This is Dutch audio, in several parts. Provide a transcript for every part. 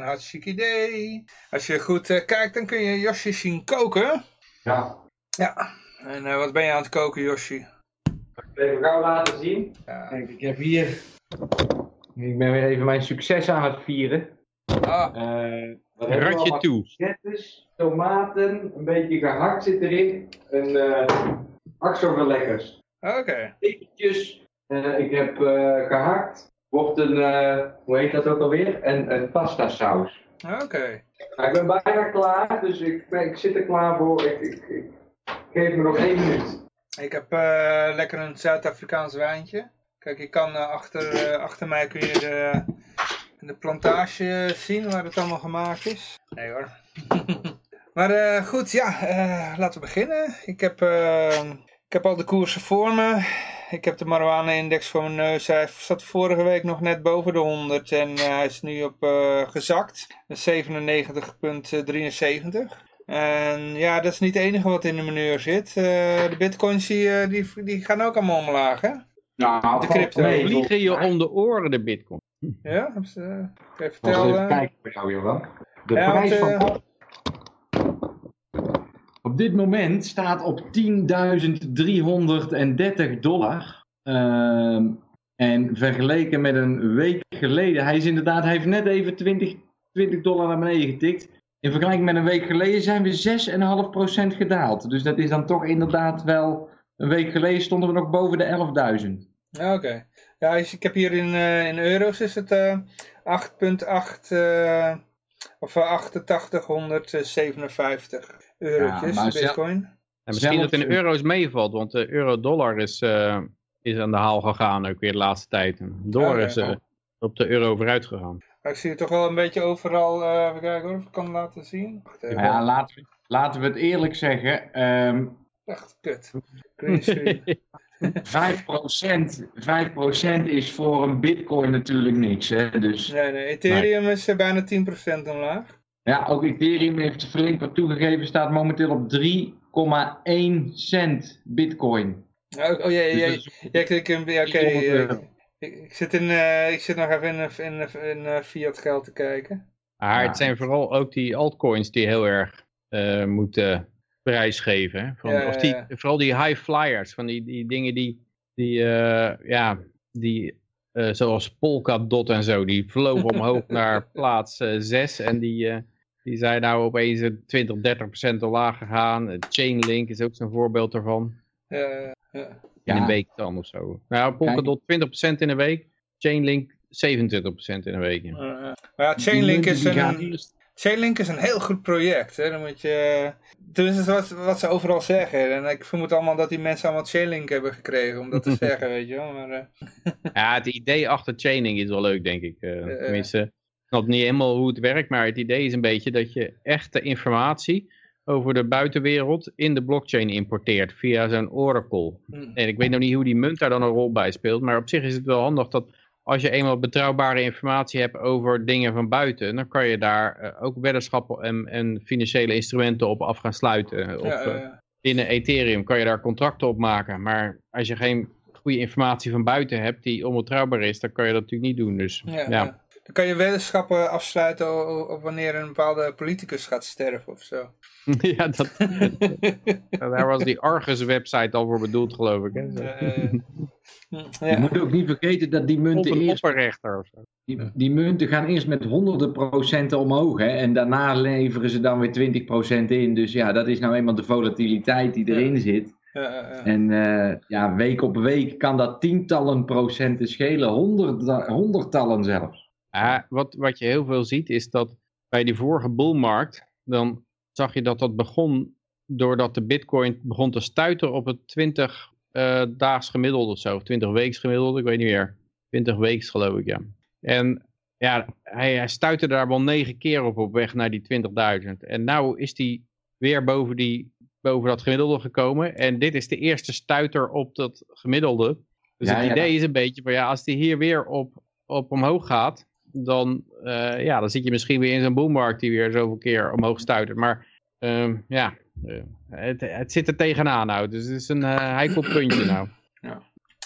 een hartstikke idee. Als je goed eh, kijkt, dan kun je Yoshi zien koken. Ja. Ja. En eh, wat ben je aan het koken, Yoshi? Even gauw laten zien. Ja. Kijk, ik heb hier... Ik ben weer even mijn succes aan het vieren. Ah, Eh wat hebben we Ratje toe. Courgettes, tomaten, een beetje gehakt zit erin. En uh, zoveel lekkers. oké. Eh, ik heb eh, gehakt. Wordt een, eh, hoe heet dat ook alweer? Een, een pasta saus. Oké. Ik ben bijna klaar, dus ik, ben, ik zit er klaar voor. Ik, ik, ik geef me nog één minuut. Ik heb eh, lekker een Zuid-Afrikaans wijntje. Kijk, je kan eh, achter, achter mij kun je de, de plantage zien waar het allemaal gemaakt is. Nee hoor. maar goed, ja, laten we beginnen. Ik heb, ik heb al de koersen voor me. Ik heb de marijuana-index voor mijn neus. Hij zat vorige week nog net boven de 100 en eh, hij is nu op eh, gezakt. 97,73. En ja, dat is niet het enige wat in de meneer zit. Eh, de bitcoins die, die, die gaan ook allemaal omlaag, hè? Nou, De crypto. nee, Vliegen je om de oren de bitcoin. Ja, uh, even Even vertellen. kijken voor jou, Johan. De Ja, prijs want, van... Dit moment staat op 10.330 dollar. Ehm, en vergeleken met een week geleden, hij is inderdaad, hij heeft net even 20, 20 dollar naar beneden getikt. In vergelijking met een week geleden zijn we 6,5% gedaald. Dus dat is dan toch inderdaad wel, een week geleden stonden we nog boven de 11.000. Ja, Oké. Ja, ik heb hier in, eh, in euro's is het eh 8,8 eh, of eh, 8857 eurotjes, zelf- bitcoin. En misschien dat in euro's meevalt, want de euro-dollar is, eh, is aan de haal gegaan ook weer de laatste tijd. De dollar Oké. is eh, op de euro vooruit gegaan. Maar ik zie het toch wel een beetje overal, eh even kijken hoor, of ik kan laten zien. Ja, laten we, laten we het eerlijk zeggen. ehm, Echt kut. Green screen. 5%, 5% is voor een bitcoin natuurlijk niks. Hè? Dus nee, nee, Ethereum is bijna 10% omlaag. Ja, ook Ethereum heeft flink wat toegegeven, staat momenteel op 3,1 cent bitcoin. Oh, oh ja, ja, ja, Dus ja, ik, ik, ja, oké. 400 eh, euro. ik, ik zit in, eh, ik zit nog even in, in, in, eh, fiat geld te kijken. Maar Ja. het zijn vooral ook die altcoins die heel erg eh, moeten prijsgeven. Van, Ja, of die, ja, Vooral die high flyers, van die, die dingen die, die eh, ja, die, eh, zoals Polkadot en zo, die vlogen omhoog naar plaats 6 en die, eh, die zijn nou opeens een 20, 30 procent omlaag gegaan. Eh, Chainlink is ook zo'n voorbeeld daarvan. Eh, ja. In Ja. een week dan of zo. Nou, Polkadot 20% in een week, Chainlink 27% in een week. Eh, eh. Maar ja, Chainlink is, een, Chainlink is een heel goed project. Hè? Dan moet je, tenminste wat, wat ze overal zeggen. En ik vermoed allemaal dat die mensen allemaal Chainlink hebben gekregen om dat te zeggen, weet je wel. Maar, eh, Ja, het idee achter chaining is wel leuk, denk ik. Eh, eh. tenminste, snap niet helemaal hoe het werkt, maar het idee is een beetje dat je echte informatie over de buitenwereld in de blockchain importeert via zo'n oracle. hm. En ik weet nog niet hoe die munt daar dan een rol bij speelt, maar op zich is het wel handig dat als je eenmaal betrouwbare informatie hebt over dingen van buiten, dan kan je daar eh, ook weddenschappen en, en financiële instrumenten op af gaan sluiten. Of, ja, eh, binnen Ethereum kan je daar contracten op maken. Maar als je geen goede informatie van buiten hebt die onbetrouwbaar is, dan kan je dat natuurlijk niet doen. Dus ja. Dan kan je weddenschappen afsluiten op wanneer een bepaalde politicus gaat sterven of zo. ja, dat, daar was die Argus website al voor bedoeld geloof ik. Hè? Hm, Je ja. moet ook niet vergeten dat die Of munten een eerst opperrechter of zo. Die, die munten gaan eerst met honderden procenten omhoog. Hè? En daarna leveren ze dan weer 20 procent in. Dus ja, dat is nou eenmaal de volatiliteit die erin zit. Ja, ja, ja. En eh, ja, week op week kan dat tientallen procenten schelen. Honderd, honderdtallen zelfs. Ja, wat, wat je heel veel ziet is dat bij die vorige bullmarkt, dan zag je dat dat begon doordat de bitcoin begon te stuiten op het 20 eh, daags gemiddelde of zo, of 20 weeks gemiddelde, ik weet niet meer. 20 weeks geloof ik, ja. En ja, hij, hij stuitte daar wel negen keer op op weg naar die 20.000. En nou is hij weer boven, die, boven dat gemiddelde gekomen. En dit is de eerste stuiter op dat gemiddelde. Dus Ja, het ja. idee is een beetje van ja, als die hier weer op, op omhoog gaat, dan, eh, ja, dan zit je misschien weer in zo'n boommarkt die weer zoveel keer omhoog stuitert. Maar ehm, ja, eh, het, het zit er tegenaan nou. Dus het is een eh heikel puntje nou.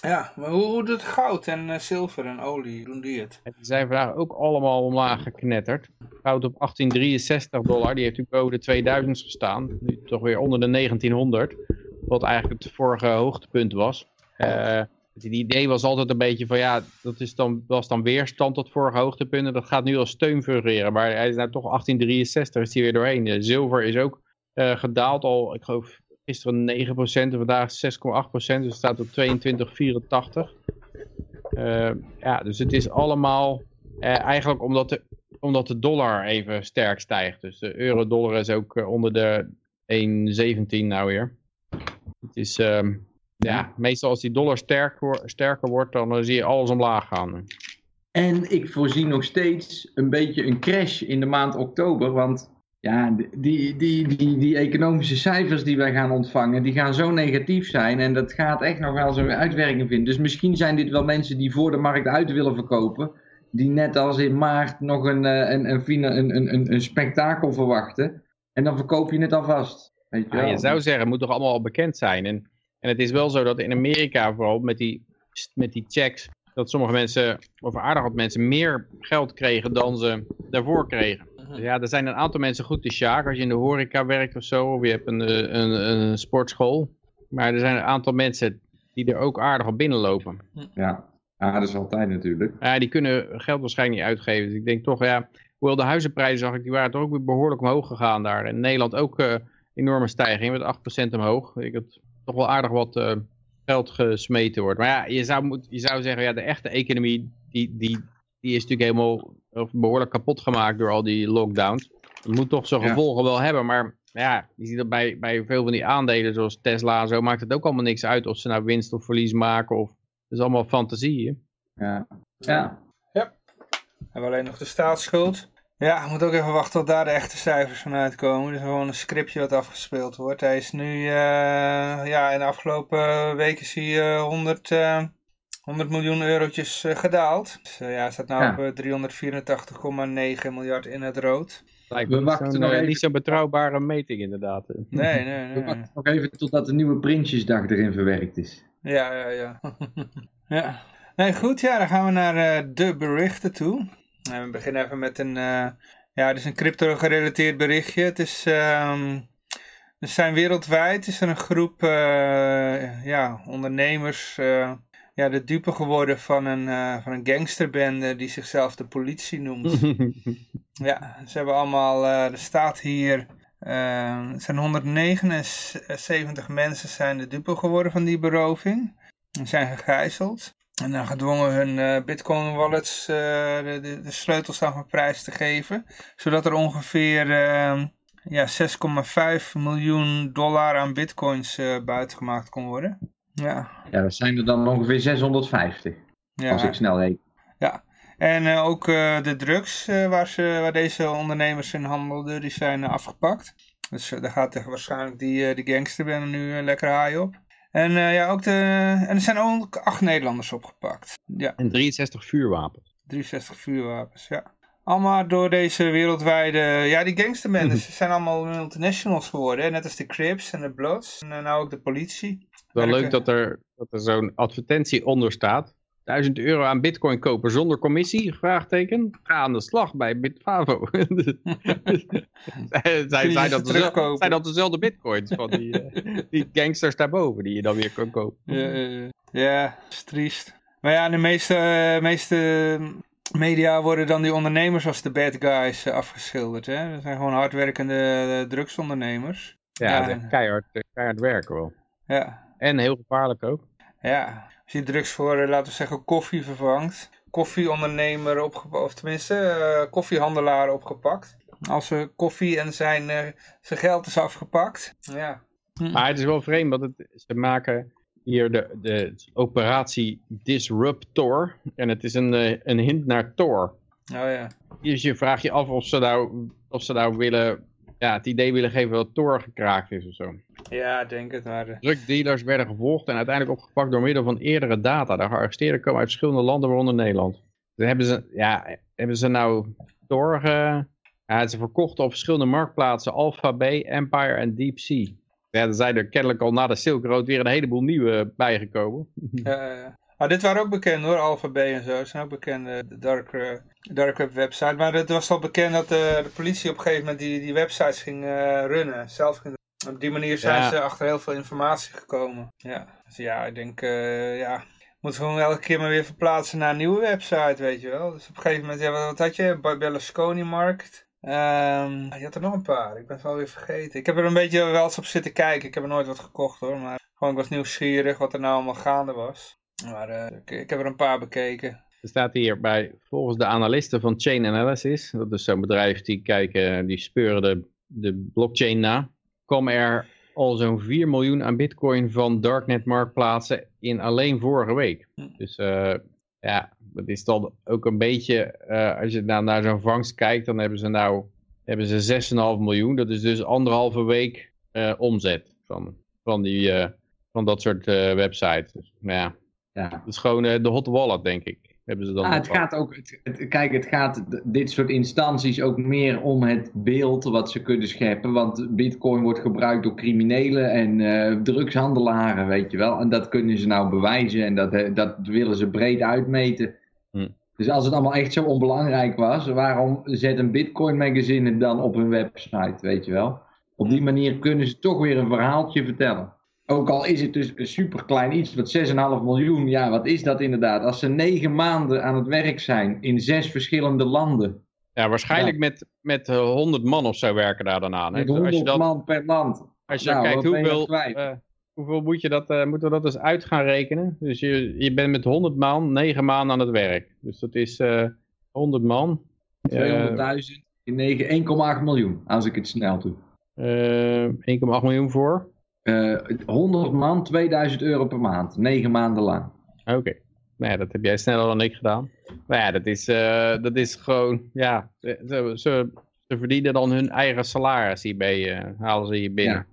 Ja, maar hoe, hoe doet goud en zilver en olie, doen die het? Die zijn vandaag ook allemaal omlaag geknetterd. Goud op 1863 dollar, die heeft nu boven de 2000 gestaan. Nu toch weer onder de 1900. Wat eigenlijk het vorige hoogtepunt was. Eh, het idee was altijd een beetje van ja, dat is dan, was dan weerstand tot vorige hoogtepunten. Dat gaat nu als steun fungeren. Maar hij is nou toch 1863, is hij weer doorheen. Zilver is ook eh, gedaald al, ik geloof gisteren 9% en vandaag 6,8%. Dus het staat op 22,84. Eh, ja, dus het is allemaal eh, eigenlijk omdat de, omdat de dollar even sterk stijgt. Dus de euro-dollar is ook onder de 1,17 nou weer. Het is, ehm, ja, meestal als die dollar sterk wo- sterker wordt, dan eh, zie je alles omlaag gaan. En ik voorzie nog steeds een beetje een crash in de maand oktober. Want ja, die, die, die, die economische cijfers die wij gaan ontvangen, die gaan zo negatief zijn. En dat gaat echt nog wel zo'n uitwerking vinden. Dus misschien zijn dit wel mensen die voor de markt uit willen verkopen. Die net als in maart nog een, eh, een, een, een, een, spektakel verwachten. En dan verkoop je het alvast. Weet je Ja, wel. je zou zeggen, het moet toch allemaal al bekend zijn. En, en het is wel zo dat in Amerika vooral met die, met die checks, dat sommige mensen, of aardig wat mensen, meer geld kregen dan ze daarvoor kregen. Dus ja, er zijn een aantal mensen goed te sjaak als je in de horeca werkt of zo, of je hebt een, eh, een, een sportschool. Maar er zijn een aantal mensen die er ook aardig op binnenlopen. Ja. ja, dat is altijd natuurlijk. Ja, die kunnen geld waarschijnlijk niet uitgeven. Dus ik denk toch, ja, hoewel de huizenprijzen zag ik, die waren toch ook weer behoorlijk omhoog gegaan daar. In Nederland ook eh, enorme stijging met 8% omhoog. Ik heb toch wel aardig wat eh, geld gesmeten wordt. Maar ja, je zou, moet, je zou zeggen, ja, de echte economie, die, die, die is natuurlijk helemaal of behoorlijk kapot gemaakt door al die lockdowns. Dat moet toch zijn Ja. gevolgen wel hebben, maar ja, je ziet dat bij, bij veel van die aandelen, zoals Tesla en zo, maakt het ook allemaal niks uit of ze nou winst of verlies maken. Of, dat is allemaal fantasieën. Ja. ja. Hebben we alleen nog de staatsschuld. Ja, we moeten ook even wachten tot daar de echte cijfers van uitkomen. Dus gewoon een scriptje wat afgespeeld wordt. Hij is nu, eh, ja, in de afgelopen week is hij eh, 100, eh, 100 miljoen eurotjes eh, gedaald. Dus eh, ja, hij staat nu Ja. op eh, 384,9 miljard in het rood. Lijkt We wachten nog even. niet zo'n betrouwbare meting inderdaad. Nee, nee, We nee. wachten nog even totdat de nieuwe Prinsjesdag erin verwerkt is. Ja, ja, ja. ja. Nee, goed, ja, dan gaan we naar eh, de berichten toe. En we beginnen even met een, eh, ja, het is een crypto-gerelateerd berichtje. Het is, ehm, er zijn wereldwijd is er een groep, eh, ja, ondernemers, eh, ja, de dupe geworden van een, eh, van een gangsterbende die zichzelf de politie noemt. Ja, ze hebben allemaal, eh, er staat hier, eh, het zijn 179 mensen zijn de dupe geworden van die beroving. Ze zijn gegijzeld. En dan gedwongen hun eh, bitcoin wallets eh, de, de, de sleutels aan van prijs te geven. Zodat er ongeveer eh, ja, 6,5 miljoen dollar aan bitcoins eh buitengemaakt kon worden. Ja, Ja, dat zijn er dan ongeveer 650. ja. Als ik snel reken. En eh, ook de drugs waar, ze, waar deze ondernemers in handelden, die zijn afgepakt. Dus daar gaat waarschijnlijk die, die gangsterbende nu lekker haai op. En eh, ja, ook de, en er zijn ook acht Nederlanders opgepakt. Ja, en 63 vuurwapens. 63 vuurwapens, ja. Allemaal door deze wereldwijde... Ja, die gangsterbendes ze zijn allemaal multinationals geworden. hè, Net als de Crips en de Bloods. En eh, nou ook de politie. Wel leuk dat er, dat er zo'n advertentie onder staat. 1000 euro aan bitcoin kopen zonder commissie? Vraagteken. Ga aan de slag bij Bitfavo. zijn, dat dezelfde, zijn dat dezelfde bitcoins van die, eh, die gangsters daarboven die je dan weer kan kopen? Ja, eh, ja, is triest. Maar ja, de meeste, eh, meeste media worden dan die ondernemers als de bad guys eh, afgeschilderd. Hè? Dat zijn gewoon hardwerkende eh, drugsondernemers. Ja, Ja. keihard, eh, keihard werken wel. Ja, En heel gevaarlijk ook. ja. Je drugs voor, eh, laten we zeggen, koffie vervangt. Koffieondernemer opgepakt, of tenminste eh, koffiehandelaar opgepakt. Als ze koffie en zijn, eh, zijn geld is afgepakt. Ja. Hm. Maar het is wel vreemd, want het, ze maken hier de, de operatie Disruptor. En het is een, een hint naar Tor. Oh ja. Dus je vraagt je af of ze nou, of ze nou willen, ja, het idee willen geven dat Tor gekraakt is of zo. Ja, ik denk het maar. eh, Drugdealers werden gevolgd en uiteindelijk opgepakt door middel van eerdere data. De gearresteerden komen uit verschillende landen, waaronder Nederland. Dan hebben ze, ja, hebben ze nou Tor ge... Ja, ze verkochten op verschillende marktplaatsen Alphabet, Empire en DeepSea. Ja, er zijn er kennelijk al na de Silk Road weer een heleboel nieuwe bijgekomen. Ja, ja, ja. Ah, dit waren ook bekend hoor, Alpha en zo. Dat zijn ook bekende de dark, uh, dark web website. Maar het was al bekend dat de, de politie op een gegeven moment die, die websites ging uh, runnen. Zelf ging op die manier zijn Ja. ze achter heel veel informatie gekomen. Ja, dus ja, ik denk, eh ja, moeten we gewoon elke keer maar weer verplaatsen naar een nieuwe website, weet je wel. Dus op een gegeven moment, ja, wat, wat had je? Bar- Berlusconi-markt. Ehm, je had er nog een paar, ik ben het wel weer vergeten. Ik heb er een beetje wel eens op zitten kijken. Ik heb er nooit wat gekocht hoor, maar gewoon ik was nieuwsgierig wat er nou allemaal gaande was. Maar eh, ik, ik heb er een paar bekeken. Er staat hier bij, volgens de analisten van Chain Analysis, dat is zo'n bedrijf die kijken, die speuren de, de blockchain na, kwam er al zo'n 4 miljoen aan bitcoin van darknet marktplaatsen in alleen vorige week. Hm. Dus eh, ja, dat is dan ook een beetje, eh, als je nou naar zo'n vangst kijkt, dan hebben ze nou hebben ze 6,5 miljoen. Dat is dus anderhalve week eh, omzet van, van, die, eh, van dat soort eh, websites. Dus, nou ja, Ja. dat is gewoon eh, de hot wallet, denk ik. Hebben ze dan Ah, het gaat ook, het, het- kijk, het gaat dit soort instanties ook meer om het beeld wat ze kunnen scheppen. Want bitcoin wordt gebruikt door criminelen en eh, drugshandelaren, weet je wel. En dat kunnen ze nou bewijzen en dat, eh, dat willen ze breed uitmeten. Hm. Dus als het allemaal echt zo onbelangrijk was, waarom zet een bitcoin magazine het dan op hun website, weet je wel. Op die manier kunnen ze toch weer een verhaaltje vertellen. Ook al is het dus een super klein iets, wat 6,5 miljoen, ja, wat is dat inderdaad? Als ze negen maanden aan het werk zijn in zes verschillende landen, Ja, waarschijnlijk met, met eh, 100 man of zo werken daar dan aan. Met Dus als je, 100 dat, man per land. als je Nou, kijkt hoeveel, eh, hoeveel moet je dat, eh, moeten we dat eens uit gaan rekenen. Dus je, je bent met 100 man 9 maanden aan het werk. Dus dat is eh 100 man. Eh, 200.000 in negen- 1,8 miljoen, als ik het snel doe. eh, 1,8 miljoen voor. Eh 100 man, 2000 euro per maand, negen maanden lang. Oké. Nou ja, dat heb jij sneller dan ik gedaan. Maar ja, dat is, eh, dat is gewoon, ja, ze, ze, ze verdienen dan hun eigen salaris hierbij, eh, halen ze hier binnen.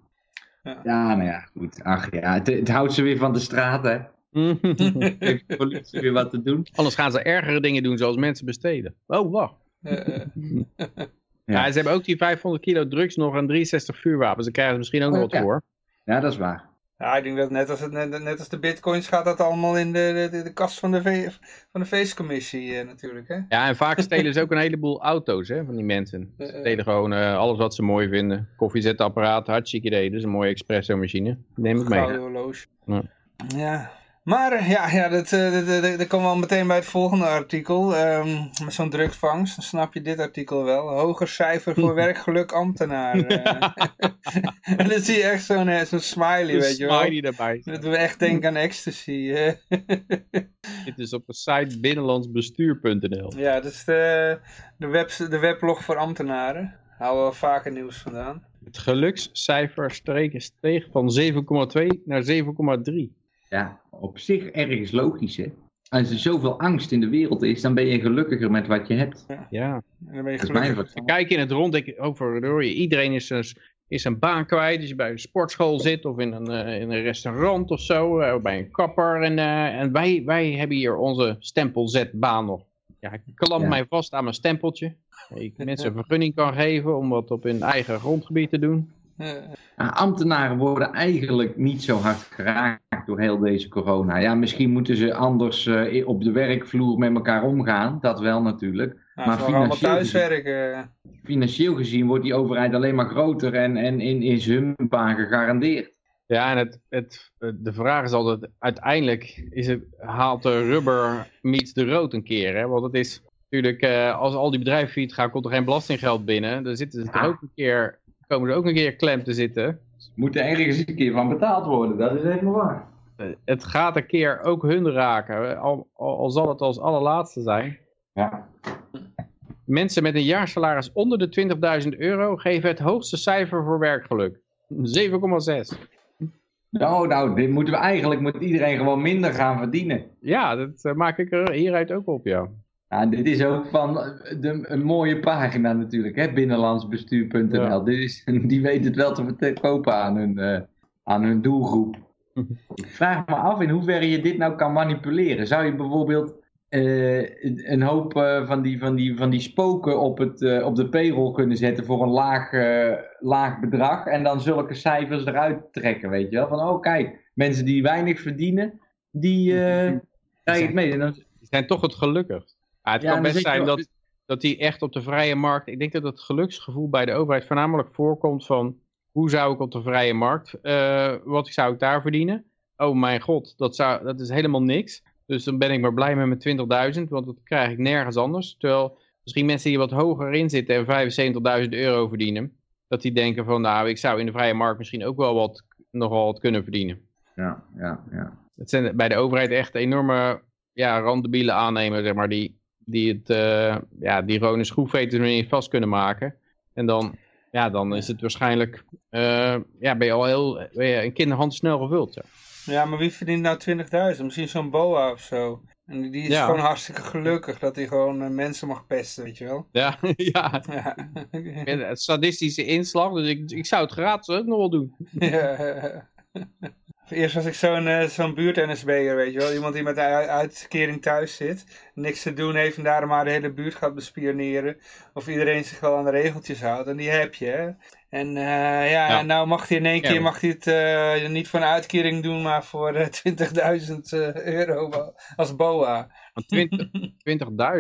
Ja, nou ja, goed. Ach ja, het, het houdt ze weer van de straat, hè. Heeft de politie weer wat te doen. Anders gaan ze ergere dingen doen, zoals mensen besteden. Oh, wacht. Eh, eh, Ja. ze hebben ook die 500 kilo drugs nog en 63 vuurwapens. Daar krijgen ze misschien ook nog Oh, wat ja. voor. Ja, dat is waar. ja, ik denk dat net als, het, net, net als de bitcoins gaat dat allemaal in de, de, de kast van de, ve- van de feestcommissie eh, natuurlijk. Hè? Ja, en vaak stelen ze ook een heleboel auto's hè, van die mensen. Ze Eh, eh. stelen gewoon eh, alles wat ze mooi vinden. Koffiezetapparaat, hartstikke idee. Dus een mooie espresso machine. Neem het mee. Gouden horloge. Ja. Ja. Maar ja, ja dat, eh, dat, dat, dat komen we al meteen bij het volgende artikel. Ehm, met zo'n drugsvangst, dan snap je dit artikel wel. Hoger cijfer voor werkgeluk ambtenaar. eh. en dan zie je echt zo'n eh, zo'n smiley, weet je wel. smiley erbij. Dat we echt denken aan ecstasy. eh. Dit is op de site binnenlandsbestuur.nl. ja, dat is de, de, web, de weblog voor ambtenaren. Houden we vaker nieuws vandaan. Het gelukscijfer streek- steeg van 7,2 naar 7,3. Ja, op zich ergens logisch, hè. Als er zoveel angst in de wereld is, dan ben je gelukkiger met wat je hebt. Ja. En dan ben je. Kijk in het rond, denk ik, over, je, iedereen is een, is een baan kwijt. Als je bij een sportschool zit of in een, eh, in een restaurant of zo, eh, of bij een kapper. En, eh, en wij, wij hebben hier onze stempelzetbaan nog. Ja, ik klamp Ja. mij vast aan mijn stempeltje. Ik mensen een vergunning kan geven om wat op hun eigen grondgebied te doen. Eh, Ja, ambtenaren worden eigenlijk niet zo hard geraakt door heel deze corona. Ja, misschien moeten ze anders eh, op de werkvloer met elkaar omgaan. Dat wel natuurlijk. nou, Maar financieel thuiswerken. Financieel gezien wordt die overheid alleen maar groter en, en in, is hun baan gegarandeerd. Ja, en het, het, de vraag is altijd, uiteindelijk is het, haalt de rubber meets de rood een keer. Hè? Want het is natuurlijk, eh, als al die bedrijven failliet gaan, komt er geen belastinggeld binnen. Dan zitten ze er Ah. ook een keer, komen ze ook een keer klem te zitten. Moet er ergens een keer van betaald worden, dat is even waar. Eh, Het gaat een keer ook hun raken, al, al, al zal het als allerlaatste zijn. Ja. Mensen met een jaarsalaris onder de 20.000 euro geven het hoogste cijfer voor werkgeluk. 7,6. Nou, nou, dit moeten we eigenlijk, moet iedereen gewoon minder gaan verdienen. Ja, dat eh, maak ik er hieruit ook op, ja. Ja, dit is ook van eh, de, een mooie pagina natuurlijk, hè, binnenlandsbestuur.nl. Ja. Is, die weet het wel te verkopen aan hun, eh, aan hun doelgroep. Ik vraag me af in hoeverre je dit nou kan manipuleren. Zou je bijvoorbeeld eh, een- hoop van, die, van, die, van die spoken op, het, op de payroll kunnen zetten voor een laag, laag bedrag en dan zulke cijfers eruit trekken, weet je wel? Van, oh kijk, mensen die weinig verdienen, die, krijg je het mee. En dan, Die zijn toch het gelukkigst. Ja, het Ja, kan best zijn dat, dat die echt op de vrije markt... Ik denk dat het geluksgevoel bij de overheid voornamelijk voorkomt van... Hoe zou ik op de vrije markt, eh, wat zou ik daar verdienen? Oh mijn god, dat, zou, dat is helemaal niks. Dus dan ben ik maar blij met mijn 20.000, want dat krijg ik nergens anders. Terwijl misschien mensen die wat hoger in zitten en 75.000 euro verdienen... Dat die denken van, nou, ik zou in de vrije markt misschien ook wel wat, nogal wat kunnen verdienen. ja, ja, ja. Het zijn bij de overheid echt enorme ja, randebiele aannemers, zeg maar, die, die, het, eh, ja, die gewoon een schroefveter er niet vast kunnen maken. En dan, ja, dan is het waarschijnlijk, eh, ja, ben je al heel, ben je een kinderhand snel gevuld. Zeg. Ja, maar wie verdient nou 20.000? Misschien zo'n boa of zo. En die- is Ja. gewoon hartstikke gelukkig dat hij gewoon eh, mensen mag pesten, weet je wel. Ja, ja, Ja. sadistische inslag, dus ik, ik zou het gratis ook nog wel doen. Ja. Eerst was ik zo'n eh, zo'n buurt-NSB'er, weet je wel. Iemand die met de uitkering thuis zit. Niks te doen heeft en daarom maar de hele buurt gaat bespioneren. Of iedereen zich wel aan de regeltjes houdt. En die heb je, hè. En eh, ja, Ja. en nou mag hij in één Ja, keer mag hij het eh, niet voor een uitkering doen, maar voor eh, 20.000 eh, euro als BOA. Want 20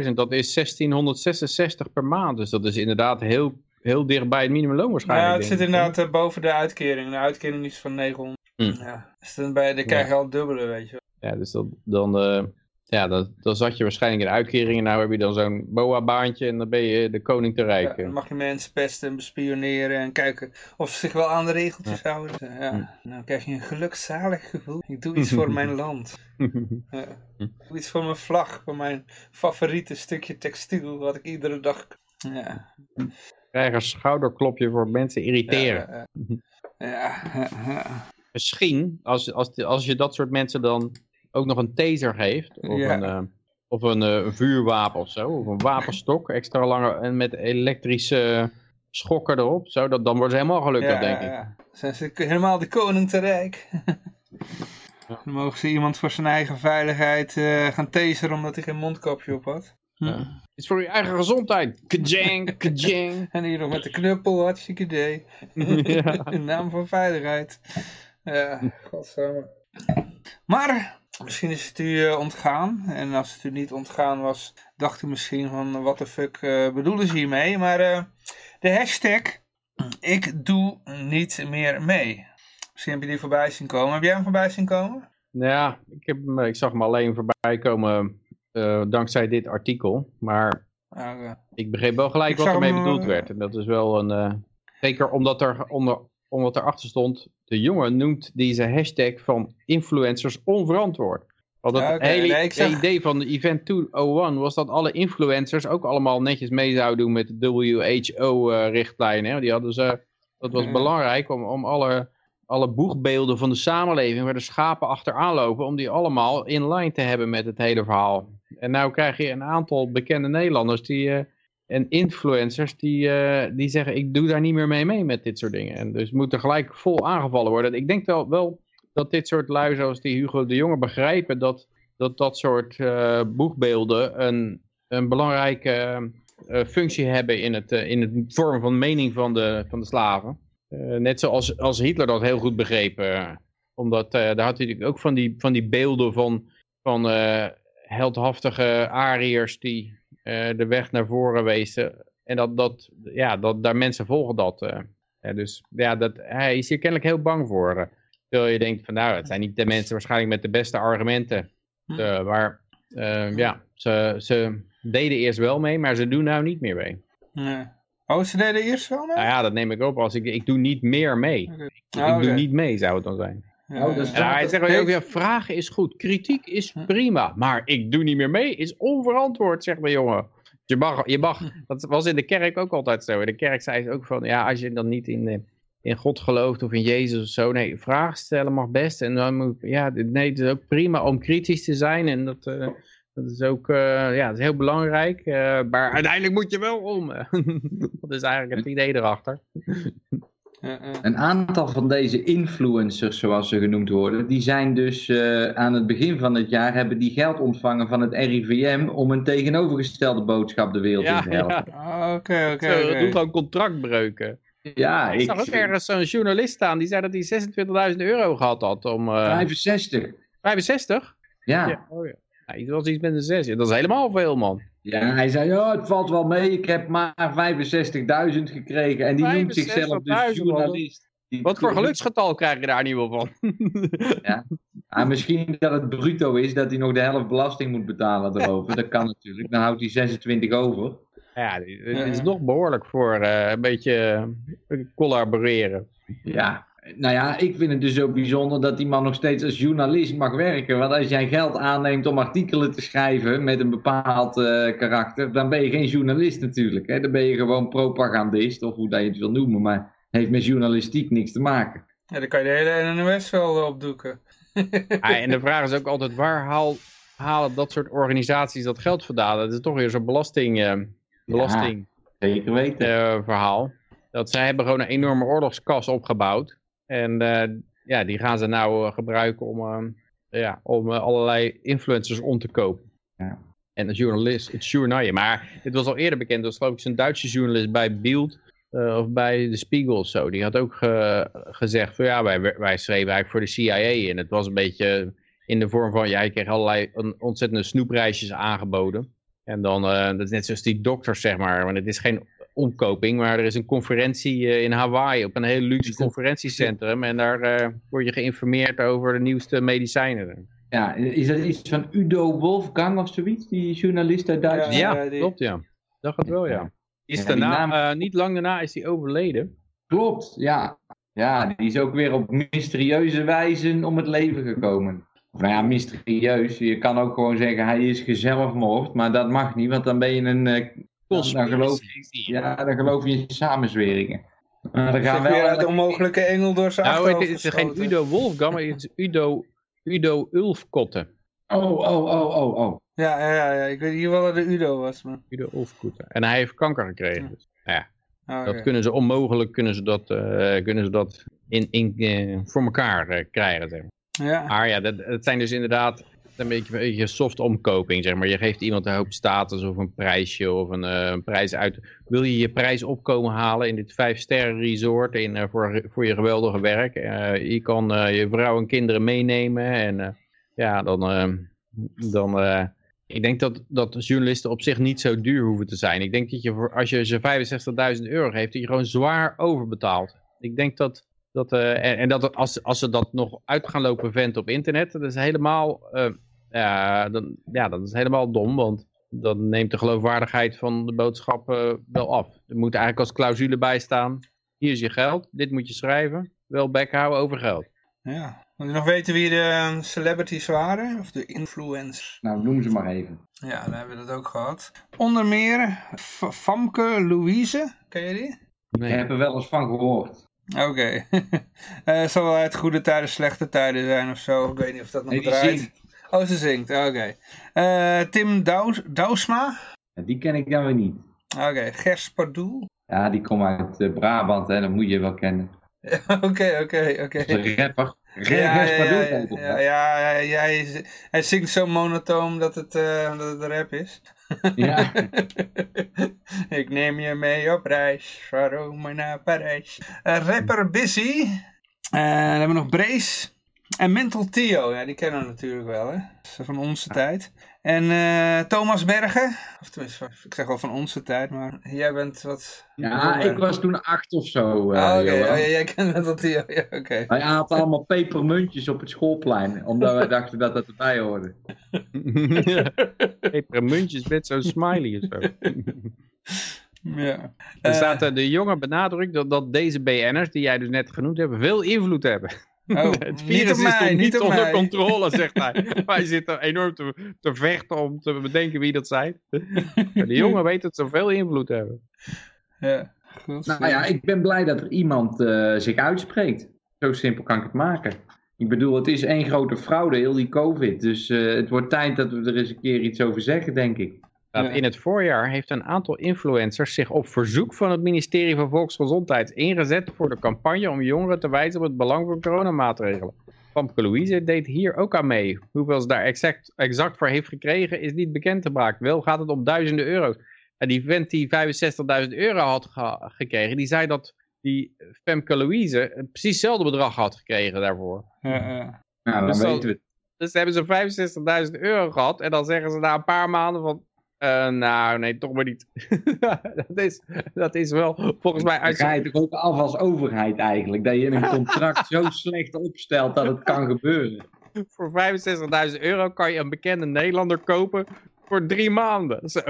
20.000, dat is 1666 per maand. Dus dat is inderdaad heel, heel dicht bij het minimumloon waarschijnlijk. Ja, het zit inderdaad boven de uitkering. De uitkering is van 900. Hm. Ja. Dus dan, bij, dan krijg je al dubbele, weet je wel. Ja, dus dat, dan, eh, ja, dan, dan zat je waarschijnlijk in uitkering en nou heb je dan zo'n boa-baantje en dan ben je de koning te Ja, rijk. dan mag je mensen pesten en bespioneren en kijken of ze zich wel aan de regeltjes houden. Ja, Hm. dan krijg je een gelukzalig gevoel. Ik doe iets voor mijn land. Ja. Ik doe iets voor mijn vlag, voor mijn favoriete stukje textiel, wat ik iedere dag... Ja, Krijg een schouderklopje voor mensen irriteren. ja, ja, ja, ja. Misschien, als, als, als je dat soort mensen dan ook nog een taser geeft, of Ja. een, eh, of een eh, vuurwapen of zo, of een wapenstok, extra lange en met elektrische schokken erop, zo, dat, dan worden ze helemaal gelukkig, Ja, denk ja, ik. ja. Zijn ze helemaal de koning te rijk? Dan mogen ze iemand voor zijn eigen veiligheid eh, gaan taseren omdat hij geen mondkapje op had. Ja. Het is voor je eigen gezondheid. Kajang, kajang. En hier nog met de knuppel, hartstikke idee. Ja. In naam van veiligheid. Ja, godsamme. Maar, misschien is het u eh, ontgaan. En als het u niet ontgaan was, dacht u misschien van, wat de fuck eh, bedoelen ze hiermee? Maar eh, de hashtag, ik doe niet meer mee. Misschien heb je die voorbij zien komen. Heb jij hem voorbij zien komen? Nou ja, ik, heb, ik zag hem alleen voorbij komen dankzij dit artikel. Maar Ah, ik begreep wel gelijk Ik wat ermee hem, bedoeld werd. En dat is wel een... zeker omdat er onder, omdat erachter stond... De jongen noemt deze hashtag van influencers onverantwoord. Want het Ja, hele Nee, idee van de Event 201 was dat alle influencers ook allemaal netjes mee zouden doen met de WHO-richtlijnen. die hadden ze, dat was belangrijk om, om alle, alle boegbeelden van de samenleving waar de schapen achteraan lopen, om die allemaal in line te hebben met het hele verhaal. En nou krijg je een aantal bekende Nederlanders die, eh, en influencers die, eh, die zeggen ik doe daar niet meer mee mee met dit soort dingen. En dus moet er gelijk vol aangevallen worden. Ik denk wel, wel dat dit soort lui zoals die Hugo de Jonge begrijpen dat dat, dat soort eh, boegbeelden een, een belangrijke eh, functie hebben in het, in het vormen van mening van de, van de slaven. Net zoals als Hitler dat heel goed begreep. omdat daar had hij natuurlijk ook van die, van die beelden van, van heldhaftige Ariërs die de weg naar voren wezen. En dat, dat, ja, dat, daar mensen volgen dat. eh. Dus ja, dat, hij is hier kennelijk heel bang voor. eh. Terwijl je denkt van nou, het zijn niet de mensen waarschijnlijk met de beste argumenten. Hm. Eh, maar eh, ja, ze, ze deden eerst wel mee, maar ze doen nou niet meer mee. Nee. Oh, ze deden eerst wel mee? Nou ja, dat neem ik op als ik, ik doe niet meer mee. Ik doe oké. niet mee zou het dan zijn. Ja, Oh, dus ja. En hij zegt ook, vragen is goed, kritiek is Hm. prima, maar ik doe niet meer mee is onverantwoord, zegt mijn jongen. Je mag, je mag, dat was in de kerk ook altijd zo. In de kerk zei ze ook van, ja, als je dan niet in, eh, in God gelooft of in Jezus of zo, nee, vragen stellen mag best. En dan moet, ja, nee, het is ook prima om kritisch te zijn en dat, eh, dat is ook, eh, ja, dat is heel belangrijk. maar uiteindelijk moet je wel om. dat is eigenlijk het idee erachter. Een aantal van deze influencers, zoals ze genoemd worden, die zijn dus eh, aan het begin van het jaar hebben die geld ontvangen van het RIVM om een tegenovergestelde boodschap de wereld Ja, in te helpen. ja. Ah, Oké, oké, Zo, oké. Doe gewoon contractbreuken. Ja, Ik zag ook ergens zo'n journalist staan die zei dat hij 26.000 euro gehad had om... eh, 65. 65? Ja. Ja, oh ja. Ja, iets was iets met een 6. Ja, dat is helemaal veel, man. Ja, hij zei, ja, het valt wel mee, ik heb maar 65.000 gekregen. En die noemt zichzelf 65.000, dus journalist. Die- Wat voor geluksgetal krijg je daar niet wel van? Ah, misschien dat het bruto is, dat hij nog de helft belasting moet betalen erover. Dat kan natuurlijk, dan houdt hij 26 over. ja, het is nog behoorlijk voor eh, een beetje eh, collaboreren. Ja, nou ja, ik vind het dus zo bijzonder dat die man nog steeds als journalist mag werken. Want als jij geld aanneemt om artikelen te schrijven met een bepaald eh, karakter, dan ben je geen journalist natuurlijk. Hè? Dan ben je gewoon propagandist, of hoe dat je het wil noemen, maar heeft met journalistiek niks te maken. Ja, dan kan je de hele NOS wel eh, opdoeken. Ja, en de vraag is ook altijd, waar haal, halen dat soort organisaties dat geld vandaan? Dat is toch weer zo'n belasting, eh, belasting Zeker weten. eh, verhaal. Dat zij hebben gewoon een enorme oorlogskas opgebouwd. En eh, ja, die gaan ze nou eh, gebruiken om, eh, ja, om eh, allerlei influencers om te kopen. Ja. En als journalist, het je. Maar dit was al eerder bekend. Dat was geloof ik zo'n Duitse journalist bij Bild. of bij de Spiegel of zo. Die had ook ge- gezegd van ja, wij, wij schreven eigenlijk voor de CIA. En het was een beetje in de vorm van, ja, je kreeg allerlei on- ontzettende snoepreisjes aangeboden. En dan, dat is net zoals die dokters, zeg maar. Want het is geen omkoping, maar er is een conferentie eh, in Hawaii op een heel luxe conferentiecentrum. En daar eh, word je geïnformeerd over de nieuwste medicijnen. Ja, is dat iets van Udo Wolfgang of zoiets, die journalist uit Duitsland? Ja, die- klopt, ja. Dat gaat wel, ja. Is daarna, naam- eh, niet lang daarna is hij overleden. Klopt, ja. Ja, die is ook weer op mysterieuze wijze om het leven gekomen. Nou ja, mysterieus. Je kan ook gewoon zeggen hij is gezelfmoord, maar dat mag niet, want dan ben je een... eh, dan, dan geloof, ja, dan geloof je in samenzweringen. Maar dan gaan Zeg weer wel... uit de onmogelijke engel door zijn Nou, het is geen. Udo Wolfgang, maar het is Udo, Udo Ulfkotte. Oh, oh, oh, oh, oh. Ja, ja, ja, ja, ik weet niet wel wat de Udo was. Maar... Udo Ulfkotte. En hij heeft kanker gekregen. Dus, Oh, Dat kunnen ze onmogelijk kunnen ze dat, eh, kunnen ze dat in, in, eh, voor elkaar eh, krijgen. Zeg maar. Ja, Maar ja, dat, het zijn dus inderdaad een beetje, een beetje soft omkoping. Zeg maar. Je geeft iemand een hoop status of een prijsje of een, eh, een prijs uit. Wil je je prijs opkomen halen in dit vijf sterren resort in, eh, voor, voor je geweldige werk? Eh, je kan je vrouw en kinderen meenemen. En ja, dan... dan ik denk dat, dat journalisten op zich niet zo duur hoeven te zijn. Ik denk dat je voor, als je ze 65.000 euro geeft, dat je gewoon zwaar overbetaalt. Ik denk dat, dat en, dat als, als ze dat nog uit gaan lopen venten op internet, dat is helemaal, ja, dan, ja, dat is helemaal dom, want dan neemt de geloofwaardigheid van de boodschap eh, wel af. Er moet eigenlijk als clausule bij staan, hier is je geld, dit moet je schrijven, wel bek houden over geld. ja. Wil je nog weten wie de celebrities waren? Of de influencers? Nou, noem ze maar even. Ja, dan hebben we dat ook gehad. Onder meer F- Famke Louise. Ken je die? Ik heb er wel eens van gehoord. Oké. Eh zal wel uit goede tijden, slechte tijden zijn of zo. Ik weet niet of dat nog Nee, draait. Oh, ze zingt. Oké. Eh, Tim Douws, Douwsma. Die ken ik dan weer niet. Oké. Gers Pardoel. Ja, die komt uit eh, Brabant, hè. dat moet je wel kennen. Oké, oké, oké. Een rapper. Ja, ja, Gers ja, ja, ja, hij, zingt zo monotoom dat het, eh, dat het rap is. Ja. Ik neem je mee op reis, van Rome naar Parijs. Rapper Busy. Dan hebben we nog Brace. En Mental Theo, ja, die kennen we natuurlijk wel, hè. Van onze tijd. En eh, Thomas Bergen. Of tenminste, ik zeg wel van onze tijd, maar jij bent wat... Ja, ik was toen acht of zo. Ah, oh, ja, jij kent Mental Theo, ja, oké. Wij aten allemaal pepermuntjes op het schoolplein, omdat wij dachten dat dat erbij hoorde. Pepermuntjes met zo'n smiley of zo. Ja. Er staat eh, de jongen benadrukt dat, dat deze BN'ers, die jij dus net genoemd hebt, veel invloed hebben. Oh, het virus mij, is nog niet onder mij. controle, zegt hij. Wij zitten enorm te, te vechten om te bedenken wie dat zijn. Maar de jongen weet dat ze veel invloed hebben. Ja. Goed. Nou ja, ik ben blij dat er iemand eh, zich uitspreekt. Zo simpel kan ik het maken. Ik bedoel, het is één grote fraude, heel die COVID. Dus eh, het wordt tijd dat we er eens een keer iets over zeggen, denk ik. Dat Ja. In het voorjaar heeft een aantal influencers zich op verzoek van het ministerie van Volksgezondheid ingezet voor de campagne om jongeren te wijzen op het belang van coronamaatregelen. Famke Louise deed hier ook aan mee. Hoeveel ze daar exact, exact voor heeft gekregen is niet bekend te maken. Wel gaat het om duizenden euro's. En die vent die 65.000 euro had ge- gekregen, die zei dat die Femke Louise precies hetzelfde bedrag had gekregen daarvoor. Ja, ja. Nou, dan Dus dat- weten we het. Dus hebben ze 65.000 euro gehad. En dan zeggen ze na een paar maanden van... eh, nou, nee, toch maar niet. dat, is, dat is wel volgens mij... Dan Uit, ga je toch ook af als overheid eigenlijk. Dat je een contract zo slecht opstelt dat het kan gebeuren. voor 65.000 euro kan je een bekende Nederlander kopen voor drie maanden. Zo.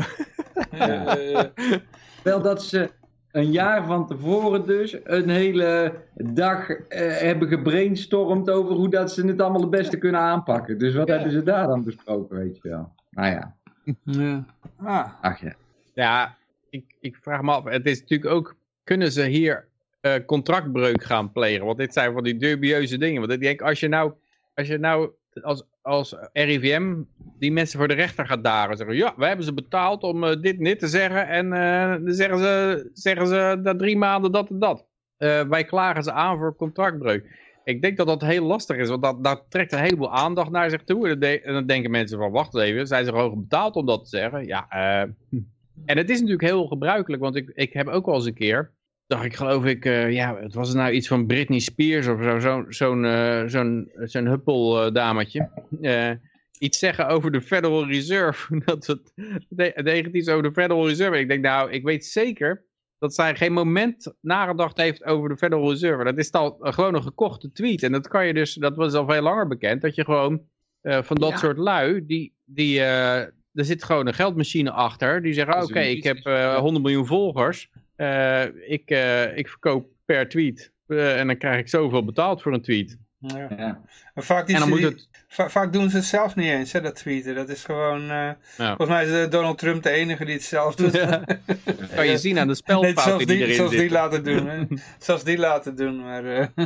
Wel dat ze een jaar van tevoren dus een hele dag eh, hebben gebrainstormd over hoe dat ze het allemaal het beste kunnen aanpakken. Dus wat Ja. hebben ze daar dan besproken, weet je wel. Nou ja, ja. Ah, ach ja. Ja, ik, ik vraag me af. Het is natuurlijk ook... Kunnen ze hier eh, contractbreuk gaan plegen? Want dit zijn van die dubieuze dingen. Want ik denk, als je nou... Als je nou als, als RIVM die mensen voor de rechter gaat dagen. Zeggen, ja, wij hebben ze betaald om eh, dit en dit te zeggen. En eh, dan zeggen ze, zeggen ze na drie maanden dat en dat. Eh, wij klagen ze aan voor contractbreuk. Ik denk dat dat heel lastig is, want dat, dat trekt een heleboel aandacht naar zich toe. En dan, de- en dan denken mensen van, wacht even, zijn ze hoog betaald om dat te zeggen? Ja, eh, hm. en het is natuurlijk heel gebruikelijk, want ik, ik heb ook wel eens een keer, dacht ik geloof ik, eh, ja, het was nou iets van Britney Spears of zo, zo'n eh, zo'n zo'n huppel-dametje. Eh, iets zeggen over de Federal Reserve. dat het negatief over de Federal Reserve. En ik denk, nou, ik weet zeker dat zij geen moment nagedacht heeft over de Federal Reserve. Dat is al eh, gewoon een gekochte tweet. En dat kan je dus, dat was al veel langer bekend, dat je gewoon eh, van dat Ja. soort lui, die, die, eh, er zit gewoon een geldmachine achter, die zeggen, oké, is ik heb business, eh, ja. 100 miljoen volgers, Eh, ik, eh, ik verkoop per tweet. Eh, en dan krijg ik zoveel betaald voor een tweet. ja. ja. Maar vaak, die, En dan moet die- het... va- vaak doen ze het zelf niet eens, hè, dat tweeten. Dat is gewoon... eh, Ja. Volgens mij is Donald Trump de enige die het zelf doet. Ja. kan je zien aan de Nee, spelfouten zelfs die, die, erin zelfs die laten doen. Hè. zelfs die laten doen. Maar, eh,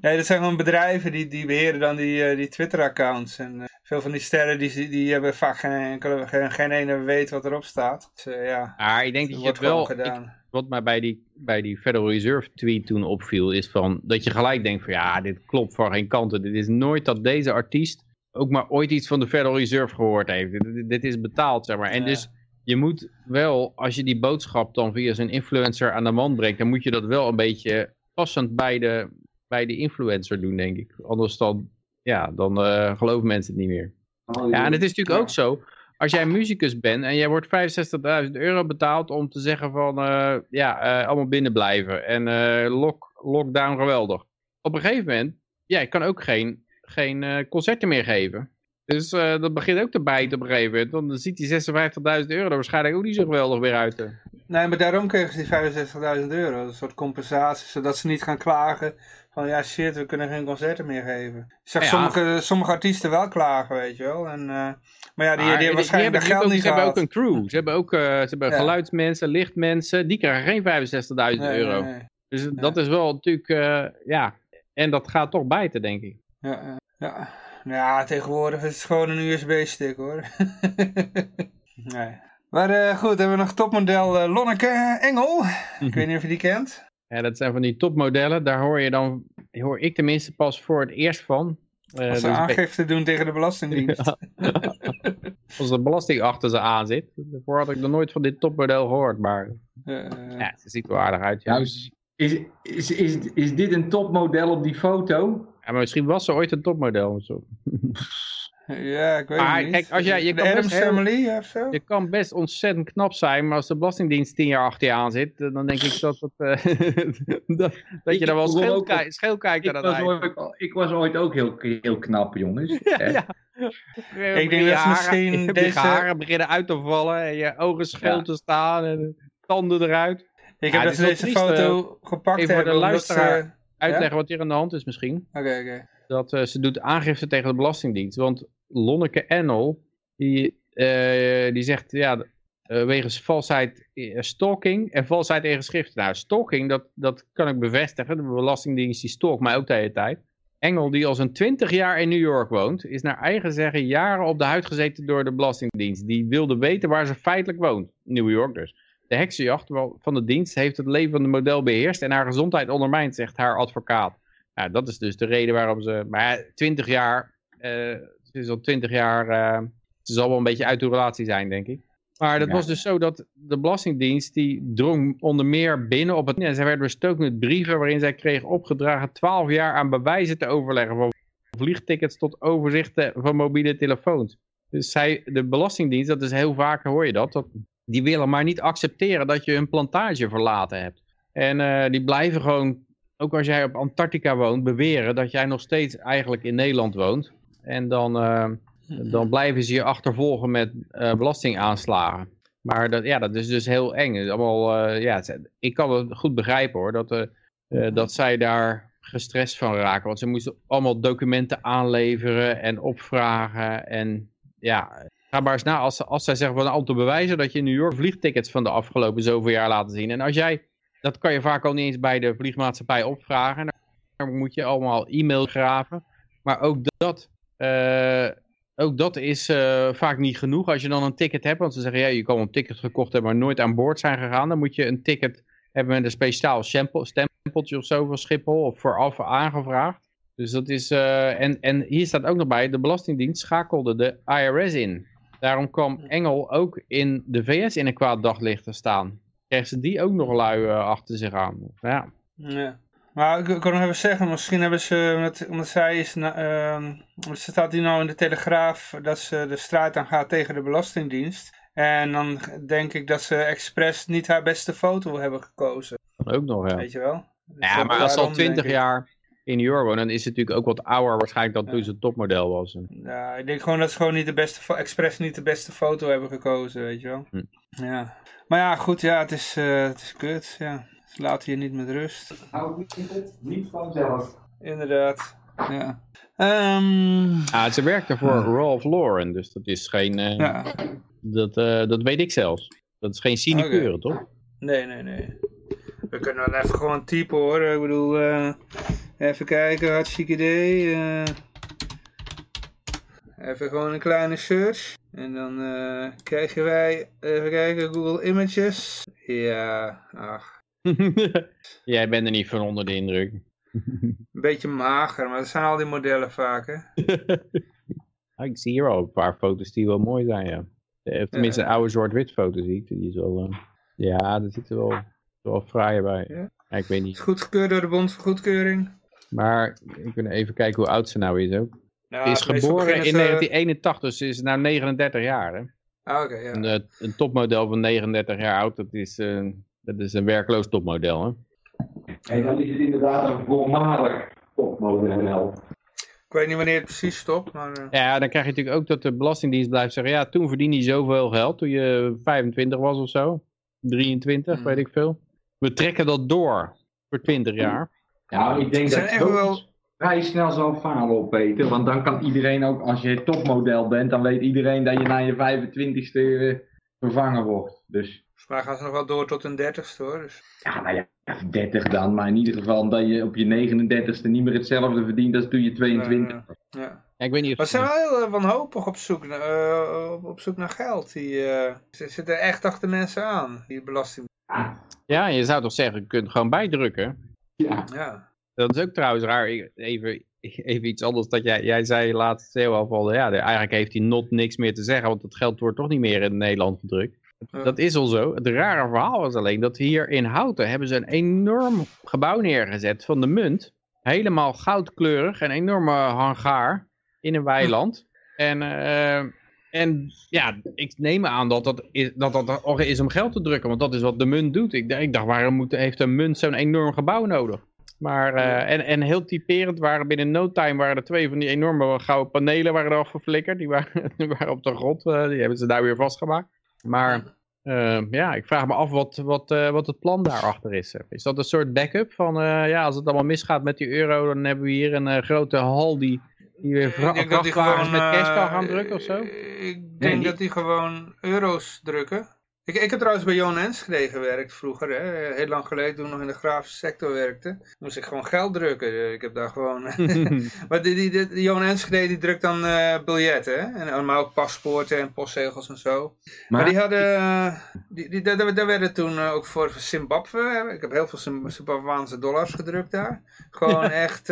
nee, dat zijn gewoon bedrijven die, die beheren dan die, eh, die Twitter-accounts. En veel van die sterren die, die hebben vaak geen, geen, geen ene weet wat erop staat. Dus eh, ja, Maar ik denk dat dat je het wel... ik- gedaan. wat mij bij die, bij die Federal Reserve tweet toen opviel, is van dat je gelijk denkt van ja, dit klopt van geen kanten. Dit is nooit dat deze artiest ook maar ooit iets van de Federal Reserve gehoord heeft. Dit, dit- is betaald, zeg maar. En Ja. dus je moet wel, als je die boodschap dan via zijn influencer aan de man brengt, dan moet je dat wel een beetje passend bij de, bij de influencer doen, denk ik. Anders dan, ja, dan eh, geloven mensen het niet meer. Ja, en het is natuurlijk ook zo, als jij muzikus bent en jij wordt 65.000 euro betaald om te zeggen van, eh, ja, eh, allemaal binnen blijven en lock, lockdown geweldig. Op een gegeven moment, ja, je kan ook geen, geen concerten meer geven. Dus dat begint ook te bijten op een gegeven moment. Want dan ziet die 56.000 euro er waarschijnlijk ook niet zo geweldig weer uit. Nee, maar daarom kregen ze die 65.000 euro. Een soort compensatie, zodat ze niet gaan klagen van ja shit, we kunnen geen concerten meer geven. Ik zag Ja. sommige, sommige artiesten wel klagen, weet je wel. En, eh, maar ja, die, die Maar hebben waarschijnlijk die geld hebben, niet Ze hebben ook een crew. Ze hebben ook eh, ze hebben Ja. geluidsmensen, lichtmensen. Die krijgen geen 65.000 Nee, euro. nee, nee. Dus dat is wel natuurlijk, eh, ja. En dat gaat toch bijten, denk ik. Ja, ja, ja. Nou tegenwoordig is het gewoon een USB-stick hoor. nee. Maar goed, hebben we nog topmodel Lonneke Engel. Ik weet niet of je die kent. Ja, dat zijn van die topmodellen. Daar hoor je dan, hoor ik tenminste pas voor het eerst van. Eh, Als ze dus aangifte doen tegen de Belastingdienst. Ja. Als er belasting achter ze aan zit. Daarvoor had ik nog nooit van dit topmodel gehoord. Maar Eh, ja, ze ziet er wel aardig uit. Ja. Nou, is, is, is, is, is dit een topmodel op die foto? Ja, maar misschien was ze ooit een topmodel. of Zo. ja, ik weet Maar het niet. kijk, als jij- je de kan Adams best heel- Family of zo? Je kan best ontzettend knap zijn, maar als de Belastingdienst tien jaar achter je aan zit, eh, dan denk ik dat, eh, dat, dat je daar wel scheel, kijkt Ik was, ooit, ik was ooit ook heel, heel knap, jongens. Ja. Ik denk dat misschien je deze- haren beginnen uit te vallen en je ogen scheel Ja. te staan en de tanden eruit. Ik Ja, heb dat is ze deze triest, foto gepakt even voor de hebben. luisteraar. Uitleggen wat hier aan de hand is misschien. Oké, oké. Dat eh, ze doet aangifte tegen de Belastingdienst. Want Lonneke Ennel, die, eh, die zegt, ja, eh, wegens valsheid, eh, stalking en valsheid in geschriften. Nou, stalking, dat, dat kan ik bevestigen. De Belastingdienst die stalkt mij ook de hele tijd. Engel, die al zo'n 20 jaar in New York woont, is naar eigen zeggen jaren op de huid gezeten door de Belastingdienst. Die wilde weten waar ze feitelijk woont. New York dus. De heksenjacht van de dienst heeft het leven van de model beheerst en haar gezondheid ondermijnd, zegt haar advocaat. Nou, dat is dus de reden waarom ze... Maar 20 jaar, het is al 20 jaar, eh, het zal wel een beetje uit de relatie zijn, denk ik. Maar dat Ja. was dus zo dat de Belastingdienst, die drong onder meer binnen op het... En zij werd bestookt met brieven waarin zij kreeg opgedragen 12 jaar aan bewijzen te overleggen van vliegtickets tot overzichten van mobiele telefoons. Dus zij, de Belastingdienst, dat is heel vaak, hoor je dat, dat die willen maar niet accepteren dat je een plantage verlaten hebt. En uh, die blijven gewoon, ook als jij op Antarctica woont, beweren dat jij nog steeds eigenlijk in Nederland woont. En dan, uh, dan blijven ze je achtervolgen met uh, belastingaanslagen. Maar dat, ja, dat is dus heel eng. Het is allemaal, ja, ik kan het goed begrijpen hoor, dat, dat zij daar gestrest van raken. Want ze moesten allemaal documenten aanleveren en opvragen. En ja, ga maar eens na als, als zij zeggen van nou, om te bewijzen dat je in New York vliegtickets van de afgelopen zoveel jaar laten zien. En als jij, dat kan je vaak al niet eens bij de vliegmaatschappij opvragen. Dan moet je allemaal e-mail graven. Maar ook dat, ook dat is uh, vaak niet genoeg. Als je dan een ticket hebt, want ze zeggen ja, je kan een ticket gekocht hebben, maar nooit aan boord zijn gegaan. Dan moet je een ticket hebben met een speciaal stempeltje of zo van Schiphol of vooraf aangevraagd. Dus dat is, uh, en, en hier staat ook nog bij, de Belastingdienst schakelde de IRS in. Daarom kwam Engel ook in de VS in een kwaad daglicht te staan. Krijgen ze die ook nog lui uh, achter zich aan. Ja. ja. Maar ik, ik kan nog even zeggen, misschien hebben ze, omdat, omdat zij is, uh, staat hier nou in de Telegraaf dat ze de strijd aan gaat tegen de Belastingdienst. En dan denk ik dat ze expres niet haar beste foto hebben gekozen. Ook nog, ja. Weet je wel? Dus ja, maar als ze al twintig jaar in New York wonen, dan is het natuurlijk ook wat ouder waarschijnlijk dan ja. toen ze topmodel was. Ja, ik denk gewoon dat ze gewoon niet de beste, expres niet de beste foto hebben gekozen, weet je wel. Hm. Ja. Maar ja, goed, ja, het is, uh, het is kut, ja. Ze laten je niet met rust. Hou niet, niet vanzelf. Inderdaad, ja. Um... Ah, ze werkte voor Ralph Lauren, dus dat is geen... Uh... Ja. Dat, uh, dat weet ik zelfs. Dat is geen sinecure, okay. toch? Nee, nee, nee. We kunnen dan even gewoon typen hoor. Ik bedoel, uh, even kijken, hartstikke idee. Uh, even gewoon een kleine search. En dan uh, krijgen wij, even kijken, Google Images. Ja, ach. Jij bent er niet van onder de indruk. een beetje mager, maar dat zijn al die modellen vaak, hè? ik zie hier al een paar foto's die wel mooi zijn, ja. Of tenminste een oude zwart-wit foto zie ik. Die is wel, uh, ja, daar zit er wel, wel fraaier bij. Ja. ja. ik weet niet. Is goedgekeurd door de Bond voor Goedkeuring. Maar we kunnen even kijken hoe oud ze nou is ook. Nou, is geboren in ze... 1981, dus ze is nu 39 jaar. Hè? Ah, oké, okay, ja. Een, uh, een, topmodel van 39 jaar oud, dat is, uh, dat is een werkloos topmodel. Hè? En dan is het inderdaad een voormalig topmodel. Ik weet niet wanneer het precies stopt, maar... Uh... Ja, dan krijg je natuurlijk ook dat de Belastingdienst blijft zeggen... ja, toen verdiende je zoveel geld, toen je 25 was of zo. 23, hmm. weet ik veel. We trekken dat door voor 20 jaar. Nou, ik denk dat het wel... vrij snel zal falen op, Peter. Want dan kan iedereen ook, als je topmodel bent... dan weet iedereen dat je na je 25ste vervangen wordt. Dus... Maar gaan ze nog wel door tot een dertigste hoor. Dus... Ja, nou ja, 30 dan. Maar in ieder geval dat je op je 39ste niet meer hetzelfde verdient als toen je 22 was. Ja, ja. ja, ik weet niet of... Maar ze zijn wel heel uh, wanhopig op zoek, naar, uh, op, op, zoek naar geld. Die, uh, ze zitten echt achter mensen aan, die belasting. Ja, je zou toch zeggen, je kunt gewoon bijdrukken. Ja. ja. Dat is ook trouwens raar. Even, even iets anders. Dat jij, jij zei laatst heel al ja, eigenlijk heeft hij not niks meer te zeggen. Want het geld wordt toch niet meer in Nederland gedrukt. Dat is al zo. Het rare verhaal was alleen dat hier in Houten hebben ze een enorm gebouw neergezet van de munt. Helemaal goudkleurig, een enorme hangaar in een weiland. En, uh, en ja, ik neem aan dat dat, is, dat dat is om geld te drukken, want dat is wat de munt doet. Ik, ik dacht, waarom moet, heeft een munt zo'n enorm gebouw nodig? Maar, uh, en, en heel typerend waren binnen no time waren er twee van die enorme gouden panelen waren er afgeflikkerd. Die waren, die waren op de grond, uh, die hebben ze daar weer vastgemaakt. Maar uh, ja, ik vraag me af wat, wat, uh, wat het plan daarachter is. Is dat een soort backup van, uh, ja, als het allemaal misgaat met die euro, dan hebben we hier een grote hal die, die weer vrachtwagens met cash kan gaan drukken of zo? Ik denk nee, dat die gewoon euro's drukken. Ik, ik heb trouwens bij Johan Enschede gewerkt vroeger, hè. heel lang geleden toen ik nog in de grafische sector werkte. Moest ik gewoon geld drukken. Ik heb daar gewoon... maar die, die, die, Johan Enschede die drukt dan uh, biljetten, hè. En maar ook paspoorten en postzegels en zo. Maar, maar die hadden... Uh, die, die, daar, daar werden toen uh, ook voor Zimbabwe, ik heb heel veel Zimbabwaanse dollars gedrukt daar. Gewoon echt...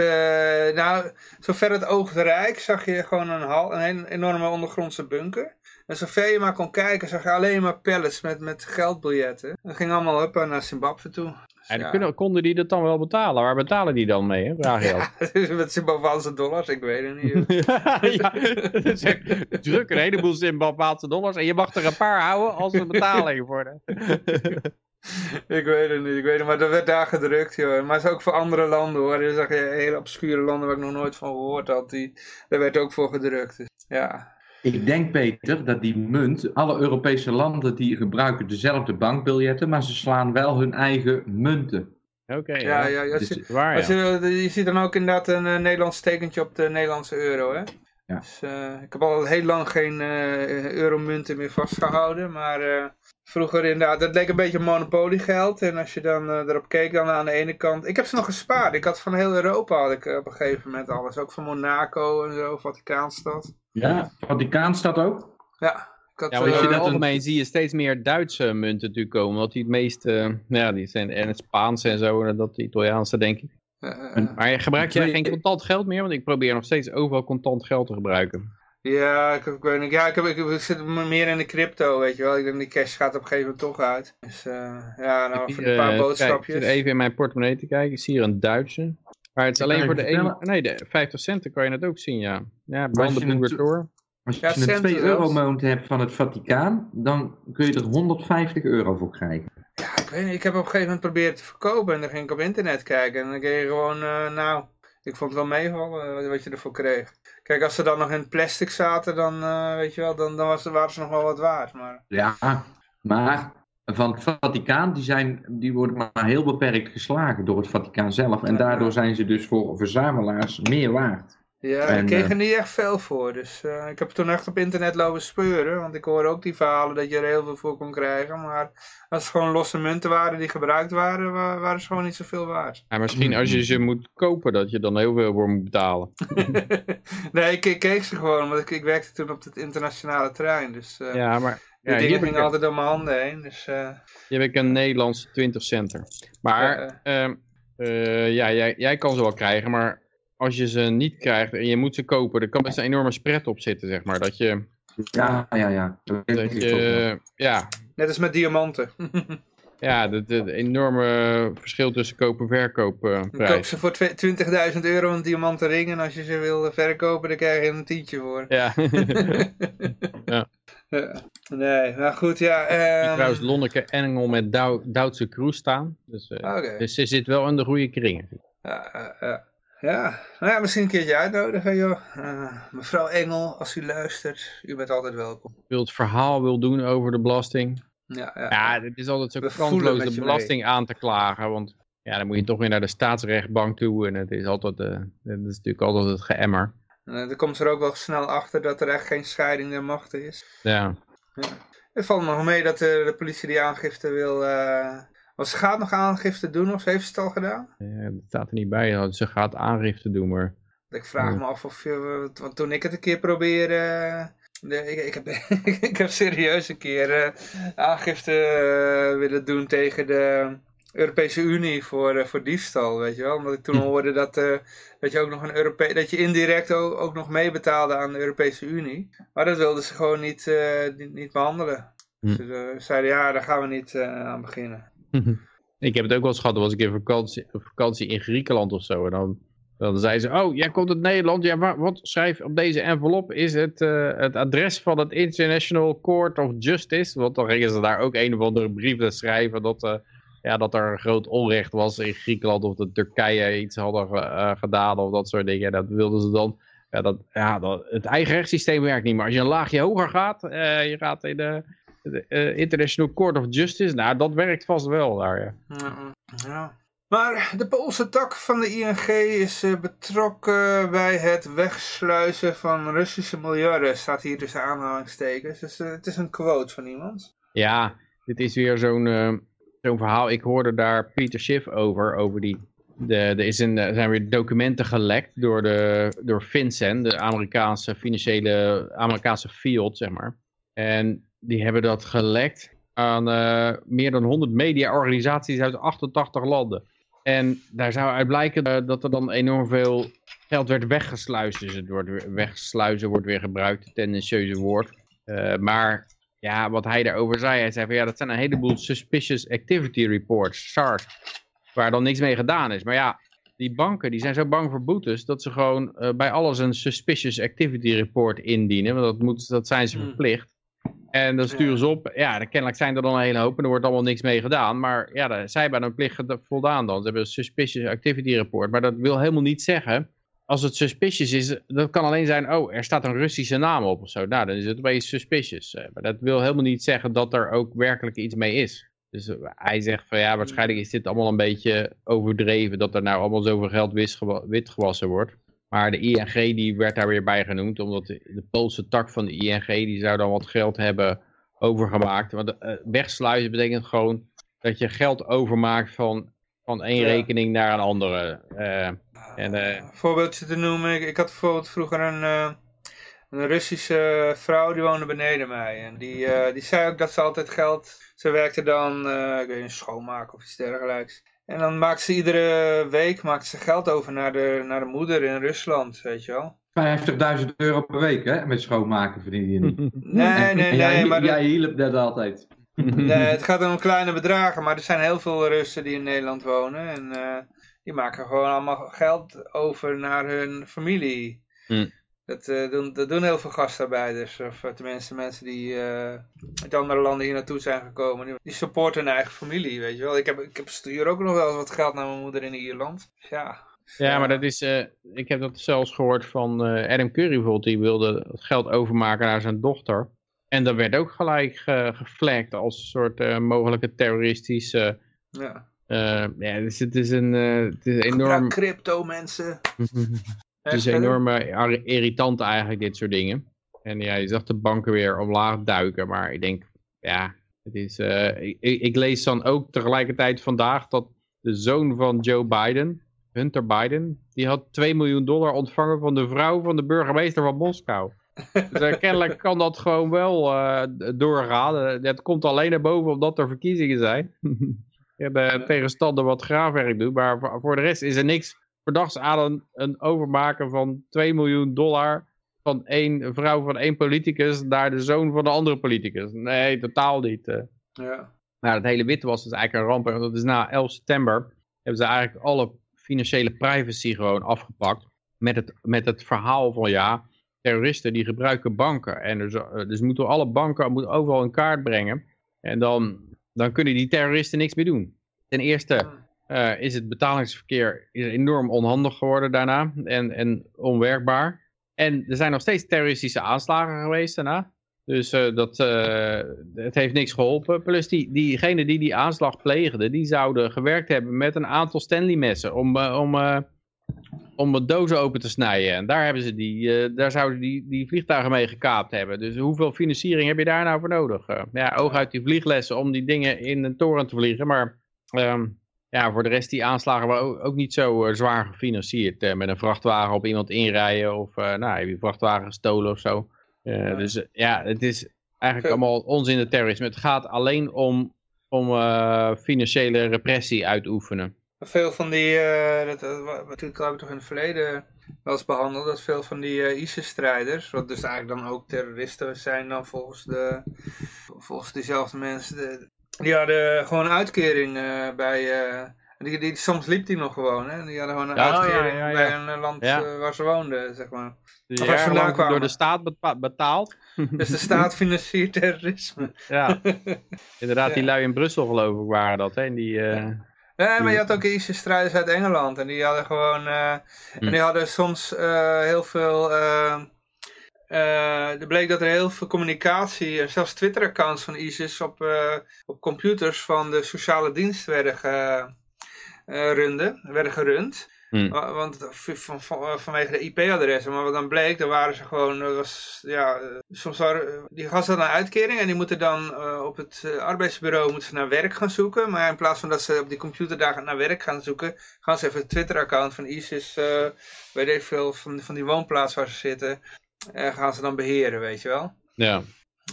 nou, zover het oog rijk zag je gewoon een, hal, een enorme ondergrondse bunker. En zover je maar kon kijken, zag je alleen maar pallets met, met geldbiljetten. Dat ging allemaal up naar Zimbabwe toe. En Ja. kunnen, konden die dat dan wel betalen? Waar betalen die dan mee? Hè? Vraag je. Ja, met Zimbabweanse dollars, ik weet het niet. ja, echt druk een heleboel Zimbabweanse dollars en je mag er een paar houden als een betaling worden. ik weet het niet, ik weet het, maar dat werd daar gedrukt, joh. Maar het is ook voor andere landen, hoor. Er zijn hele obscure landen waar ik nog nooit van gehoord had, die, daar werd ook voor gedrukt. Dus, ja. Ik denk, Peter, dat die munt, alle Europese landen die gebruiken dezelfde bankbiljetten, maar ze slaan wel hun eigen munten. Oké, Ja, ja. ja, ja, Dus- Waar, ja. je, je ziet dan ook inderdaad een eh, Nederlands tekentje op de Nederlandse euro, hè? Ja. Dus, eh, ik heb al heel lang geen eh euromunten meer vastgehouden, maar eh, vroeger inderdaad, dat leek een beetje monopoliegeld. En als je dan eh, erop keek, dan aan de ene kant, ik heb ze nog gespaard. Ik had van heel Europa, had ik op een gegeven moment alles. Ook van Monaco en zo, Vaticaanstad. Ja, Vaticaanstad ook? Ja, ik had, Ja, over het dat een- algemeen zie je steeds meer Duitse munten natuurlijk komen. Want die het meest, ja, die zijn en het Spaans en zo, en dat de Italiaanse denk ik. Eh, een- Maar gebruik jij geen contant geld meer? Want ik probeer nog steeds overal contant geld te gebruiken. ja, ik, ik weet niet. Ja, ik, heb, ik, ik zit meer in de crypto, weet je wel. Ik denk die cash gaat op een gegeven moment toch uit. Dus eh, ja, nou, voor een paar eh, boodschapjes. Kijk, ik zit even in mijn portemonnee te kijken. Ik zie hier een Duitse. Maar het is Ik alleen voor de je 1... vertellen- Nee, de 50 centen kan je het ook zien, ja. Ja, Maar als branden je een boer to- door. Als je Ja, een centen 2 euro munt hebt van het Vaticaan, dan kun je er 150 euro voor krijgen. Ja, ik weet niet. Ik heb op een gegeven moment proberen te verkopen en dan ging ik op internet kijken. En dan kreeg je gewoon, eh, nou, ik vond het wel meevallen eh, wat je ervoor kreeg. Kijk, als ze dan nog in plastic zaten, dan, eh, weet je wel, dan, dan was, waren ze nog wel wat waard. Maar Ja, maar van het Vaticaan, die, zijn, die worden maar heel beperkt geslagen door het Vaticaan zelf. En daardoor zijn ze dus voor verzamelaars meer waard. Ja, En, ik kreeg eh, er niet echt veel voor. Dus eh, ik heb toen echt op internet lopen speuren. Want ik hoor ook die verhalen dat je er heel veel voor kon krijgen. Maar als het gewoon losse munten waren die gebruikt waren, wa- waren ze gewoon niet zoveel waard. Ja, misschien als je ze moet kopen, dat je dan heel veel voor moet betalen. nee, ik, ik keek ze gewoon, want ik, ik werkte toen op het internationale trein. Dus eh Ja, maar die ja, dingen ik, gingen altijd door mijn handen heen. Dus eh, hier heb ik een Nederlandse 20 center. Maar ehm, eh, ja, jij, jij kan ze wel krijgen, maar als je ze niet krijgt en je moet ze kopen, er kan best een enorme spread op zitten, zeg maar. Dat je, Ja, ja, ja. Dat je ja, net als met diamanten. ja, het enorme verschil tussen koop en Dan koop verkoopprijs. ze voor twe- 20.000 euro een diamanten ring en als je ze wil verkopen, dan krijg je een tientje voor. Ja, Ja. Nee, maar goed, ja. ehm, trouwens Lonneke Engel met Dou Duitse Kroes staan. Dus, eh, dus ze zit wel in de goede kringen. Ja, ja, ja. Ja, nou ja, misschien een keertje uitnodigen, joh. Eh, mevrouw Engel, als u luistert, u bent altijd welkom. Wil het verhaal wil doen over de belasting. Ja, ja. Ja, het is altijd zo kansloos de belasting aan te klagen. Want ja, dan moet je toch weer naar de staatsrechtbank toe. En het is altijd, eh dat is natuurlijk altijd het geëmmer. En, eh, dan komt er ook wel snel achter dat er echt geen scheiding der machten is. Ja. Het valt me nog mee dat de politie die aangifte wil... want ze gaat nog aangifte doen of ze heeft het al gedaan? Ja, dat staat er niet bij. Ze gaat aangifte doen, maar... Ik vraag Ja. me af of je, want toen ik het een keer probeerde, de, ik, ik, heb, ik heb serieus een keer eh, aangifte eh, willen doen tegen de Europese Unie voor, eh, voor diefstal, weet je wel. Omdat ik toen Hm. hoorde dat, dat je ook nog een Europe dat je indirect ook, ook nog meebetaalde aan de Europese Unie. Maar dat wilden ze gewoon niet, niet, niet behandelen. Hm. Ze zeiden ja, daar gaan we niet aan beginnen. Ik heb het ook wel eens gehad. Was ik in vakantie, in Griekenland of zo. En dan, dan zei ze, oh, jij komt uit Nederland. Ja, wa- wat schrijf op deze envelop is het, eh, het adres van het International Court of Justice. Want dan gingen ze daar ook een of andere brief te schrijven dat, eh, ja, dat er een groot onrecht was in Griekenland. Of dat Turkije iets hadden eh, gedaan of dat soort dingen. Dat wilden ze dan. Ja, dat, ja dat, het eigen rechtssysteem werkt niet. Maar als je een laagje hoger gaat, je gaat in de, de eh, International Court of Justice. Nou, dat werkt vast wel daar, ja. Maar de Poolse tak van de ING is eh, betrokken bij het wegsluizen van Russische miljarden. Staat hier tussen aanhalingstekens. Dus eh, het is een quote van iemand. Ja, dit is weer zo'n zo'n verhaal. Ik hoorde daar Pieter Schiff over, over die... De, er is een, er zijn weer documenten gelekt door, de, door FinCEN, de Amerikaanse financiële, Amerikaanse field, zeg maar. En die hebben dat gelekt aan eh, meer dan 100 mediaorganisaties uit 88 landen. En daar zou uit blijken eh, dat er dan enorm veel geld werd weggesluist. Dus het wordt wegsluizen wordt weer gebruikt, het tendentieuze woord. Eh, maar ja, wat hij daarover zei, hij zei van ja, dat zijn een heleboel suspicious activity reports, SARS. waar dan niks mee gedaan is. Maar ja, die banken die zijn zo bang voor boetes dat ze gewoon bij alles een suspicious activity report indienen. Want dat, moet, dat zijn ze Hmm. verplicht. En dan sturen ze op, ja, dan kennelijk zijn er dan een hele hoop en er wordt allemaal niks mee gedaan. Maar ja, daar- zij hebben hun plicht voldaan dan. Ze hebben een suspicious activity report. Maar dat wil helemaal niet zeggen, als het suspicious is, dat kan alleen zijn, oh, er staat een Russische naam op of zo. Nou, dan is het opeens suspicious. Eh, Maar dat wil helemaal niet zeggen dat er ook werkelijk iets mee is. Dus eh, hij zegt van ja, waarschijnlijk is dit allemaal een beetje overdreven, dat er nou allemaal zoveel geld witgewassen wordt. Maar de ING die werd daar weer bij genoemd, omdat de, de Poolse tak van de ING die zou dan wat geld hebben overgemaakt. Want eh, wegsluizen betekent gewoon dat je geld overmaakt van, van één Ja. rekening naar een andere. Eh, en, eh, voorbeeldje te noemen. Ik, ik had bijvoorbeeld vroeger een, een Russische vrouw die woonde beneden mij. En die, die zei ook dat ze altijd geld... Ze werkte dan, ik weet niet, schoonmaken of iets dergelijks. En dan maakte ze iedere week maakte ze geld over naar de, naar de moeder in Rusland, weet je wel. 50.000 euro per week, hè? Met schoonmaken verdien je niet. Nee, En- nee, en jij, nee, maar, jij hielp dat altijd. nee, het gaat om kleine bedragen. Maar er zijn heel veel Russen die in Nederland wonen. En eh, die maken gewoon allemaal geld over naar hun familie. Hm. Dat, eh, doen, dat doen heel veel gastarbeiders. Of eh, tenminste mensen die eh, uit andere landen hier naartoe zijn gekomen. Die, die supporten hun eigen familie, weet je wel. Ik heb, ik heb stuur ook nog wel eens wat geld naar mijn moeder in Ierland. Ja. Ja, maar dat is, ik heb dat zelfs gehoord van Adam Curry bijvoorbeeld, die wilde het geld overmaken naar zijn dochter. En dat werd ook gelijk ge geflagd als een soort mogelijke terroristische... ja. ja, dus het is een eh, het is enorm... crypto, mensen. het is enorm irritant eigenlijk, dit soort dingen. En ja, je zag de banken weer omlaag duiken, maar ik denk, ja, het is... eh, ik, ik lees dan ook tegelijkertijd vandaag dat de zoon van Joe Biden, Hunter Biden, die had 2 miljoen dollar ontvangen van de vrouw van de burgemeester van Moskou. Dus eh, kennelijk kan dat gewoon wel eh, doorgaan. Het komt alleen naar boven omdat er verkiezingen zijn. en de tegenstander wat graafwerk doet. Maar voor de rest is er niks verdachts aan een, een overmaken van 2 miljoen dollar van één vrouw van één politicus naar de zoon van de andere politicus. Nee, totaal niet. eh. Ja. Nou, het hele witwas is eigenlijk een ramp. En dat is na 11 september hebben ze eigenlijk alle financiële privacy gewoon afgepakt. Met het, met het verhaal van ja, terroristen die gebruiken banken. En dus, eh, dus moeten alle banken moeten overal in kaart brengen. En dan, dan kunnen die terroristen niks meer doen. Ten eerste eh, is het betalingsverkeer enorm onhandig geworden daarna. En, en onwerkbaar. En er zijn nog steeds terroristische aanslagen geweest daarna. Dus eh, dat, eh, het heeft niks geholpen. Plus die, diegenen die die aanslag pleegden, die zouden gewerkt hebben met een aantal Stanley messen om, om, om de dozen open te snijden. En daar, hebben ze die, daar zouden die, die vliegtuigen mee gekaapt hebben. Dus hoeveel financiering heb je daar nou voor nodig? Ja, oog uit die vlieglessen om die dingen in een toren te vliegen. Maar ehm, ja, voor de rest die aanslagen waren ook, niet zo eh, zwaar gefinancierd. eh, met een vrachtwagen op iemand inrijden of eh, nou, heb je een vrachtwagen gestolen of zo. Ja. Dus ja, het is eigenlijk allemaal onzin het terrorisme. Het gaat alleen om, om financiële repressie uitoefenen. Veel van die, eh dat, natuurlijk heb ik toch in het verleden wel eens behandeld, dat veel van die eh, ISIS-strijders, wat dus eigenlijk dan ook terroristen zijn dan volgens, de, volgens diezelfde mensen, de- die hadden gewoon een uitkering eh, bij, eh, die, die, soms liep die nog gewoon, hè? die hadden gewoon een Ja, ja, uitkering ja, ja. bij een eh, land Ja. waar ze woonden, zeg maar. Jarenlang kwamen. door de staat betaald. Dus de staat financiert terrorisme. Ja, inderdaad, die lui in Brussel geloof ik waren dat. Hè? En die, eh, Nee, maar je had ook ISIS-strijders uit Engeland. En die hadden gewoon... eh, Hm. En die hadden soms eh, heel veel... eh, eh, er bleek dat er heel veel communicatie... en zelfs Twitter-accounts van ISIS op, eh, op computers van de sociale dienst werden, ge, eh, werden gerund. Hm. Wa- Want van, van, vanwege de IP-adressen. Maar wat dan bleek, dan waren ze gewoon... was, ja, eh, soms waren, die gasten hadden een uitkering en die moeten dan eh, op het eh, arbeidsbureau moeten ze naar werk gaan zoeken. Maar in plaats van dat ze op die computer daar naar werk gaan zoeken, gaan ze even het Twitter-account van ISIS, eh weet ik veel, van, van die woonplaats waar ze zitten, eh, gaan ze dan beheren, weet je wel. ja.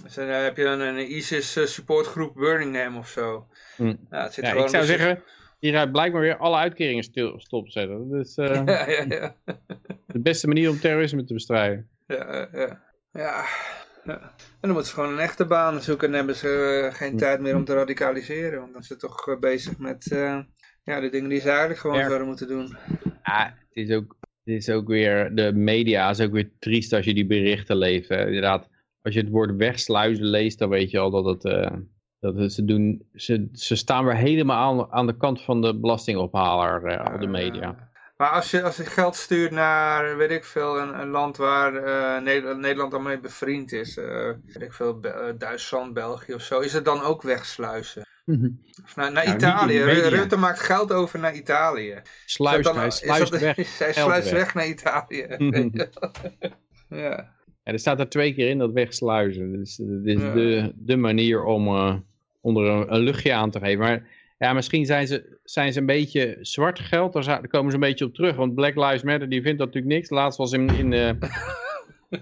Dus dan eh, heb je dan een ISIS eh, supportgroep Birmingham of zo. Hm. Ja, het zit ja, gewoon ik zou dus- zeggen, hieruit blijkbaar weer alle uitkeringen stil, stopzetten. Dat is eh, Ja, ja, ja. de beste manier om terrorisme te bestrijden. Ja, ja, ja. En dan moeten ze gewoon een echte baan zoeken en hebben ze geen tijd meer om te radicaliseren. Want dan zijn ze toch bezig met Ja, de dingen die ze eigenlijk gewoon zouden moeten doen. Ja, het is ook, het is ook weer, de media is ook weer triest als je die berichten leest. Inderdaad, als je het woord wegsluizen leest, dan weet je al dat het, eh, dat ze doen, ze, ze staan weer helemaal aan, aan de kant van de belastingophaler, eh, op de media. Eh, maar als je, als je geld stuurt naar, weet ik veel, een, land waar eh, Nederland, Nederland dan mee bevriend is, weet ik veel, Duitsland, België of zo, is het dan ook wegsluizen? Of naar, naar Nou, Italië. Rutte maakt geld over naar Italië. Sluist, Is dat dan- hij is sluist dat- weg. Hij sluist weg. weg naar Italië. ja. Er staat er twee keer in dat wegsluizen. Dus dit is Ja. de, de manier om onder een, een luchtje aan te geven. Maar ja, misschien zijn ze, zijn ze een beetje zwart geld. Daar, komen ze een beetje op terug. Want Black Lives Matter die vindt dat natuurlijk niks. Laatst was in, in, eh,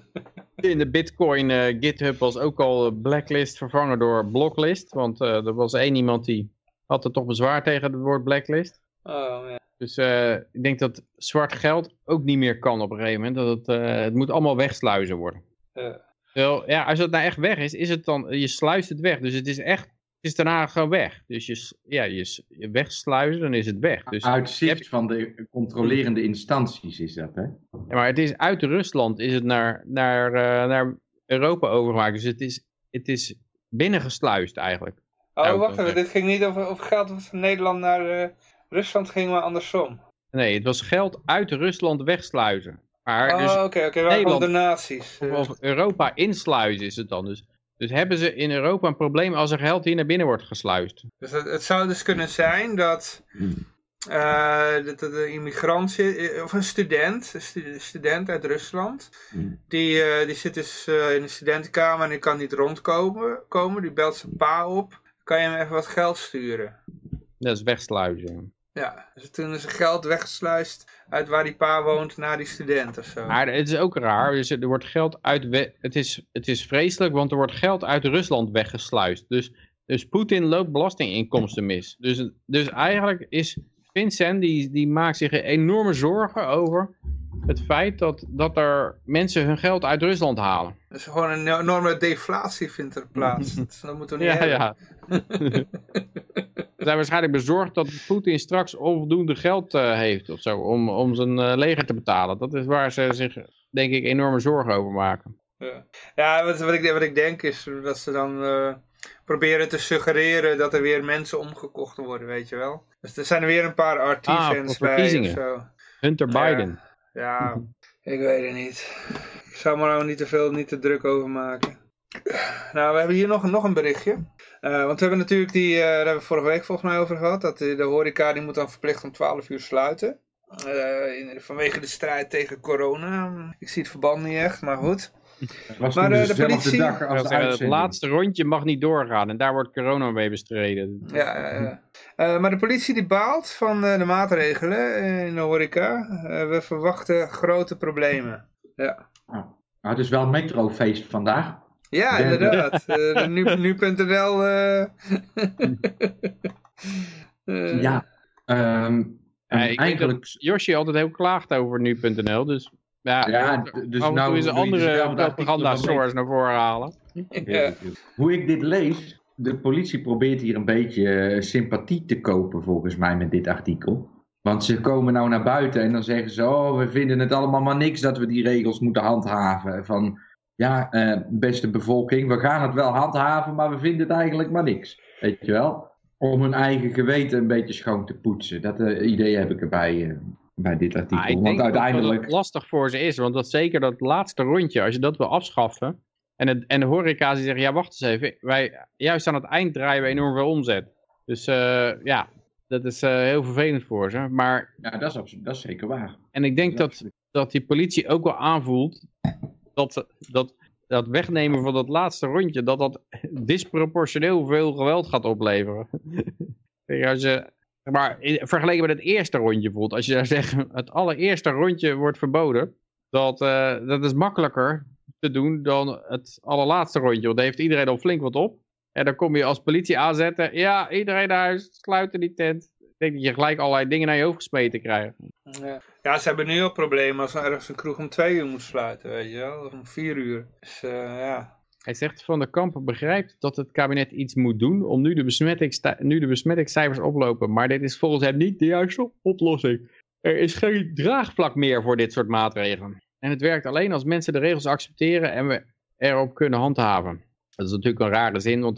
in de Bitcoin eh, GitHub was ook al eh, blacklist vervangen door blocklist. Want eh, er was één iemand die had er toch bezwaar tegen het woord blacklist. Oh, ja. Dus ik denk dat zwart geld ook niet meer kan op een gegeven moment. Dat het, het moet allemaal wegsluizen worden. Ja. Terwijl, ja, als het nou echt weg is, is het dan, je sluist het weg. Dus het is echt, is daarna gewoon weg. Dus je, ja, je, wegsluizen, dan is het weg. Dus, Uit hebt- zicht van de controlerende instanties is dat, hè? ja, maar het is uit Rusland is het naar, naar, eh, naar Europa overgemaakt. Dus het is, het is binnengesluist eigenlijk. Oh, wacht even. Dit ging niet over, over geld van Nederland naar eh, Rusland ging, maar andersom. Nee, het was geld uit Rusland wegsluizen. Maar Oh, dus oké, oké. Okay. gewoon Nederland- donaties. Of, of Europa insluizen is het dan. Dus, dus hebben ze in Europa een probleem als er geld hier naar binnen wordt gesluist? Dus het, het zou dus kunnen zijn dat, eh, dat een immigrant zit, eh, of een student, een stu- student uit Rusland, Hmm. die, eh, die zit dus eh, in een studentenkamer en die kan niet rondkomen, komen, die belt zijn pa op, kan je hem even wat geld sturen. Dat is wegsluizen. Ja, dus toen is geld weggesluist uit waar die pa woont naar die student of zo. Maar het is ook raar. Dus er wordt geld uit. Het is, het is vreselijk, want er wordt geld uit Rusland weggesluist. Dus, dus Poetin loopt belastinginkomsten mis. Dus, dus eigenlijk is Vincent, die, die maakt zich enorme zorgen over het feit dat, dat er mensen hun geld uit Rusland halen. Dus gewoon een enorme deflatie vindt er plaats. Dat, moeten we niet Ja, hebben. ja. Ze zijn waarschijnlijk bezorgd dat Poetin straks onvoldoende geld eh, heeft of zo, om, om zijn eh, leger te betalen. Dat is waar ze zich, denk ik, enorme zorgen over maken. Ja, ja wat, wat, ik, wat ik denk is dat ze dan eh, proberen te suggereren dat er weer mensen omgekocht worden, weet je wel. Dus er zijn er weer een paar artisans Ah, bij of zo. Hunter Ja. Biden. Ja, ik weet het niet. Ik zou me nou niet te veel, niet te druk over maken. Nou, we hebben hier nog, nog een berichtje. Eh, want we hebben natuurlijk die, eh, daar hebben we vorige week volgens mij over gehad, dat de, de horeca die moet dan verplicht om 12 uur sluiten. Eh, in- vanwege de strijd tegen corona. Ik zie het verband niet echt, maar goed. Het was Maar, toen eh, de dezelfde politie- dag als de het laatste rondje mag niet doorgaan en daar wordt corona mee bestreden. Ja, ja, ja. Eh, maar de politie die baalt van eh, de maatregelen in de horeca. We verwachten grote problemen. Ja, Nou, het is wel een metrofeest vandaag. ja inderdaad. Eh, de nu- Nu.nl. eh, Ja. ehm, ik eigenlijk... Yoshi altijd heel klaagt over nu.nl, dus ja, dus nou toe is een andere propaganda source naar voren halen. ja. Hoe ik dit lees, de politie probeert hier een beetje eh, sympathie te kopen volgens mij met dit artikel. Want ze komen nou naar buiten en dan zeggen ze, oh we vinden het allemaal maar niks dat we die regels moeten handhaven. Van, ja eh, beste bevolking, we gaan het wel handhaven, maar we vinden het eigenlijk maar niks. Weet je wel? Om hun eigen geweten een beetje schoon te poetsen. Dat eh, idee heb ik erbij bij dit artikel. Ik Want denk dat uiteindelijk... het lastig voor ze is, want dat zeker dat laatste rondje, als je dat wil afschaffen, en, het, en de horeca die zeggen, ja wacht eens even, wij, juist aan het eind draaien we enorm veel omzet. Dus eh, ja, dat is eh, heel vervelend voor ze. Maar, Ja, dat is, absolu- dat is zeker waar. en ik denk dat, absoluut. dat die politie ook wel aanvoelt dat, dat dat wegnemen van dat laatste rondje, dat dat disproportioneel veel geweld gaat opleveren. Als je, maar vergeleken met het eerste rondje bijvoorbeeld, als je daar zegt, het allereerste rondje wordt verboden, dat, eh, dat is makkelijker te doen dan het allerlaatste rondje, want daar heeft iedereen al flink wat op. En dan kom je als politie aanzetten, ja, iedereen naar huis, sluiten die tent. Ik denk dat je gelijk allerlei dingen naar je hoofd gesmeten krijgt. Ja. ja, ze hebben nu al problemen als er ergens een kroeg om twee uur moet sluiten, weet je wel. Of om vier uur. Dus eh, ja. Hij zegt van de kampen begrijpt dat het kabinet iets moet doen om nu de, nu de besmettingscijfers oplopen. Maar dit is volgens hem niet de juiste oplossing. Er is geen draagvlak meer voor dit soort maatregelen. En het werkt alleen als mensen de regels accepteren en we erop kunnen handhaven. Dat is natuurlijk een rare zin, want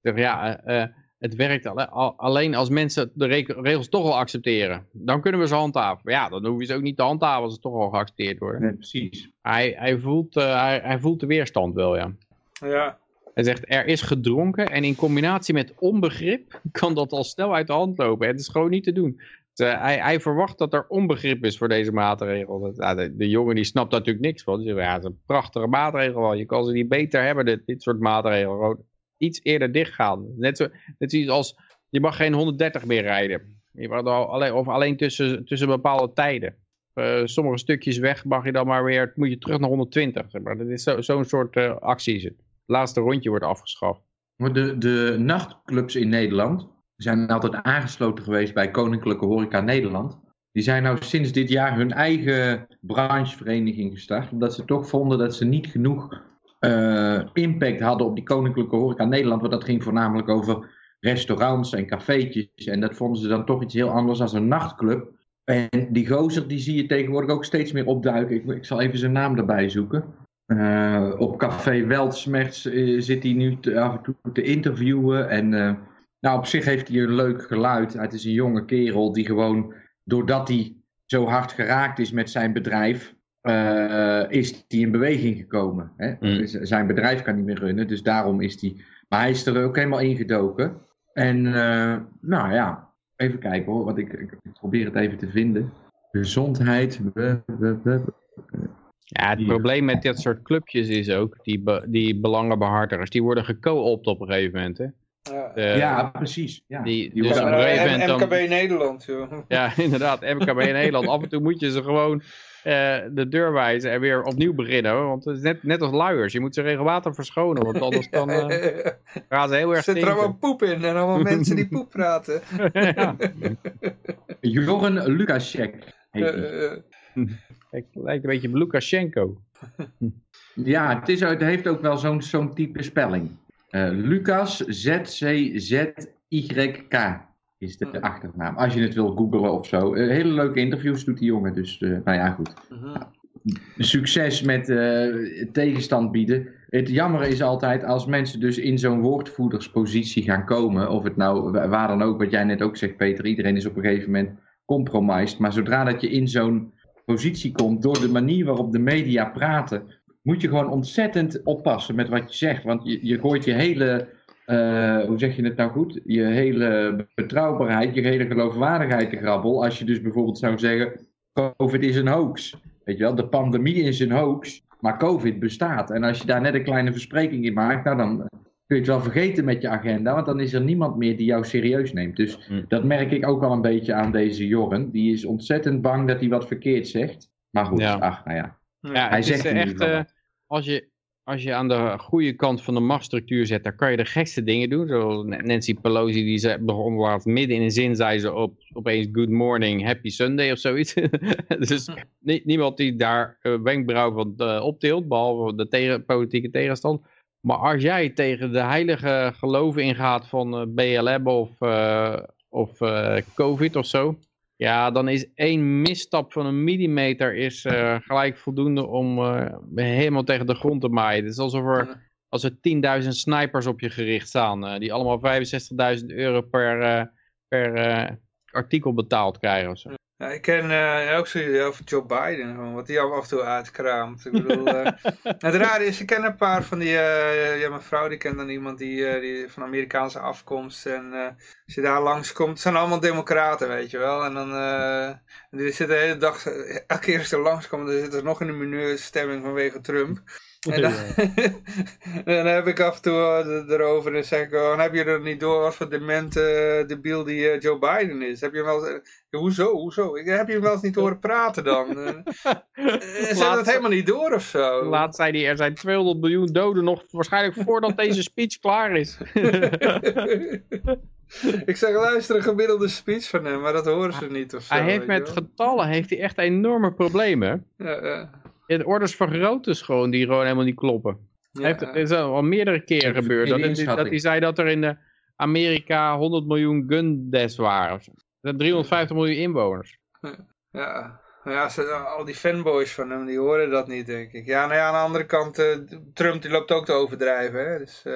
zeg, ja, eh, eh, het werkt alle- al- alleen als mensen de re- regels toch al accepteren. Dan kunnen we ze handhaven. Maar ja, dan hoef je ze ook niet te handhaven als ze toch al geaccepteerd worden. Nee, precies. Hij, hij, voelt, hij, hij voelt de weerstand wel, ja. Ja. Hij zegt, er is gedronken en in combinatie met onbegrip kan dat al snel uit de hand lopen. Het is gewoon niet te doen. Dus, eh, hij, hij verwacht dat er onbegrip is voor deze maatregel. De, de jongen die snapt natuurlijk niks van. Zegt, ja, het is een prachtige maatregel. Je kan ze niet beter hebben, dit, soort maatregelen. Iets eerder dichtgaan. Net, zo, als, je mag geen 130 meer rijden. Je mag al, alleen, of alleen tussen, tussen bepaalde tijden. Eh, sommige stukjes weg mag je dan maar weer, moet je terug naar 120. Zeg maar. Dat is zo- zo'n soort eh, actie laatste rondje wordt afgeschaft. De, de nachtclubs in Nederland zijn altijd aangesloten geweest bij Koninklijke Horeca Nederland. Die zijn nou sinds dit jaar hun eigen branchevereniging gestart. Omdat ze toch vonden dat ze niet genoeg eh, impact hadden op die Koninklijke Horeca Nederland. Want dat ging voornamelijk over restaurants en cafeetjes. En dat vonden ze dan toch iets heel anders dan een nachtclub. En die gozer die zie je tegenwoordig ook steeds meer opduiken. Ik, ik zal even zijn naam erbij zoeken. Eh, op Café Weltsmerts eh, zit hij nu te- af en toe te interviewen. En eh, nou, op zich heeft hij een leuk geluid. Het is een jonge kerel die gewoon, doordat hij zo hard geraakt is met zijn bedrijf, is hij in beweging gekomen. Hè? Mm. Zijn bedrijf kan niet meer runnen, dus daarom is hij. Maar hij is er ook helemaal ingedoken. En nou ja, even kijken hoor, want ik, ik, ik probeer het even te vinden. Gezondheid. Ja, het probleem met dit soort clubjes is ook, die, be- die belangenbehartigers, die worden geko-opt op een gegeven moment. Hè? Ja. Ja, precies. Ja. die- Die dus worden- op een gegeven Eh, moment dan- MKB Nederland, joh. Ja, inderdaad, MKB in Nederland. Af en toe moet je ze gewoon eh, de deur wijzen en weer opnieuw beginnen. Hoor. Want het is net, net als luiers, je moet ze regelmatig verschonen, want anders dan eh, gaan ze heel er erg zit er allemaal poep in en allemaal mensen die poep praten. ja, Joren Lukasjek heet het lijkt een beetje op Lukashenko. Ja, het, is, het heeft ook wel zo'n zo'n type spelling. Eh, Lucas Z-C-Z-Y-K is de achternaam. Als je het wil googlen of zo. Eh, hele leuke interviews doet die jongen. Dus, eh, nou ja, goed. mhm. Succes met eh, tegenstand bieden. Het jammer is altijd als mensen dus in zo'n woordvoerderspositie gaan komen. Of het nou wa- waar dan ook, wat jij net ook zegt, Peter. Iedereen is op een gegeven moment compromised. Maar zodra dat je in zo'n positie komt, door de manier waarop de media praten, moet je gewoon ontzettend oppassen met wat je zegt. Want je, je gooit je hele, eh, hoe zeg je het nou goed? Je hele betrouwbaarheid, je hele geloofwaardigheid te grabbel. Als je dus bijvoorbeeld zou zeggen, COVID is een hoax. Weet je wel, de pandemie is een hoax, maar COVID bestaat. En als je daar net een kleine verspreking in maakt, nou dan kun je het wel vergeten met je agenda, want dan is er niemand meer die jou serieus neemt. Dus Hm. dat merk ik ook wel een beetje aan deze Jorren. Die is ontzettend bang dat hij wat verkeerd zegt. Maar goed, Ja. ach, nou ja. Ja, Hij zegt is eh, echt, eh, als, je, als je aan de goede kant van de machtsstructuur zet, dan kan je de gekste dingen doen. Zoals Nancy Pelosi, die zei, begon laatst midden in een zin, zei ze op, opeens good morning, happy Sunday of zoiets. dus nie- niemand die daar uh, wenkbrauw van eh, optilt, behalve de tegen, politieke tegenstand. Maar als jij tegen de heilige geloven ingaat van eh, BLM of, eh, of eh, COVID of zo, ja, dan is één misstap van een millimeter is gelijk voldoende om eh, helemaal tegen de grond te maaien. Het is alsof er, als er 10.000 snipers op je gericht staan, die allemaal 65.000 euro per, per artikel betaald krijgen of zo. Ja, ik ken eh, ook zo over Joe Biden, gewoon, wat hij af en toe uitkraamt. Ik bedoel, eh, het rare is, ik ken een paar van die, eh, ja, mijn vrouw die kent dan iemand die, die van Amerikaanse afkomst. En als je daar langskomt, het zijn allemaal democraten, weet je wel. En dan, die zitten de hele dag, elke keer als ze langskomen, dan zitten ze nog in een minuutstemming vanwege Trump. En dan, heb ik af en toe eh, erover en zeg ik, oh, heb je er niet door wat voor dement uh, debiel die uh, Joe Biden is. Heb je hem wel eens, hoezo, hoezo? Ik, heb je hem wel eens niet horen praten dan? Ze hebben het helemaal niet door of zo. Laat zei er zijn 200 miljoen doden nog waarschijnlijk voordat deze speech klaar is. ik zeg, luister een gemiddelde speech van hem, maar dat horen ze niet of zo. Hij heeft met getallen heeft hij echt enorme problemen. Ja, ja. In orders van grootte gewoon die gewoon helemaal niet kloppen. Ja, Heeft, het is al meerdere keren gebeurd. Dat, dat hij zei dat er in eh, Amerika 100 miljoen gun deaths waren. of zo. Zijn 350 miljoen inwoners. Ja, ja ze, al die fanboys van hem, die horen dat niet, denk ik. Ja, nou ja, aan de andere kant, eh, Trump die loopt ook te overdrijven, hè. Dus, eh,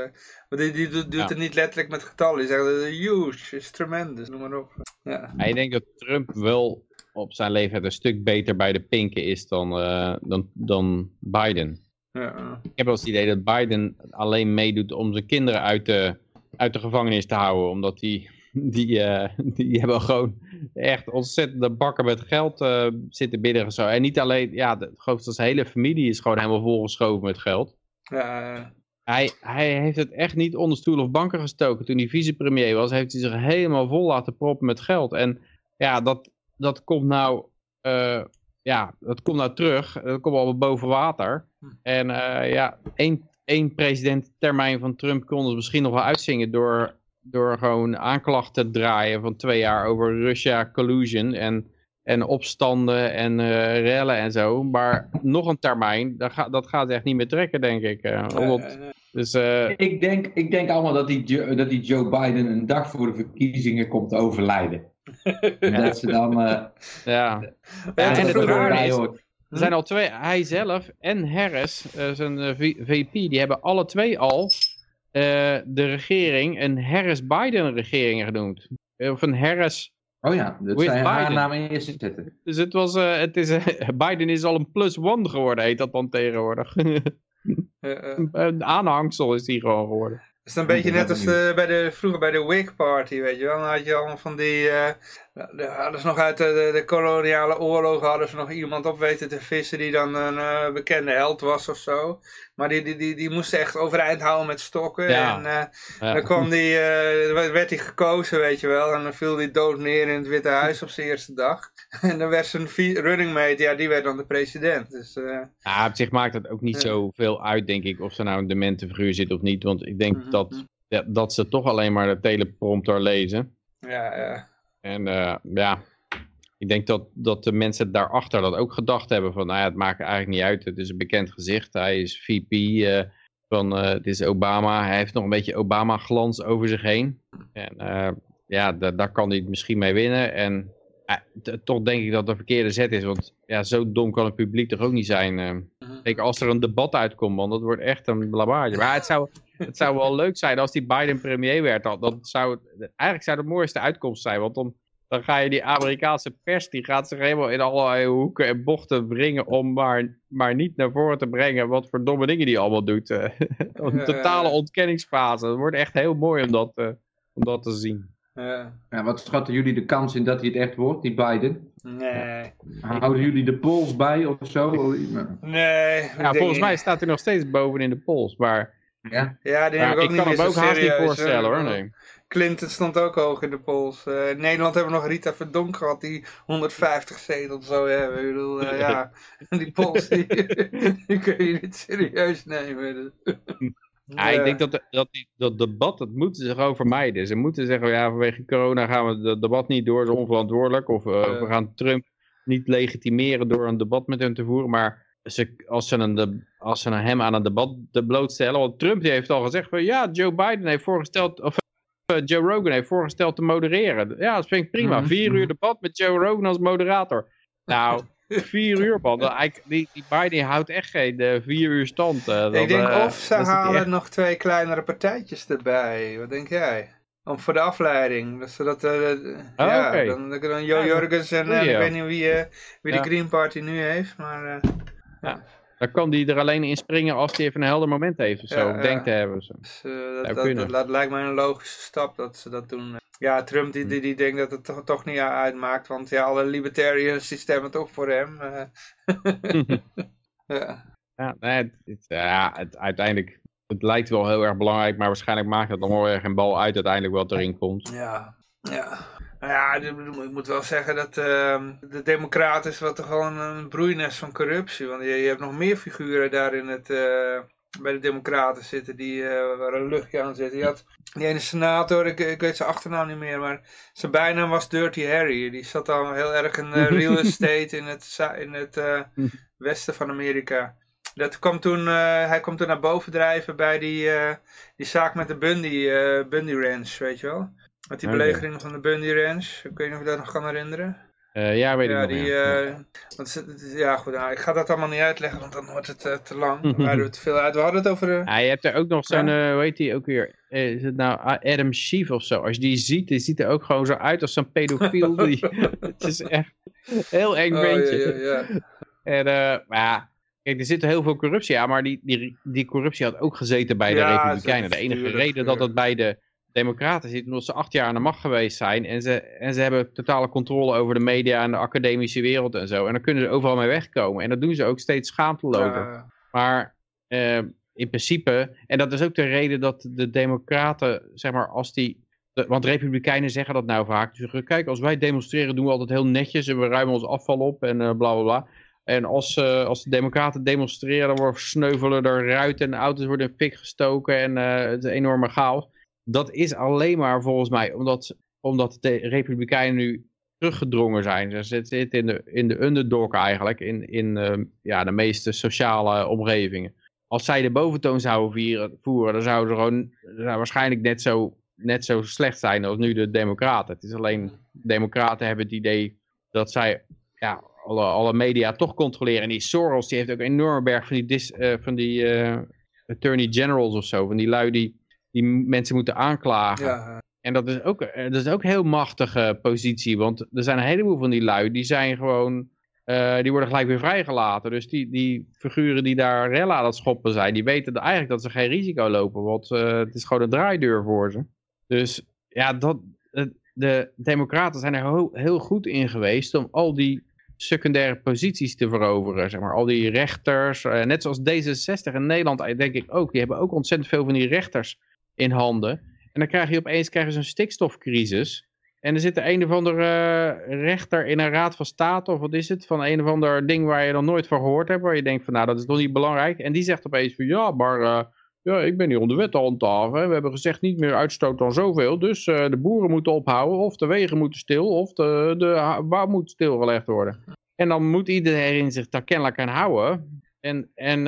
maar die, die doet, doet Ja. het niet letterlijk met getallen. Die zegt, huge, is tremendous, noem maar op. Ja, Maar ik denk dat Trump wel op zijn leeftijd een stuk beter bij de pinken is dan, eh, dan, dan Biden. ja, Ik heb wel eens het idee dat Biden alleen meedoet om zijn kinderen uit de, uit de gevangenis te houden. Omdat die, die, eh, die hebben gewoon echt ontzettende bakken met geld eh, zitten binnen. Zo. En niet alleen, ja, de, zijn hele familie is gewoon helemaal volgeschoven met geld. ja. Hij, hij heeft het echt niet onder stoel of banken gestoken. Toen hij vicepremier was, heeft hij zich helemaal vol laten proppen met geld. En ja, dat, dat komt nou, eh, ja, dat komt nou terug. Dat komt al boven water. En eh, ja, één, één presidenttermijn van Trump kon het misschien nog wel uitzingen door, door gewoon aanklachten te draaien van twee jaar over Russia collusion en, en opstanden en eh, rellen en zo. Maar nog een termijn, dat, gaat dat gaat echt niet meer trekken, denk ik. eh, omdat, dus eh, Ik denk, ik denk allemaal dat die, Jo- dat die Joe Biden een dag voor de verkiezingen komt te overlijden. Dat ze dan... eh, ja. Ja, en het rare is-. Er zijn al twee, hij zelf en Harris, eh, zijn eh, V- VP, die hebben alle twee al eh, de regering een Harris-Biden-regering genoemd. Eh, Of een Harris. Oh ja, dat zijn haar Biden. naam eerst zetten. Dus het was, eh, het is, eh, Biden is al een plus one geworden, heet dat dan tegenwoordig. Een aanhangsel is die gewoon geworden. Het is een beetje net als de, bij de, vroeger bij de Whig Party, weet je wel. Dan had je allemaal van die, eh, hadden ze nog uit de, de, koloniale oorlogen, hadden ze nog iemand op weten te vissen die dan een eh, bekende held was of zo. Maar die, die, die, die moesten echt overeind houden met stokken. Ja. En eh, Ja. dan kwam die, eh, werd hij gekozen, weet je wel. En dan viel hij dood neer in het Witte Huis op zijn eerste dag. En dan werd zijn running mate, ja, die werd dan de president. Dus, Ja, op zich maakt het ook niet zoveel uit, denk ik, of er nou een demente figuur zit of niet. Want ik denk Mhm. dat, dat ze toch alleen maar de teleprompter lezen. ja, ja. En eh, ja, ik denk dat, dat de mensen daarachter dat ook gedacht hebben van, nou ja, het maakt eigenlijk niet uit. Het is een bekend gezicht. Hij is VP eh, van, eh het is Obama. Hij heeft nog een beetje Obama-glans over zich heen. En ja, da- daar kan hij het misschien mee winnen. En toch denk ik dat het een verkeerde zet is. Want ja, zo dom kan het publiek toch ook niet zijn. Mhm. Zeker als er een debat uitkomt, want dat wordt echt een blabaatje. Maar het zou, het zou wel leuk zijn als die Biden premier werd. Dat, dat zou, eigenlijk zou het de mooiste uitkomst zijn, want dan, dan ga je die Amerikaanse pers, die gaat zich helemaal in allerlei hoeken en bochten brengen om maar, maar niet naar voren te brengen wat voor domme dingen die allemaal doet. eh. een totale ontkenningsfase. Het wordt echt heel mooi om dat, eh, om dat te zien. ja. Ja, wat schatten jullie de kans in dat hij het echt wordt, die Biden? Nee. Houden jullie de polls bij of zo? Nee. Ja, volgens mij staat hij nog steeds boven in de polls, maar Ja. Ja, die heb ik ook ik niet kan hem zo ook haast niet voorstellen hoor. Nee. Clinton stond ook hoog in de polls. Eh, in Nederland hebben we nog Rita Verdonk gehad die 150 zetels zou hebben. Ik bedoel, eh, ja, die polls die, die kun je niet serieus nemen. Ja, ik denk dat, de- dat die, dat debat, dat moeten ze gewoon vermijden. Ze moeten zeggen, ja, vanwege corona gaan we het debat niet door, dat is onverantwoordelijk. Of eh, we gaan Trump niet legitimeren door een debat met hem te voeren. Maar ze, als, ze een de, als ze hem aan een debat de blootstellen, want Trump die heeft al gezegd van, ja, Joe Biden heeft voorgesteld, of eh, Joe Rogan heeft voorgesteld te modereren. Ja, dat vind ik prima. Mhm. Vier uur debat met Joe Rogan als moderator. Nou, vier uur man. Die, die Biden houdt echt geen eh, vier uur stand. eh, dat, ik denk eh, of ze halen echt- nog twee kleinere partijtjes erbij. Wat denk jij? Om voor de afleiding. Dat ze dat, eh, ja, dan, dan, dan Jo Ja, en ik weet niet wie, eh, wie Ja. de Green Party nu heeft. Maar eh, Dan kan die er alleen in springen als hij even een helder moment heeft of zo. Ja, ja. denkt te hebben. Zo. Dus, eh, dat, dat, kunnen. dat, dat lijkt mij een logische stap dat ze dat doen. Ja, Trump die, die, die denkt dat het toch, toch niet uitmaakt, want ja, alle libertarians die stemmen toch voor hem. eh. ja. Ja, nee, het, het- ja, het, uiteindelijk, het lijkt wel heel erg belangrijk, maar waarschijnlijk maakt het allemaal erg een bal uit uiteindelijk wat erin komt. Ja, ja. Nou ja, ik moet wel zeggen dat ehm, de Democraten is wat toch wel een, broeinest van corruptie. Want je, je hebt nog meer figuren daar in het, eh, bij de Democraten zitten die eh, waar een luchtje aan zitten. Je had die ene senator, ik, ik weet zijn achternaam niet meer, maar zijn bijnaam was Dirty Harry. Die zat al heel erg in eh, real estate in het, in het westen van Amerika. Dat kwam toen, hij kwam toen naar boven drijven bij die, die zaak met de Bundy, Bundy Ranch, weet je wel. Met die belegering van de Bundy Ranch. Ik weet niet of je dat nog kan herinneren. Eh, ja, weet ja, ik nog. die, ja. eh, is- ja, goed, nou, ik ga dat allemaal niet uitleggen, want dan wordt het eh, te lang. Dan wijden we te veel uit. We hadden het over de... Ja, je hebt er ook nog zo'n, eh, hoe heet die ook weer? Is het nou Adam Schiff of zo? Als je die ziet, die ziet er ook gewoon zo uit als zo'n pedofiel. Die, het is echt heel eng Oh, beentje. ja, ja, ja. En, maar ja, kijk, er zit heel veel corruptie aan, maar die, die, die corruptie had ook gezeten bij de Ja, Republikeinen. De enige reden dat dat bij de Democraten zit, omdat ze acht jaar aan de macht geweest zijn en ze, en ze hebben totale controle over de media en de academische wereld en zo. En dan kunnen ze overal mee wegkomen. En dat doen ze ook steeds schaamtelozer. Ja, Maar eh, in principe, en dat is ook de reden dat de democraten, zeg maar, als die... de- want republikeinen zeggen dat nou vaak. Zeggen, kijk, als wij demonstreren doen we altijd heel netjes en we ruimen ons afval op en eh, bla bla bla. En als, eh, als de democraten demonstreren, dan worden sneuvelen er ruiten en auto's worden in fik gestoken en het is een enorme chaos. Dat is alleen maar volgens mij omdat, omdat de republikeinen nu teruggedrongen zijn. Ze zitten in de, in de underdog eigenlijk, in, in eh, ja, de meeste sociale omgevingen. Als zij de boventoon zouden vieren, voeren, dan zouden ze gewoon zou waarschijnlijk net zo, net zo slecht zijn als nu de democraten. Het is alleen, democraten hebben het idee dat zij ja, alle, alle media toch controleren. En die Soros, die heeft ook een enorme berg van die, dis, eh, van die eh, attorney generals of zo, van die lui die, die mensen moeten aanklagen. ja. En dat is ook, eh, dat is ook een heel machtige positie. Want er zijn een heleboel van die lui, die zijn gewoon, eh, die worden gelijk weer vrijgelaten. Dus die, die figuren die daar rellen aan het schoppen zijn, die weten eigenlijk dat ze geen risico lopen. Want eh, het is gewoon een draaideur voor ze. Dus ja, dat, de democraten zijn er heel, goed in geweest om al die secundaire posities te veroveren. Zeg maar. Al die rechters, net zoals D66 in Nederland denk ik ook. Die hebben ook ontzettend veel van die rechters in handen. En dan krijg je opeens krijg zo'n stikstofcrisis. En er zit er een of andere eh, rechter in een raad van state, of wat is het, van een of ander ding waar je nog nooit van gehoord hebt, waar je denkt van nou dat is toch niet belangrijk. En die zegt opeens van ja, maar eh, ja, ik ben hier om de wet te handhaven. We hebben gezegd niet meer uitstoot dan zoveel, dus eh, de boeren moeten ophouden, of de wegen moeten stil, of de, de bouw moet stilgelegd worden. En dan moet iedereen zich daar kennelijk aan houden. En, en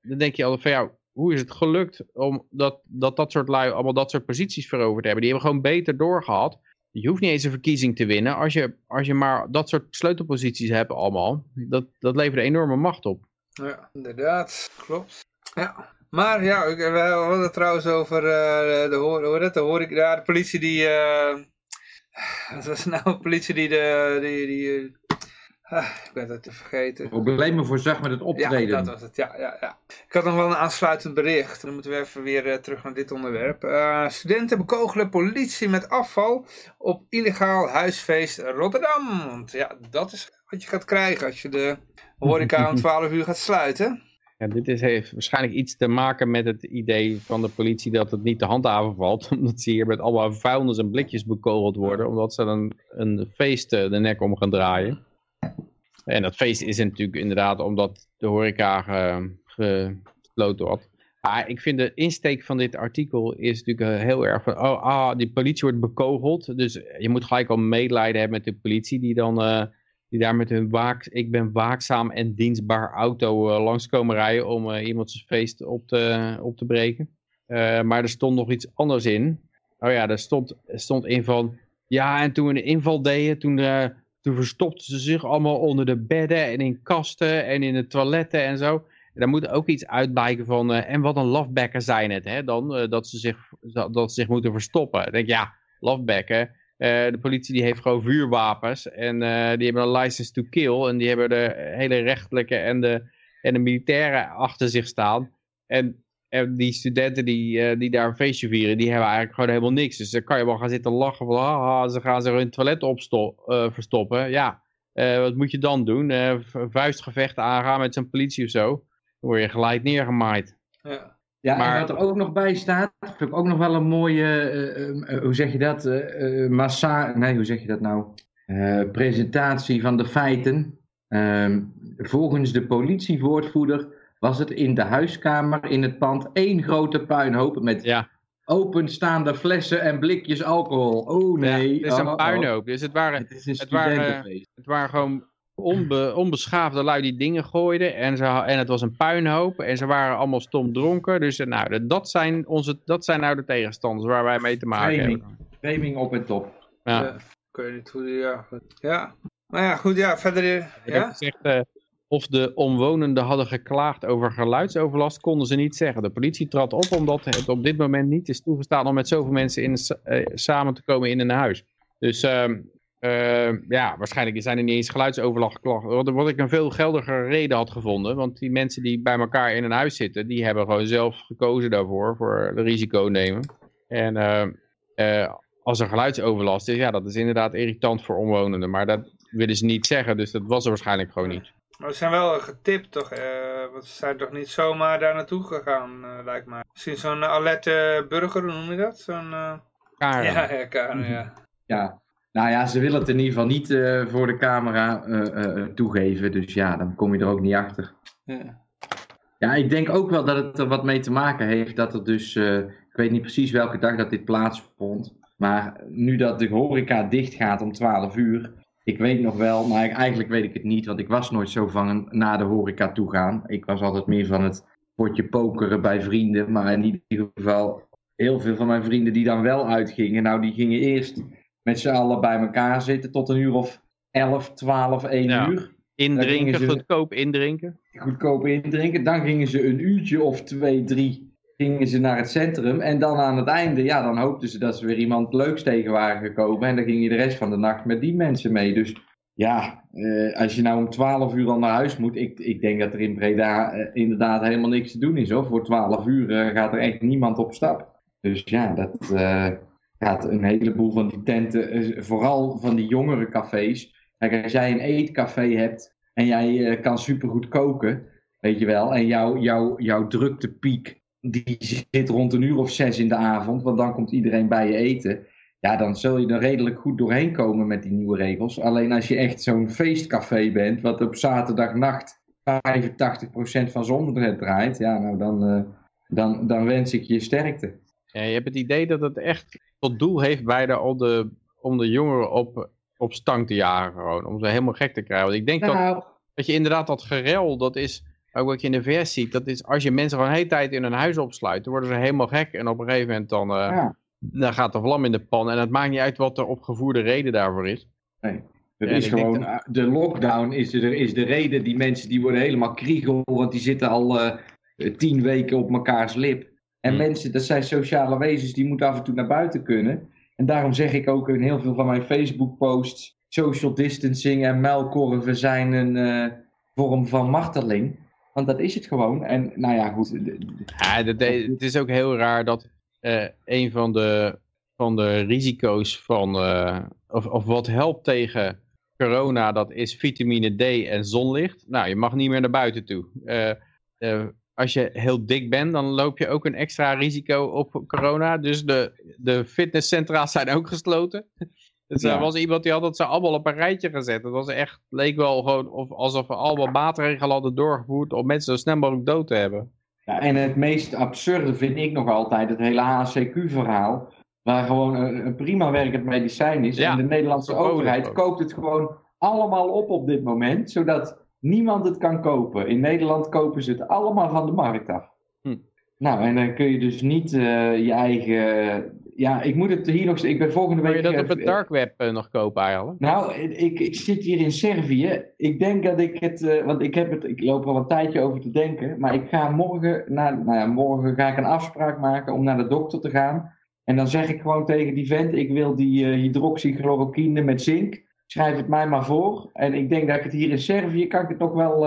dan denk je altijd van ja, hoe is het gelukt om dat, dat dat soort lui allemaal dat soort posities veroverd hebben. Die hebben gewoon beter doorgehad. Je hoeft niet eens een verkiezing te winnen. Als je, als je maar dat soort sleutelposities hebt allemaal. Dat, dat levert enorme macht op. Ja, inderdaad. Klopt. Ja. Maar ja, ik- we hadden het trouwens over eh, de, hoor, het, de, horeca, ja, de politie die... eh wat was nou? De politie die de... Die, die, eh, ah, ik ben het te vergeten. Problemen voorzag met het Ja, optreden. dat was het. Ja, ja, ja. Ik had nog wel een aansluitend bericht. Dan moeten we even weer eh, terug naar dit onderwerp. Eh, studenten bekogelen politie met afval op illegaal huisfeest Rotterdam. Want ja, dat is wat je gaat krijgen als je de horeca om 12 uur gaat sluiten. Ja, dit is, heeft waarschijnlijk iets te maken met het idee van de politie dat het niet te handhaven valt. Omdat ze hier met allemaal vuilnis en blikjes bekogeld worden. Omdat ze dan een feest eh, de nek om gaan draaien. En dat feest is natuurlijk inderdaad omdat de horeca ge- gesloten wordt. Maar ik vind de insteek van dit artikel is natuurlijk eh, heel erg van, oh, ah, die politie wordt bekogeld. Dus je moet gelijk al medelijden hebben met de politie die dan, eh, die daar met hun waak, ik ben waakzaam en dienstbaar auto eh, langskomen rijden om eh, iemand zijn feest op te, op te breken. Maar er stond nog iets anders in. Oh ja, er stond, er stond in van, ja, en toen we de inval deden, toen, toen verstopten ze zich allemaal onder de bedden en in kasten en in de toiletten en zo. En daar moet ook iets uitblijken van, eh, en wat een lafbekken zijn het, hè, dan, eh, dat, ze zich, dat, ze zich moeten verstoppen. Ik denk, ja, lafbekken, eh, de politie die heeft gewoon vuurwapens en die hebben een license to kill en die hebben de hele rechtelijke en de, en de militairen achter zich staan. En, en die studenten die, eh, die daar een feestje vieren, die hebben eigenlijk gewoon helemaal niks. Dus dan kan je wel gaan zitten lachen van, haha, ze gaan in het toilet eh, verstoppen. Ja, eh, wat moet je dan doen? Eh, v- vuistgevechten aangaan met zo'n politie of zo? Dan word je gelijk neergemaaid. Ja. Ja, Maar- en wat er ook nog bij staat, vind ik ook nog wel een mooie, eh, eh, eh, hoe zeg je dat, massa, nee, hoe zeg je dat nou, presentatie van de feiten. Ehm, volgens de politiewoordvoerder was het in de huiskamer in het pand één grote puinhoop met Ja, openstaande flessen en blikjes alcohol. Oh nee. het is oh, een oh. puinhoop. Dus het waren, Het is een Het waren, het waren gewoon onbe, onbeschaafde lui die dingen gooiden. En, ze, en het was een puinhoop. En ze waren allemaal stom dronken. Dus eh, nou, dat zijn, onze, dat zijn nou de tegenstanders waar wij mee te maken Framing. hebben. Framing op en top. Ja. Ja. Ik weet niet hoe die, ja, goed. Ja. Maar ja, goed, ja, verder, eh, Ik heb ja. gezegd, eh, of de omwonenden hadden geklaagd over geluidsoverlast, konden ze niet zeggen. De politie trad op omdat het op dit moment niet is toegestaan om met zoveel mensen in, eh, samen te komen in een huis. Dus ehm, eh, ja, waarschijnlijk zijn er niet eens geluidsoverlastklachten. Wat, wat ik een veel geldiger reden had gevonden. Want die mensen die bij elkaar in een huis zitten, die hebben gewoon zelf gekozen daarvoor, voor de risico nemen. En eh, eh, als er geluidsoverlast is, ja, dat is inderdaad irritant voor omwonenden. Maar dat willen ze niet zeggen, dus dat was er waarschijnlijk gewoon niet. Maar we zijn wel getipt toch, eh, want ze zijn toch niet zomaar daar naartoe gegaan, eh, lijkt mij. Misschien zo'n alerte burger, hoe noem je dat? Zo'n, eh, Karen. ja, ja, Karen, ja. Ja. Nou ja, ze willen het in ieder geval niet eh, voor de camera eh, eh, toegeven. Dus ja, dan kom je er ook niet achter. ja. Ja, ik denk ook wel dat het er wat mee te maken heeft dat er dus, eh, ik weet niet precies welke dag dat dit plaatsvond, maar nu dat de horeca dicht gaat om 12 uur, ik weet nog wel, maar eigenlijk weet ik het niet, want ik was nooit zo van naar de horeca toe gaan. Ik was altijd meer van het potje pokeren bij vrienden, maar in ieder geval heel veel van mijn vrienden die dan wel uitgingen, nou die gingen eerst met z'n allen bij elkaar zitten tot een uur of 11, 12, 1 Ja. uur Indrinken, ze- goedkoop indrinken. goedkoop indrinken. Dan gingen ze een uurtje of twee, drie gingen ze naar het centrum. En dan aan het einde, ja, dan hoopten ze dat ze weer iemand leuks tegen waren gekomen. En dan ging je de rest van de nacht met die mensen mee. Dus ja, eh, als je nou om 12 uur al naar huis moet. Ik, ik denk dat er in Breda eh, inderdaad helemaal niks te doen is hoor. Voor 12 uur eh, gaat er echt niemand op stap. Dus ja, dat gaat een heleboel van die tenten, vooral van die jongere cafés. Kijk, als jij een eetcafé hebt en jij kan supergoed koken, weet je wel, en jouw jouw jouw druktepiek, die zit rond een uur of zes in de avond, want dan komt iedereen bij je eten. Ja, dan zul je er redelijk goed doorheen komen met die nieuwe regels. Alleen als je echt zo'n feestcafé bent, wat op zaterdagnacht 85% van zon draait, ja, nou dan, eh, dan, dan wens ik je sterkte. Ja, je hebt het idee dat het echt tot doel heeft bij de, om, de, om de jongeren op, op stang te jagen gewoon. Om ze helemaal gek te krijgen. Want ik denk dat, Nou, dat je inderdaad dat gerel, dat is ook wat je in de VS ziet. Dat is als je mensen gewoon de hele tijd in een huis opsluit, dan worden ze helemaal gek. En op een gegeven moment dan, eh, ja. dan gaat de vlam in de pan. En het maakt niet uit wat de opgevoerde reden daarvoor is. Nee. Het Ja, is gewoon, eh, de lockdown is de, is de reden. Die mensen die worden helemaal kriegel, want die zitten al eh, tien weken op mekaars lip. En Hmm. mensen, dat zijn sociale wezens, die moeten af en toe naar buiten kunnen. En daarom zeg ik ook in heel veel van mijn Facebook posts, social distancing en muilkorven zijn een eh, vorm van marteling. Want dat is het gewoon. En nou ja, goed. Ja, dat, het is ook heel raar dat eh, een van de, van de risico's van, eh, of, of wat helpt tegen corona, dat is vitamine D en zonlicht. Nou, je mag niet meer naar buiten toe. Eh, als je heel dik bent, dan loop je ook een extra risico op corona. Dus de, de fitnesscentra's zijn ook gesloten. Dus er Ja. was iemand die had het zo allemaal op een rijtje gezet. Het was echt, leek wel gewoon of, alsof we allemaal maatregelen hadden doorgevoerd om mensen zo snel mogelijk dood te hebben. Ja, en het meest absurde vind ik nog altijd het hele HCQ-verhaal. Waar gewoon een, een prima werkend medicijn is. Ja, en de Nederlandse verboden overheid ook. koopt het gewoon allemaal op op dit moment. Zodat niemand het kan kopen. In Nederland kopen ze het allemaal van de markt af. Hm. Nou, en dan kun je dus niet eh, je eigen... Ja, ik moet het hier nog... Ik ben volgende Kun week... je dat op het dark web eh, nog kopen eigenlijk? nou, ik, ik zit hier in Servië. Ik denk dat ik het, eh, want ik heb het, ik loop al een tijdje over te denken, maar ik ga morgen, naar, nou ja, morgen ga ik een afspraak maken om naar de dokter te gaan. En dan zeg ik gewoon tegen die vent, ik wil die eh, hydroxychloroquine met zink. Schrijf het mij maar voor. En ik denk dat ik het hier in Servië, kan ik het toch wel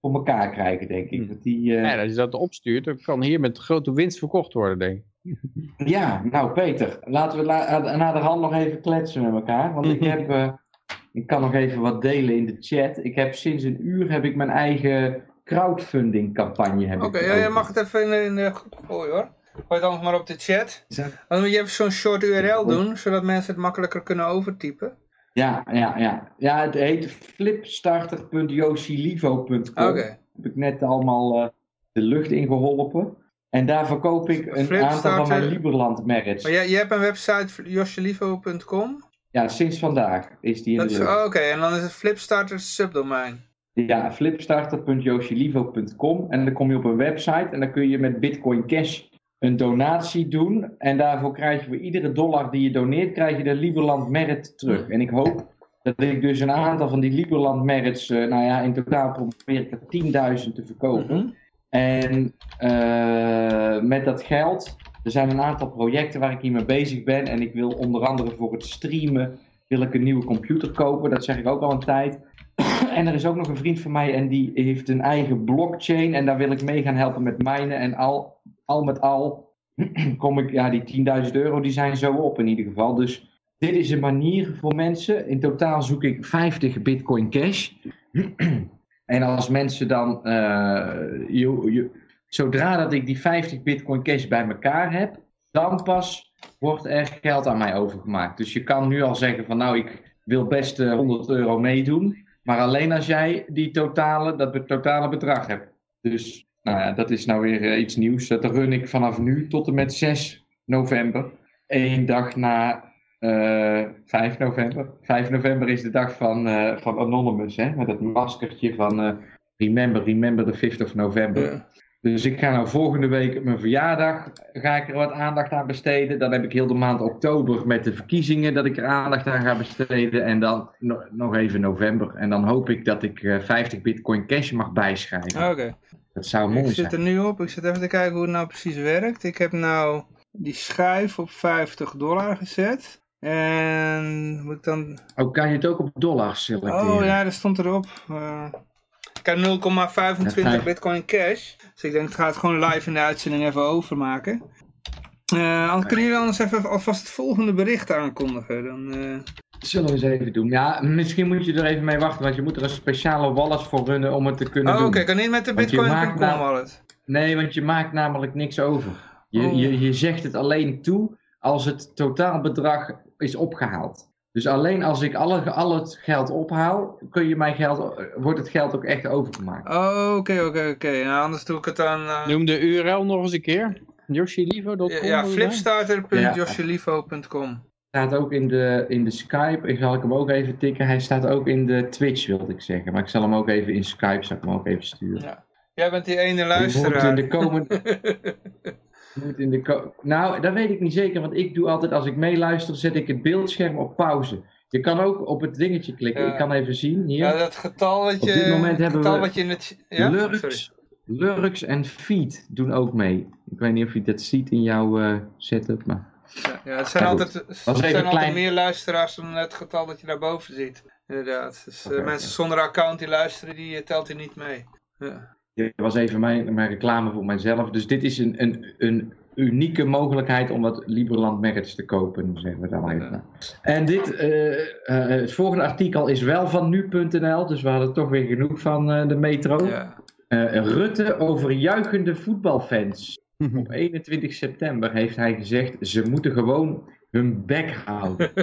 voor elkaar krijgen, denk ik. Hm. Dat die, eh, Ja, als je dat opstuurt, dan kan hier met grote winst verkocht worden, denk ik. Ja, nou Peter, laten we la na de hand nog even kletsen met elkaar. Want ik heb, eh, ik kan nog even wat delen in de chat. Ik heb sinds een uur heb ik mijn eigen crowdfunding campagne. Oké, ja, je mag het even in de, in de groep gooien hoor. Gooi het anders maar op de chat. Dan moet je even zo'n short URL doen, zodat mensen het makkelijker kunnen overtypen. Ja, ja, ja. Ja, het heet flipstarter.yoshilivo.com. Oké. Heb ik net allemaal eh, de lucht in geholpen. En daar verkoop ik een aantal van mijn Flipstarter- Liberland merits. Maar jij, jij hebt een website, joshelivo.com. Ja, sinds vandaag is die in Dat de lucht. oh, Oké, en dan is het Flipstarter subdomein. Ja, flipstarter.yoshilivo.com en dan kom je op een website en dan kun je met Bitcoin Cash een donatie doen. En daarvoor krijg je voor iedere dollar die je doneert, krijg je de Liberland Merit terug. En ik hoop dat ik dus een aantal van die Liberland Merits, eh, nou ja, in totaal probeer ik er 10.000 te verkopen. Mhm. En eh, met dat geld, er zijn een aantal projecten waar ik hiermee bezig ben. En ik wil onder andere voor het streamen, wil ik een nieuwe computer kopen. Dat zeg ik ook al een tijd. en er is ook nog een vriend van mij en die heeft een eigen blockchain. En daar wil ik mee gaan helpen met mijnen. En al, al met al kom ik, ja die 10.000 euro die zijn zo op in ieder geval. Dus dit is een manier voor mensen. In totaal zoek ik 50 bitcoin cash. En als mensen dan, eh, je, zodra dat ik die 50 bitcoin cash bij elkaar heb, dan pas wordt er geld aan mij overgemaakt. Dus je kan nu al zeggen van nou, ik wil best eh, 100 euro meedoen, maar alleen als jij die totale, dat totale bedrag hebt. Dus nou ja, dat is nou weer eh, iets nieuws. Dat run ik vanaf nu tot en met 6 november. Eén dag na eh 5 november. 5 november is de dag van, eh, van Anonymous, hè? met het maskertje van eh, Remember, Remember the 5th of November. Ja. Dus ik ga nou volgende week op mijn verjaardag ga ik er wat aandacht aan besteden. Dan heb ik heel de maand oktober met de verkiezingen dat ik er aandacht aan ga besteden. En dan no- nog even november. En dan hoop ik dat ik eh, 50 bitcoin cash mag bijschrijven. Oké. Dat zou Ik mooi zit er zijn. nu op. Ik zit even te kijken hoe het nou precies werkt. Ik heb nou die schijf op 50 dollar gezet. En moet ik dan... Oh, kan je het ook op dollars selecteren? Oh ja, dat stond erop. Eh, ik heb 0,25 Ja, bitcoin cash. Dus ik denk, ik ga het gewoon live in de uitzending even overmaken. Eh anders kunnen jullie anders even alvast het volgende bericht aankondigen. Dan, eh, Zullen we eens even doen. Ja, misschien moet je er even mee wachten, want je moet er een speciale wallet voor runnen om het te kunnen Oh, doen. oké, kan niet met de bitcoin.com nou- wallet. Nee, want je maakt namelijk niks over. Je, Oh. je, je zegt het alleen toe als het totaalbedrag is opgehaald. Dus alleen als ik alle, al het geld ophaal, kun je mijn geld, wordt het geld ook echt overgemaakt. Oh, oké, oké, oké. Nou, anders doe ik het dan... eh, Noem de URL nog eens een keer. yoshilivo.com. ja, ja, flipstarter.joshelivo.com. staat ook in de, in de Skype, ik zal ik hem ook even tikken. Hij staat ook in de Twitch, wilde ik zeggen. Maar ik zal hem ook even in Skype, zal ik hem ook even sturen. Ja. Jij bent die ene luisteraar. in de komende, moet in de nou, dat weet ik niet zeker, want ik doe altijd, als ik meeluister, zet ik het beeldscherm op pauze. Je kan ook op het dingetje klikken. Ja. Ik kan even zien hier. Ja, dat getal wat je, Op dit moment hebben getal we wat je in het... Ja? Lurks, Lurks en Feed doen ook mee. Ik weet niet of je dat ziet in jouw eh, setup, maar... Ja, ja, het zijn Ja, altijd, er even zijn altijd meer luisteraars dan het getal dat je daarboven ziet. Inderdaad. Dus eh, mensen zonder account die luisteren, die eh, telt hij niet mee. Ja. Dit was even mijn, mijn reclame voor mijzelf. Dus dit is een, een, een unieke mogelijkheid om wat Liberland merits te kopen, zeggen we dan maar even. En dit, eh, eh, het volgende artikel is wel van nu.nl, dus we hadden toch weer genoeg van eh, de metro. Ja. Eh, Rutte over juichende voetbalfans. Op 21 september heeft hij gezegd, ze moeten gewoon hun bek houden.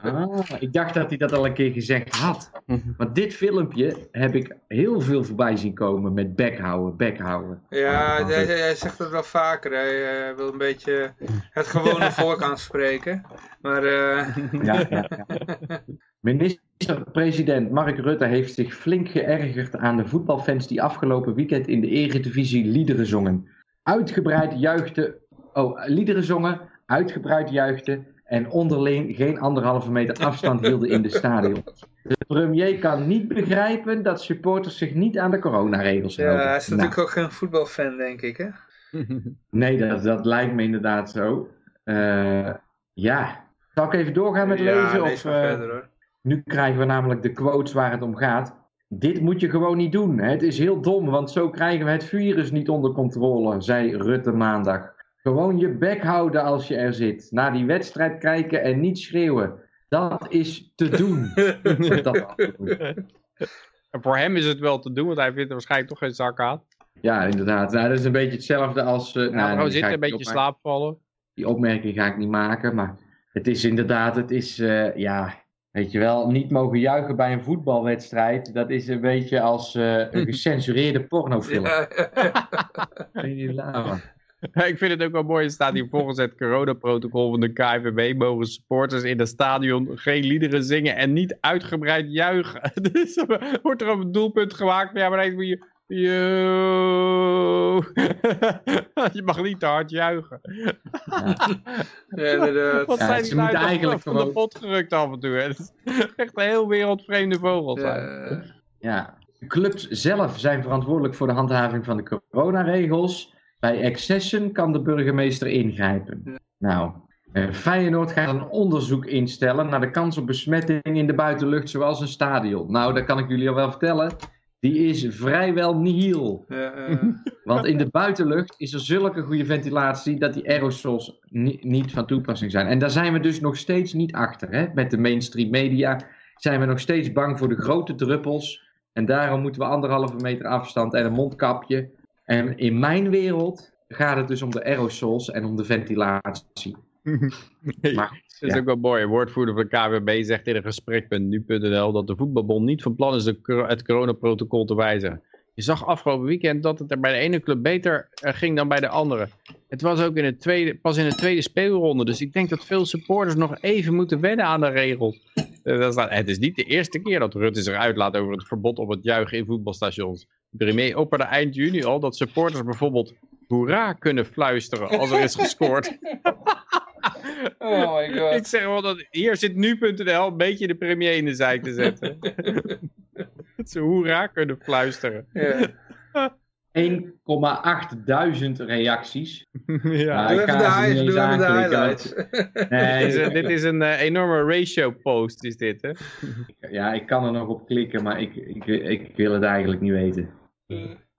Ah, ik dacht dat hij dat al een keer gezegd had. Maar dit filmpje heb ik heel veel voorbij zien komen met bek houden, bek houden. Ja, Ah, hij, zegt het wel vaker. Hij eh, wil een beetje het gewone volk aanspreken. Maar eh, Ja, ja, ja. Minister-president Mark Rutte heeft zich flink geërgerd aan de voetbalfans die afgelopen weekend in de Eredivisie liederen zongen. Uitgebreid juichten, oh, liederen zongen, uitgebreid juichten en onderling geen anderhalve meter afstand hielden in de stadion. De premier kan niet begrijpen dat supporters zich niet aan de coronaregels ja, houden. hij is Nou, natuurlijk ook geen voetbalfan, denk ik. Hè? nee, dat, dat lijkt me inderdaad zo. Eh, ja, zal ik even doorgaan met ja, lezen? lees of, maar eh, verder hoor. Nu krijgen we namelijk de quotes waar het om gaat. Dit moet je gewoon niet doen. Het is heel dom, want zo krijgen we het virus niet onder controle, zei Rutte maandag. Gewoon je bek houden als je er zit. Naar die wedstrijd kijken en niet schreeuwen. Dat is te doen. Dat- En voor hem is het wel te doen, want hij vindt er waarschijnlijk toch geen zak aan. ja, inderdaad. Nou, dat is een beetje hetzelfde als... eh, nou, ga zitten, een beetje niet slaapvallen. die opmerking ga ik niet maken, maar het is inderdaad, het is, eh, ja, weet je wel, niet mogen juichen bij een voetbalwedstrijd, dat is een beetje als eh, een gecensureerde pornofilm. Ja, Ik vind het ook wel mooi. Er staat hier volgens het coronaprotocol van de KNVB mogen supporters in het stadion geen liederen zingen en niet uitgebreid juichen. Dus dan wordt er op een doelpunt gemaakt. Ja, maar dan moet je... Yo. je mag niet te hard juichen. Ja. Wat Ja, zijn ze die nou eigenlijk van de pot gerukt af en toe. Het is echt een heel wereldvreemde vogel. zijn. Ja. Ja. De clubs zelf zijn verantwoordelijk voor de handhaving van de coronaregels. Bij excessen kan de burgemeester ingrijpen. Nou, eh, Feyenoord gaat een onderzoek instellen naar de kans op besmetting in de buitenlucht, zoals een stadion. Nou, dat kan ik jullie al wel vertellen. Die is vrijwel nihil. Ja, eh, Want in de buitenlucht is er zulke goede ventilatie dat die aerosols ni- niet van toepassing zijn. En daar zijn we dus nog steeds niet achter. Hè? Met de mainstream media zijn we nog steeds bang voor de grote druppels. En daarom moeten we anderhalve meter afstand en een mondkapje. En in mijn wereld gaat het dus om de aerosols en om de ventilatie. Maar, Dat is Ja. ook wel mooi. Een woordvoerder van KWB zegt in een gesprek met nu.nl dat de voetbalbond niet van plan is de het coronaprotocol te wijzigen. Je zag afgelopen weekend dat het er bij de ene club beter eh, ging dan bij de andere. Het was ook in het tweede, pas in de tweede speelronde. Dus ik denk dat veel supporters nog even moeten wennen aan de regels. Eh, Het is niet de eerste keer dat Rutte zich uitlaat over het verbod op het juichen in voetbalstations. De premier opperde eind juni al dat supporters bijvoorbeeld hoera kunnen fluisteren als er is gescoord. oh my god. Ik zeg wel dat hier zit nu.nl een beetje de premier in de zijk te zetten. dat ze hoera kunnen fluisteren. Ja. 1,8 duizend reacties. ja. Doe ik even de, ga ze hi- niet doe eens even de highlights. Nee, Dit is, een- dit is een eh, enorme ratio post, is dit hè? Ja, ik kan er nog op klikken, maar ik, ik, ik wil het eigenlijk niet weten.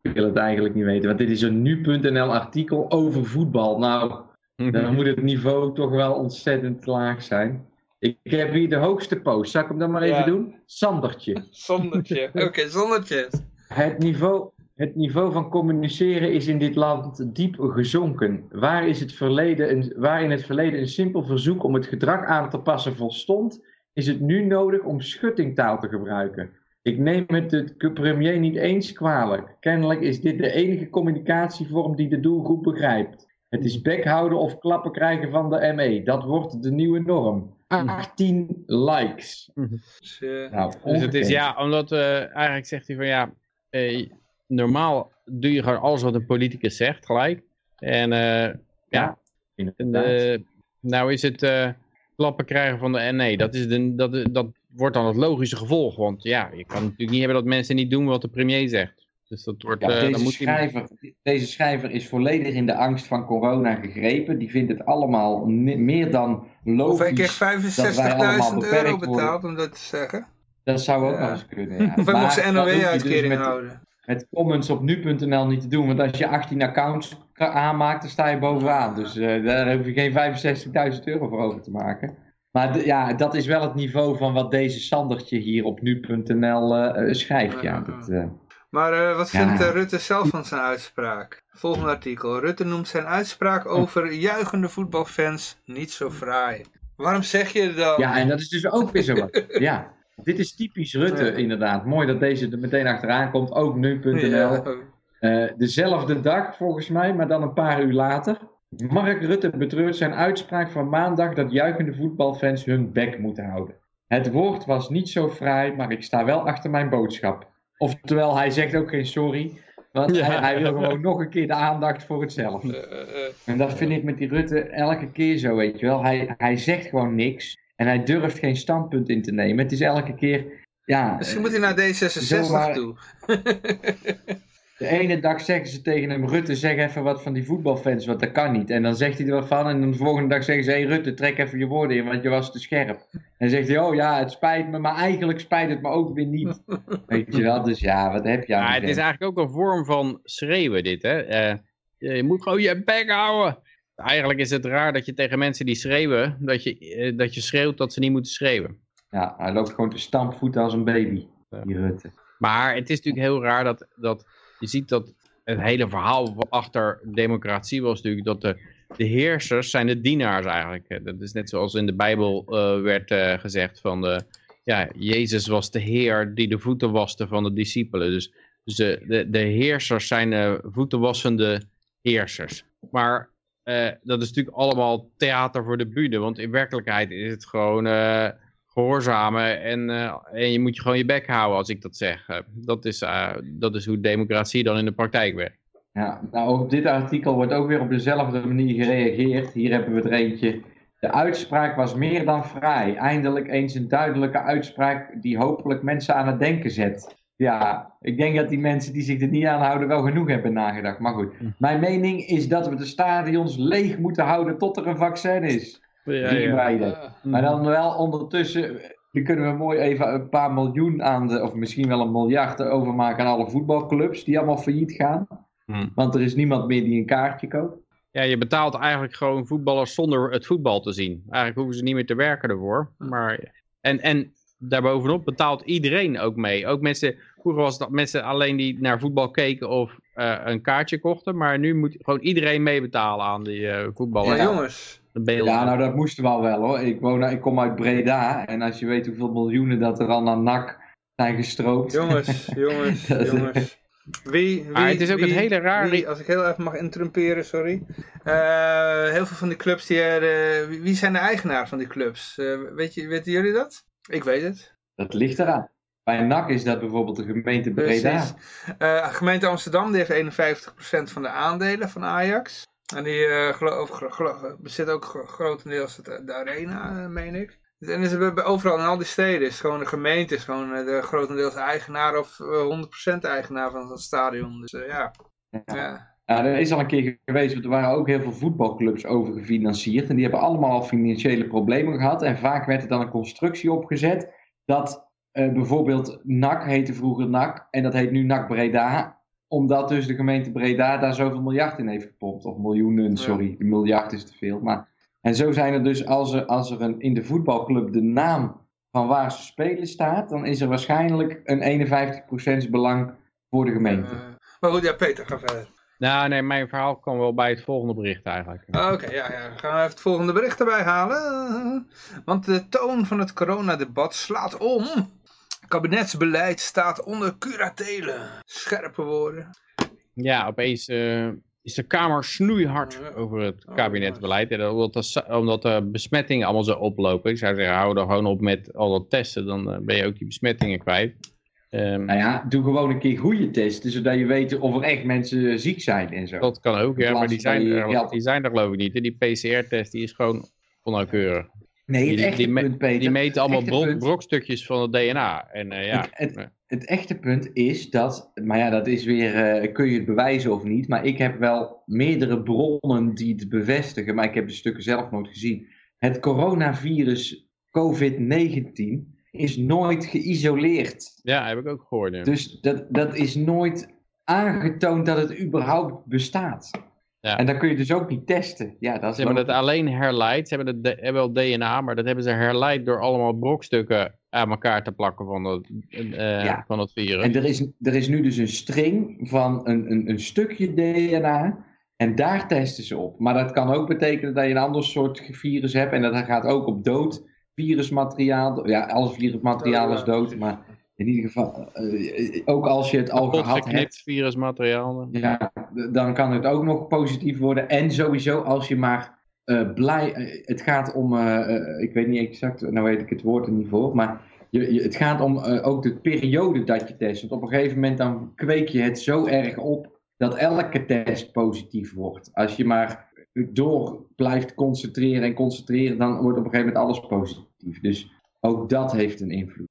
Ik wil het eigenlijk niet weten, want dit is een nu.nl artikel over voetbal. Nou, dan moet het niveau toch wel ontzettend laag zijn. Ik heb hier de hoogste post. Zal ik hem dan maar even Ja. doen? Sandertje. Zondertje. Oké, zondertje. Het niveau, het niveau van communiceren is in dit land diep gezonken. Waar, is het verleden een, waar in het verleden een simpel verzoek om het gedrag aan te passen volstond, is het nu nodig om schuttingtaal te gebruiken. Ik neem het de premier niet eens kwalijk. Kennelijk is dit de enige communicatievorm die de doelgroep begrijpt. Het is bekhouden of klappen krijgen van de ME. Dat wordt de nieuwe norm. 18 likes. Dus, eh, Nou, Dus het is ja, omdat eh, eigenlijk zegt hij van ja, eh, normaal doe je gewoon alles wat een politicus zegt gelijk. En eh, ja, en, eh, nou is het eh, klappen krijgen van de NE. Dat, is de, dat, dat wordt dan het logische gevolg. Want ja, je kan natuurlijk niet hebben dat mensen niet doen wat de premier zegt. Dus dat wordt, Ja, eh, dan deze, moet schrijver, deze schrijver is volledig in de angst van corona gegrepen. Die vindt het allemaal meer dan Of hij logisch. dat wij allemaal 65.000 euro betaald om dat te zeggen. Dat zou ook Ja. nog eens kunnen. Ja. Of hij Maar mocht zijn dus NOW-uitkering met, houden. met comments op nu.nl niet te doen. Want als je 18 accounts aanmaakt, dan sta je bovenaan. Dus eh, daar hoef je geen 65.000 euro voor over te maken. Maar ja, dat is wel het niveau van wat deze Sandertje hier op nu.nl eh, eh, schrijft. Ja, dat, eh, Maar wat vindt Rutte zelf van zijn uitspraak? Volgende artikel. Rutte noemt zijn uitspraak over juichende voetbalfans niet zo fraai. Waarom zeg je dan? Ja, en dat is dus ook weer zo wat. Ja, dit is typisch Rutte Ja. inderdaad. Mooi dat deze er meteen achteraan komt. Ook nu.nl. Ja. Dezelfde dag volgens mij, maar dan een paar uur later. Mark Rutte betreurt zijn uitspraak van maandag dat juichende voetbalfans hun bek moeten houden. Het woord was niet zo fraai, maar ik sta wel achter mijn boodschap. Oftewel, hij zegt ook geen sorry. Want Ja. hij, hij wil gewoon nog een keer de aandacht voor hetzelfde. Eh, eh, eh. En dat vind ik met die Rutte elke keer zo, weet je wel. Hij, hij zegt gewoon niks. En hij durft geen standpunt in te nemen. Het is elke keer, ja... Misschien moet hij naar D66 Zomaar- toe. De ene dag zeggen ze tegen hem, Rutte, zeg even wat van die voetbalfans, want dat kan niet. En dan zegt hij er wat van en dan de volgende dag zeggen ze, hey Rutte, trek even je woorden in, want je was te scherp. En dan zegt hij, oh ja, het spijt me, maar eigenlijk spijt het me ook weer niet. Weet je wel, dus ja, wat heb je aan Ja, het is eigenlijk ook een vorm van schreeuwen dit, hè. Eh, je je moet gewoon je bek houden. Eigenlijk is het raar dat je tegen mensen die schreeuwen, dat je, eh, dat je schreeuwt dat ze niet moeten schreeuwen. Ja, hij loopt gewoon te stampvoeten als een baby, die Rutte. Maar het is natuurlijk heel raar dat, dat je ziet dat het hele verhaal achter democratie was natuurlijk dat de, de heersers zijn de dienaars eigenlijk. Eh, Dat is net zoals in de Bijbel eh, werd eh, gezegd van de, ja, Jezus was de heer die de voeten waste van de discipelen. Dus, de, de, heersers zijn de voetenwassende heersers. Maar dat is natuurlijk allemaal theater voor de bühne. Want in werkelijkheid is het gewoon gehoorzamen. En, eh, en je moet je gewoon je bek houden als ik dat zeg. Eh, dat, is, eh, dat is hoe democratie dan in de praktijk werkt. Ja, nou op dit artikel wordt ook weer op dezelfde manier gereageerd. Hier hebben we er eentje. De uitspraak was meer dan fraai. Eindelijk eens een duidelijke uitspraak die hopelijk mensen aan het denken zet. Ja, ik denk dat die mensen die zich er niet aan houden wel genoeg hebben nagedacht. Maar goed, mijn mening is dat we de stadions leeg moeten houden tot er een vaccin is. Ja, Die ja. beide. Maar dan wel ondertussen, dan kunnen we mooi even een paar miljoen aan de, of misschien wel een miljard overmaken aan alle voetbalclubs die allemaal failliet gaan. Hm. Want er is niemand meer die een kaartje koopt. Ja, je betaalt eigenlijk gewoon voetballers zonder het voetbal te zien. Eigenlijk hoeven ze niet meer te werken ervoor. Maar, en, en daarbovenop betaalt iedereen ook mee. Ook mensen, vroeger was dat mensen alleen die naar voetbal keken of een kaartje kochten. Maar nu moet gewoon iedereen meebetalen aan die eh voetballen. Ja, jongens. Ja, nou dat moesten we al wel hoor. Ik, woon, ik kom uit Breda en als je weet hoeveel miljoenen dat er al naar NAC zijn gestroopt. Jongens, jongens, jongens. Wie, wie, het is ook wie- het hele wie- als ik heel even mag interrumperen, sorry. Eh, heel veel van die clubs, die er, eh, wie- zijn de eigenaar van die clubs? Eh, weet je, weten jullie dat? Ik weet het. Dat ligt eraan. Bij NAC is dat bijvoorbeeld de gemeente Breda. Eh, gemeente Amsterdam die heeft 51% van de aandelen van Ajax. En die eh, gelo- of gro- gelo- bezit ook gro- grotendeels het, de arena, eh, meen ik. En is het overal in al die steden is gewoon de gemeente is gewoon eh, de grotendeels eigenaar of eh, 100% eigenaar van het stadion. Dus eh, ja. Ja. ja. Ja, er is al een keer geweest, want er waren ook heel veel voetbalclubs over gefinancierd. En die hebben allemaal al financiële problemen gehad. En vaak werd er dan een constructie opgezet. Dat eh, bijvoorbeeld NAC heette vroeger NAC. En dat heet nu NAC Breda. Omdat dus de gemeente Breda daar zoveel miljard in heeft gepompt. Of miljoenen, sorry. De miljard is te veel. Maar, en zo zijn er dus, als er, als er een, in de voetbalclub de naam van waar ze spelen staat. Dan is er waarschijnlijk een 51% belang voor de gemeente. Maar goed, ja, Peter, ga verder. Nou, nee, mijn verhaal kwam wel bij het volgende bericht eigenlijk. Oké, ja, ja, dan gaan we even het volgende bericht erbij halen. Want de toon van het coronadebat slaat om. Kabinetsbeleid staat onder curatele. Scherpe woorden. Ja, opeens eh, is de Kamer snoeihard Ja. over het Oh, kabinetsbeleid. En omdat de, omdat de besmettingen allemaal zo oplopen. Ik zou zeggen, hou er gewoon op met al dat testen. Dan eh, ben je ook die besmettingen kwijt. Ehm, Nou ja, doe gewoon een keer goede testen, zodat je weet of er echt mensen ziek zijn en zo. Dat kan ook, ja, maar die zijn, er, die zijn er geloof ik niet. hè. Die PCR-test die is gewoon onnauwkeurig. Nee, het Die, echte die, me- punt, Peter. die meten allemaal punt- brokstukjes van het DNA. En eh, ja, Het- het- Het echte punt is dat, maar ja, dat is weer, eh, kun je het bewijzen of niet, maar ik heb wel meerdere bronnen die het bevestigen, maar ik heb de stukken zelf nooit gezien. Het coronavirus COVID-19 is nooit geïsoleerd. ja, heb ik ook gehoord. ja. Dus dat, dat is nooit aangetoond dat het überhaupt bestaat. Ja. En dan kun je dus ook niet testen. Ja, dat is Ze hebben het alleen herleid. Ze hebben, het, de- hebben wel DNA, maar dat hebben ze herleid door allemaal brokstukken aan elkaar te plakken van het, eh, Ja. van het virus. En er is, er is nu dus een string van een, een, een stukje DNA. En daar testen ze op. Maar dat kan ook betekenen dat je een ander soort virus hebt. En dat gaat ook op dood virusmateriaal. Ja, alles virusmateriaal is dood. Maar in ieder geval, eh, ook als je het al gehad hebt. virusmateriaal. Ja, dan kan het ook nog positief worden. En sowieso als je maar eh, blij... eh, het gaat om... eh, ik weet niet exact, nou weet ik het woord er niet voor. Maar je, je, het gaat om ook de periode dat je test. Want op een gegeven moment dan kweek je het zo erg op... dat elke test positief wordt. Als je maar door blijft concentreren en concentreren... dan wordt op een gegeven moment alles positief. Dus ook dat heeft een invloed.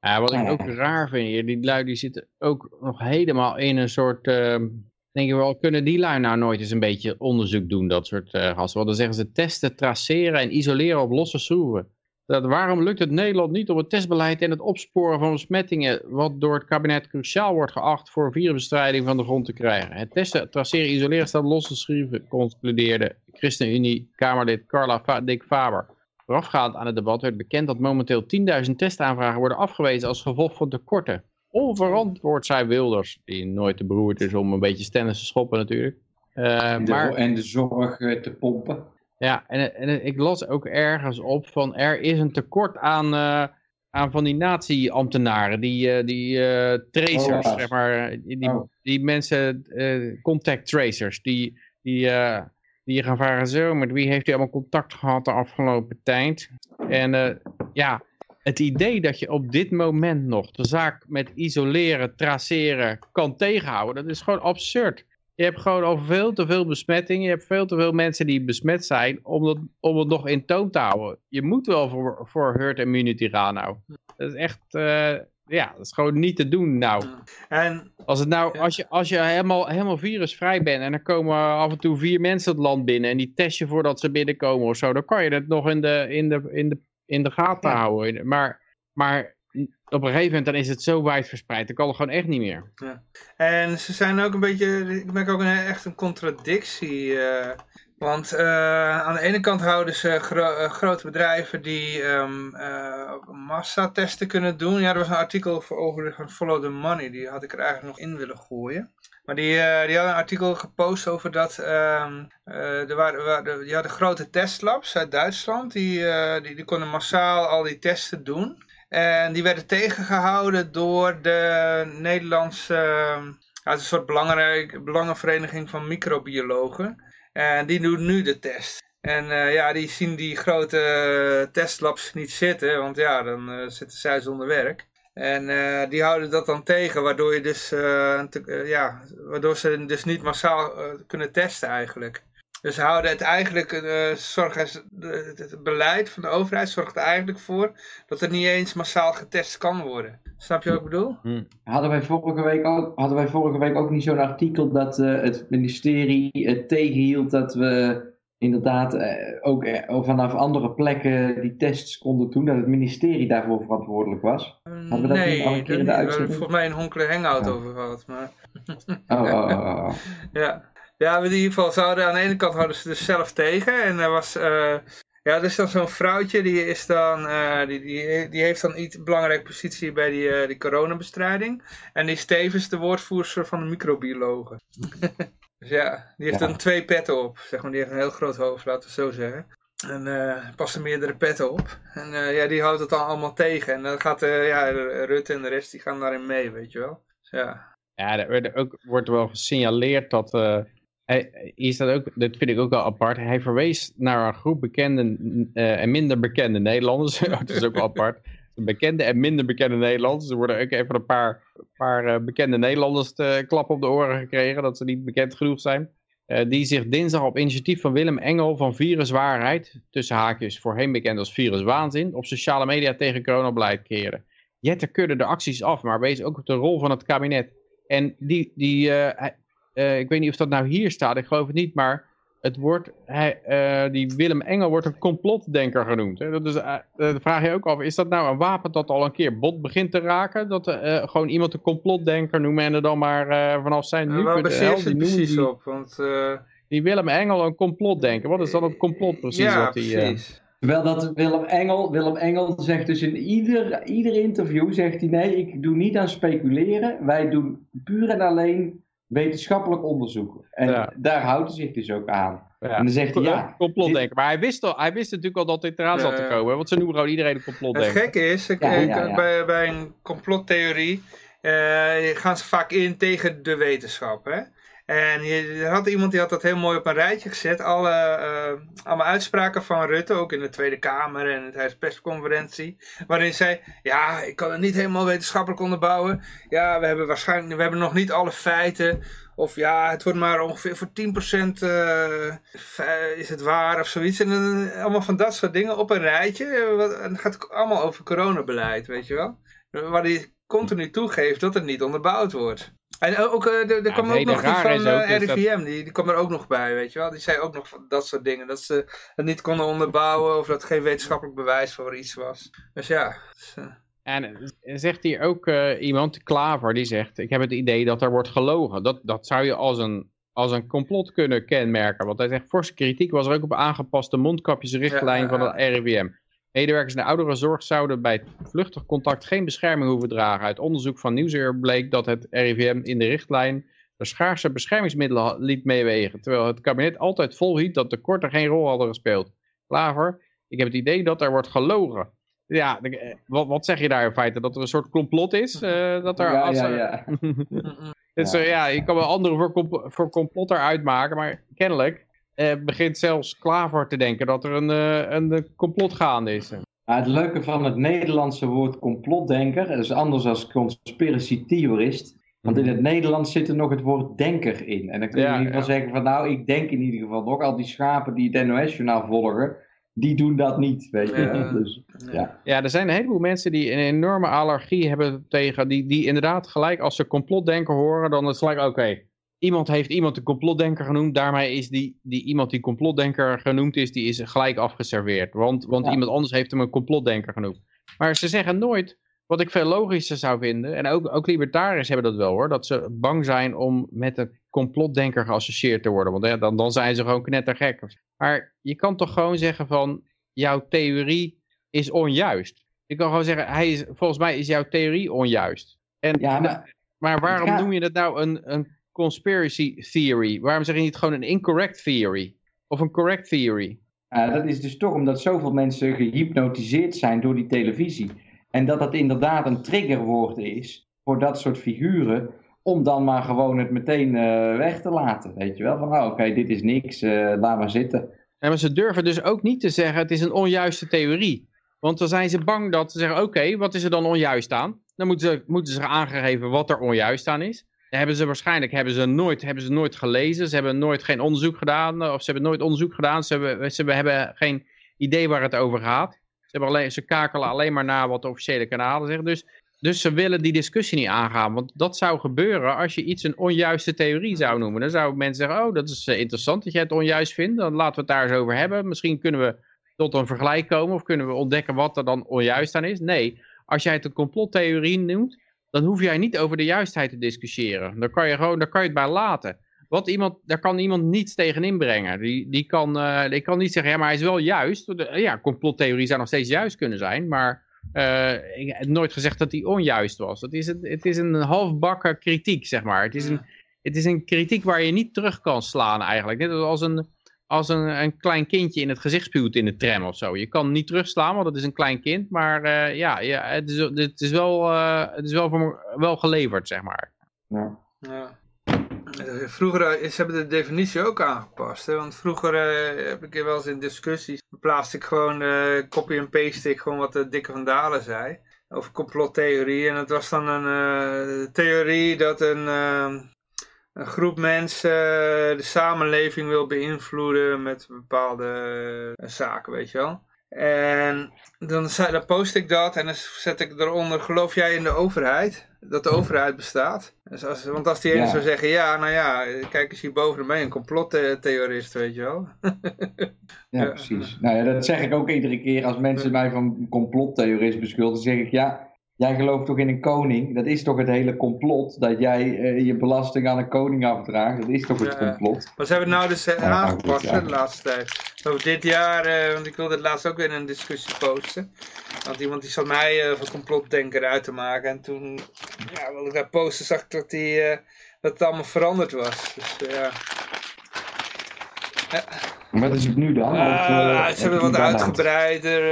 Ja, wat ik ook raar vind hier, die lui die zitten ook nog helemaal in een soort... ehm, denk je wel, kunnen die lui nou nooit eens een beetje onderzoek doen, dat soort eh gasten? Want dan zeggen ze testen, traceren en isoleren op losse schroeven. Dat, waarom lukt het Nederland niet om het testbeleid en het opsporen van besmettingen, wat door het kabinet cruciaal wordt geacht voor virusbestrijding van de grond te krijgen? Het testen, traceren, isoleren staat losse schroeven, concludeerde ChristenUnie Kamerlid Carla Dick Faber. Voorafgaand aan het debat werd bekend dat momenteel 10.000 testaanvragen worden afgewezen als gevolg van tekorten. Onverantwoord, zei Wilders, die nooit te beroerd is om een beetje stennis te schoppen natuurlijk. Eh, de, maar en de zorg eh, te pompen. ja, en, en ik las ook ergens op van er is een tekort aan, eh, aan van die nazi-ambtenaren, die, die tracers, Oh, zeg maar, die, die, Oh. die mensen, contact tracers, die, Die, die gaan vragen zo, met wie heeft u allemaal contact gehad de afgelopen tijd? En ja, het idee dat je op dit moment nog de zaak met isoleren, traceren kan tegenhouden, dat is gewoon absurd. Je hebt gewoon al veel te veel besmetting. Je hebt veel te veel mensen die besmet zijn om het, om het nog in toon te houden. Je moet wel voor, voor herd immunity gaan nou. Dat is echt, eh, ja, dat is gewoon niet te doen nou. En Als, het nou, als je, als je helemaal, helemaal virusvrij bent en er komen af en toe vier mensen het land binnen en die test je voordat ze binnenkomen of zo, dan kan je het nog in de, in de, in de, in de gaten Ja. houden. Maar, maar op een gegeven moment dan is het zo wijd verspreid, dan kan het gewoon echt niet meer. En ze zijn ook een beetje, ik merk ook een, echt een contradictie. eh, want eh, aan de ene kant houden ze gro- eh, grote bedrijven die eh, massatesten kunnen doen. Ja, er was een artikel voor, over van Follow the Money, die had ik er eigenlijk nog in willen gooien. Maar die, eh, die had een artikel gepost over dat ehm, eh, er waren, waren, die hadden grote testlabs uit Duitsland. Die, eh, die, die konden massaal al die testen doen. En die werden tegengehouden door de Nederlandse, eh, ja, het is een soort belangrijk, belangenvereniging van microbiologen. En die doen nu de test. En ja, die zien die grote testlabs niet zitten, want ja, dan eh, zitten zij zonder werk. En eh, die houden dat dan tegen, waardoor, je dus, eh, te- eh, ja, waardoor ze dus niet massaal kunnen testen eigenlijk. Dus ze houden het eigenlijk, eh, zorgen, het, het beleid van de overheid zorgt er eigenlijk voor dat er niet eens massaal getest kan worden. Snap je wat ik bedoel? Hadden wij vorige week ook, hadden wij vorige week ook niet zo'n artikel dat eh, het ministerie het tegenhield dat we inderdaad eh, ook eh, vanaf andere plekken die tests konden doen, dat het ministerie daarvoor verantwoordelijk was? Hadden we dat nee, niet al een keer in de uitzending? volgens mij een Honkler Hangout Ja. over gehad. Maar... Oh, oh, oh. Ja, ja in ieder geval, ze hadden, aan de ene kant hadden ze dus zelf tegen. En er was, eh, ja, er is dan zo'n vrouwtje, die is dan, die, die, die heeft dan iets belangrijke positie bij die, die coronabestrijding. En die is tevens de woordvoerster van de microbiologen. dus ja, die heeft Ja. dan twee petten op, zeg maar. Die heeft een heel groot hoofd, laten we het zo zeggen. En eh passen meerdere petten op. En eh, ja, die houdt het dan allemaal tegen. En dan gaat eh, ja, Rutte en de rest, die gaan daarin mee, weet je wel. Dus ja, Ja, er werd ook, wordt wel gesignaleerd dat... hij, hier staat ook, dat vind ik ook wel apart. Hij verwees naar een groep bekende en minder bekende Nederlanders. dat is ook wel apart. Bekende en minder bekende Nederlanders. Er worden ook even een paar, paar eh, bekende Nederlanders te klap op de oren gekregen. Dat ze niet bekend genoeg zijn. Eh, die zich dinsdag op initiatief van Willem Engel van Viruswaarheid, tussen haakjes voorheen bekend als Viruswaanzin, op sociale media tegen coronabeleid keerden. Jette keurde de acties af, maar wees ook op de rol van het kabinet. En die, die eh, ik weet niet of dat nou hier staat, ik geloof het niet, maar het wordt, hij, eh, die Willem Engel wordt een complotdenker genoemd. Hè? Dat is, dan vraag je ook af, is dat nou een wapen dat al een keer bot begint te raken? Dat eh, gewoon iemand een complotdenker noemen en er dan maar eh, vanaf zijn nu waar baseert het precies die, op? Want, eh, die Willem Engel een complotdenker. Wat is dan het complot precies? ja, wat die, precies. Terwijl dat Willem Engel, Willem Engel zegt dus in ieder, ieder interview, zegt hij nee, ik doe niet aan speculeren. Wij doen puur en alleen wetenschappelijk onderzoek. En Ja. daar houdt hij zich dus ook aan. ja, En dan zegt hij ja, complotdenker. Maar hij wist, al, hij wist natuurlijk al dat dit eraan zat te komen. Want ze noemen gewoon iedereen een Het complotdenker. gekke is, ik, Ja, ik- ja, ja. Bij, bij een complottheorie eh, gaan ze vaak in tegen de wetenschap. Hè? En er had iemand die had dat heel mooi op een rijtje gezet. Alle, eh, allemaal uitspraken van Rutte, ook in de Tweede Kamer en tijdens de persconferentie. Waarin zei, ja, ik kan het niet helemaal wetenschappelijk onderbouwen. Ja, we hebben waarschijnlijk, we hebben nog niet alle feiten. Of ja, het wordt maar ongeveer voor 10% eh, is het waar of zoiets. En allemaal van dat soort dingen op een rijtje. En het gaat allemaal over coronabeleid, weet je wel. Waar hij continu toegeeft dat het niet onderbouwd wordt. En ook, eh, er, er Ja, kwam ook nog iets van ook eh, dat- RIVM, die, die kwam er ook nog bij, weet je wel. Die zei ook nog dat soort dingen. Dat ze het niet konden onderbouwen of dat geen wetenschappelijk bewijs voor iets was. Dus ja. dus, eh, En zegt hier ook iemand, Klaver, die zegt... Ik heb het idee dat er wordt gelogen. Dat, dat zou je als een, als een complot kunnen kenmerken. Want hij zegt, forse kritiek was er ook op aangepaste mondkapjesrichtlijn Ja, van ja, het RIVM. Medewerkers in de ouderenzorg zouden bij vluchtig contact geen bescherming hoeven dragen. Uit onderzoek van Nieuwsuur bleek dat het RIVM in de richtlijn de schaarse beschermingsmiddelen liet meewegen. Terwijl het kabinet altijd volhield dat tekorten geen rol hadden gespeeld. Klaver, ik heb het idee dat er wordt gelogen. Ja, eh, wat, wat zeg je daar in feite? Dat er een soort complot is? eh, dat er ja, als ja, er- ja. Dus Ja. ja, ja je kan wel anderen voor, compl voor complotter uitmaken, maar kennelijk eh, begint zelfs Klaver te denken dat er een, eh, een eh, complot gaande is. Maar het leuke van het Nederlandse woord complotdenker, dat is anders dan conspiracy theorist. Want in het Nederlands zit er nog het woord denker in. En dan kun je Ja, in ieder geval zeggen van nou, ik denk in ieder geval nog, al die schapen die het NOS-journaal volgen, die doen dat niet, weet je. Ja. Dus, ja. Ja, er zijn een heleboel mensen die een enorme allergie hebben tegen, die, die inderdaad gelijk als ze complotdenker horen, dan is het gelijk, oké, iemand heeft iemand een complotdenker genoemd, daarmee is die, die iemand die complotdenker genoemd is, die is gelijk afgeserveerd. Want, want Ja. iemand anders heeft hem een complotdenker genoemd. Maar ze zeggen nooit, wat ik veel logischer zou vinden, en ook, ook libertariërs hebben dat wel hoor, dat ze bang zijn om met een complotdenker geassocieerd te worden. Want dan, dan zijn ze gewoon knettergek. Maar je kan toch gewoon zeggen van, jouw theorie is onjuist. Je kan gewoon zeggen, hij is, volgens mij is jouw theorie onjuist. En, ja, maar maar waarom noem je dat nou een, een conspiracy theory? Waarom zeg je niet gewoon een incorrect theory? Of een correct theory? Dat is dus toch omdat zoveel mensen gehypnotiseerd zijn door die televisie. En dat dat inderdaad een triggerwoord is voor dat soort figuren. Om dan maar gewoon het meteen eh, weg te laten. Weet je wel? Van oh, oké, dit is niks, eh, laat maar zitten. En maar ze durven dus ook niet te zeggen, het is een onjuiste theorie. Want dan zijn ze bang dat ze zeggen, oké, wat is er dan onjuist aan? Dan moeten ze, moeten ze aangegeven wat er onjuist aan is. Hebben ze waarschijnlijk hebben ze nooit, hebben ze nooit gelezen. Ze hebben nooit geen onderzoek gedaan. Of ze hebben nooit onderzoek gedaan. Ze hebben, ze hebben geen idee waar het over gaat. Ze, hebben alleen, ze kakelen alleen maar naar wat de officiële kanalen zeggen. Dus, dus ze willen die discussie niet aangaan. Want dat zou gebeuren als je iets een onjuiste theorie zou noemen. Dan zouden mensen zeggen, oh dat is eh, interessant dat jij het onjuist vindt. Dan laten we het daar eens over hebben. Misschien kunnen we tot een vergelijk komen. Of kunnen we ontdekken wat er dan onjuist aan is. Nee, als jij het een complottheorie noemt dan hoef jij niet over de juistheid te discussiëren. Dan kan je, gewoon, dan kan je het bij laten. Wat iemand, daar kan iemand niets tegen inbrengen. Die, die, kan, eh, die kan niet zeggen, ja, maar hij is wel juist. De- Ja, complottheorie zou nog steeds juist kunnen zijn, maar eh, ik heb nooit gezegd dat die onjuist was. Het is een, het is een halfbakken kritiek, zeg maar. Het is, een, het is een kritiek waar je niet terug kan slaan eigenlijk. Net als een, als een, een klein kindje in het gezicht spuwt in de tram of zo. Je kan niet terugslaan, want dat is een klein kind. Maar eh, ja, ja het, is, het is wel, eh, het is wel, voor, wel geleverd, zeg maar. Ja. Ja. Eh, Vroeger, ze hebben de definitie ook aangepast. Hè? Want vroeger eh, heb ik wel eens in discussies, plaatste ik gewoon, eh, copy en paste ik gewoon wat de dikke van Dalen zei. Over complottheorie. En het was dan een eh, theorie dat een, eh, een groep mensen de samenleving wil beïnvloeden met bepaalde eh, zaken, weet je wel. En dan, dan post ik dat en dan zet ik eronder, geloof jij in de overheid? Dat de overheid bestaat? Dus als, want als die ene Ja. zou zeggen, ja, nou ja, kijk eens hier boven een complottheorist, weet je wel. Ja, Ja. precies. Nou ja, dat zeg ik ook iedere keer als mensen mij van complottheorist beschuldigen. zeg ik, ja, jij gelooft toch in een koning? Dat is toch het hele complot? Dat jij eh, je belasting aan een koning afdraagt? Dat is toch het Ja. complot? Maar ze hebben nou dus Ja, aangepast ja. de laatste tijd. Over dit jaar, eh, want ik wilde het laatst ook weer in een discussie posten. Want iemand die zat mij van complotdenker uit te maken. En toen ja, wilde ik daar posten, zag ik dat, die, dat het allemaal veranderd was. Dus ja. Wat is het nu dan? Of, Ah, eh, ze hebben wat het wat uitgebreider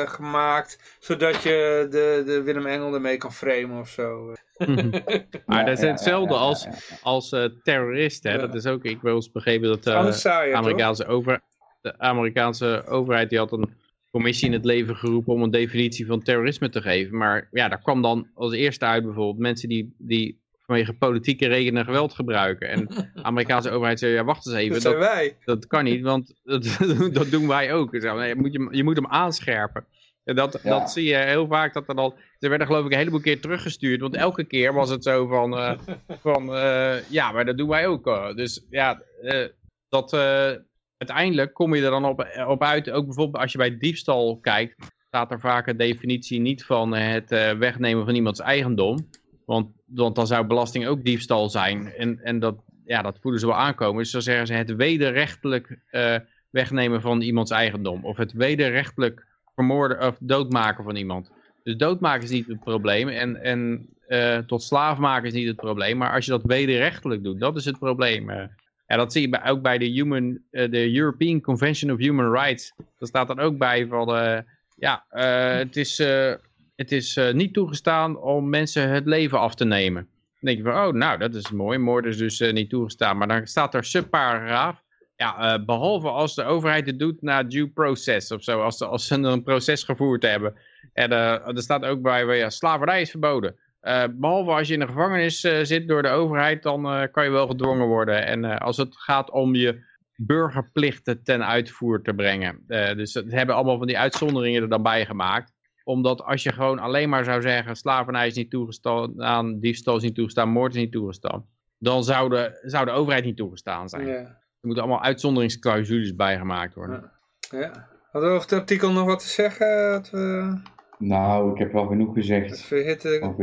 eh, gemaakt. Zodat je de, de Willem Engel ermee kan framen of zo. maar Ja, dat is ja, hetzelfde ja, ja, als, ja, ja. als eh, terrorist. Hè? Ja. Dat is ook, ik wil eens begrepen dat eh, saai, de? Amerikaanse over, de Amerikaanse overheid die had een commissie in het leven geroepen om een definitie van terrorisme te geven. Maar ja, daar kwam dan als eerste uit bijvoorbeeld mensen die, die vanwege politieke redenen geweld gebruiken. En de Amerikaanse overheid zei, ja wacht eens even, Dat zijn dat, wij. dat kan niet, want dat, dat doen wij ook. Dus, ja, je, moet je, je moet hem aanscherpen. En dat, Ja. dat zie je heel vaak, dat er dan... Ze werden geloof ik een heleboel keer teruggestuurd, want elke keer was het zo van... eh, van eh, ja, maar dat doen wij ook. eh. Dus ja, eh, dat... eh, uiteindelijk kom je er dan op, op uit, ook bijvoorbeeld als je bij diefstal kijkt, staat er vaak een definitie niet van het eh, wegnemen van iemands eigendom. Want, dan zou belasting ook diefstal zijn. En, en dat, ja, dat voelen ze wel aankomen. Dus dan zeggen ze het wederrechtelijk eh, wegnemen van iemands eigendom. Of het wederrechtelijk vermoorden of doodmaken van iemand. Dus doodmaken is niet het probleem. En, en eh, tot slaaf maken is niet het probleem. Maar als je dat wederrechtelijk doet, dat is het probleem. eh. Ja, dat zie je ook bij de, human, de European Convention of Human Rights. Daar staat dan ook bij van, ja, het is, het is eh, niet toegestaan om mensen het leven af te nemen. denk je van, oh, nou, dat is mooi. Moord is dus niet toegestaan. Maar dan staat er subparagraaf. Ja, behalve als de overheid het doet na due process of zo. Als, als ze een proces gevoerd hebben. En er staat ook bij, ja, slavernij is verboden. Behalve als je in de gevangenis zit door de overheid, dan kan je wel gedwongen worden. En als het gaat om je burgerplichten ten uitvoer te brengen. dus dat hebben allemaal van die uitzonderingen er dan bij gemaakt. Omdat als je gewoon alleen maar zou zeggen, slavernij is niet toegestaan, diefstal is niet toegestaan, moord is niet toegestaan. Dan zou de, zou de overheid niet toegestaan zijn. Ja. Er moeten allemaal uitzonderingsclausules bijgemaakt worden. Ja. ja. Hadden we over het artikel nog wat te zeggen? Dat we... Nou, ik heb wel genoeg gezegd.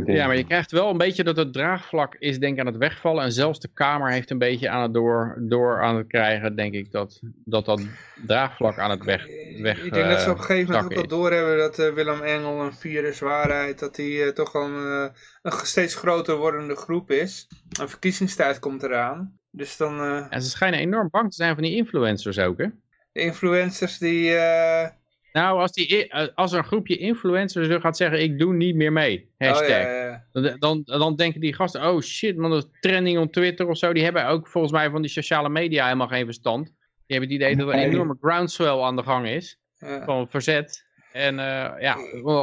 Ja, maar je krijgt wel een beetje dat het draagvlak is denk ik aan het wegvallen. En zelfs de Kamer heeft een beetje aan het door, door aan het krijgen, denk ik, dat dat, dat draagvlak aan het weg, weg Ik denk dat ze op een gegeven moment ook wel doorhebben dat uh, Willem Engel een viruswaarheid, dat hij uh, toch wel een, uh, een steeds groter wordende groep is. Een verkiezingstijd komt eraan. Dus dan... En ze schijnen enorm bang te zijn van die influencers ook, hè? De influencers die nou, als, die, eh, als er een groepje influencers gaat zeggen, ik doe niet meer mee, hashtag. Oh, ja, ja. Dan, dan denken die gasten, oh shit, man, dat is trending op Twitter of zo. Die hebben ook volgens mij van die sociale media helemaal geen verstand. Die hebben het idee dat er een enorme groundswell aan de gang is. Van verzet. En uh, ja,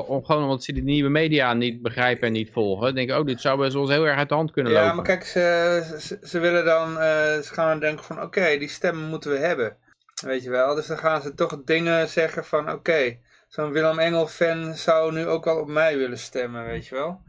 om, gewoon omdat ze de nieuwe media niet begrijpen en niet volgen. Dan denk ik, oh, dit zou best wel eens heel erg uit de hand kunnen lopen. Ja, maar kijk, ze, ze, ze willen dan, uh, ze gaan denken van, oké, die stemmen moeten we hebben. Weet je wel, dus dan gaan ze toch dingen zeggen van oké, zo'n Willem Engel fan zou nu ook wel op mij willen stemmen, weet je wel.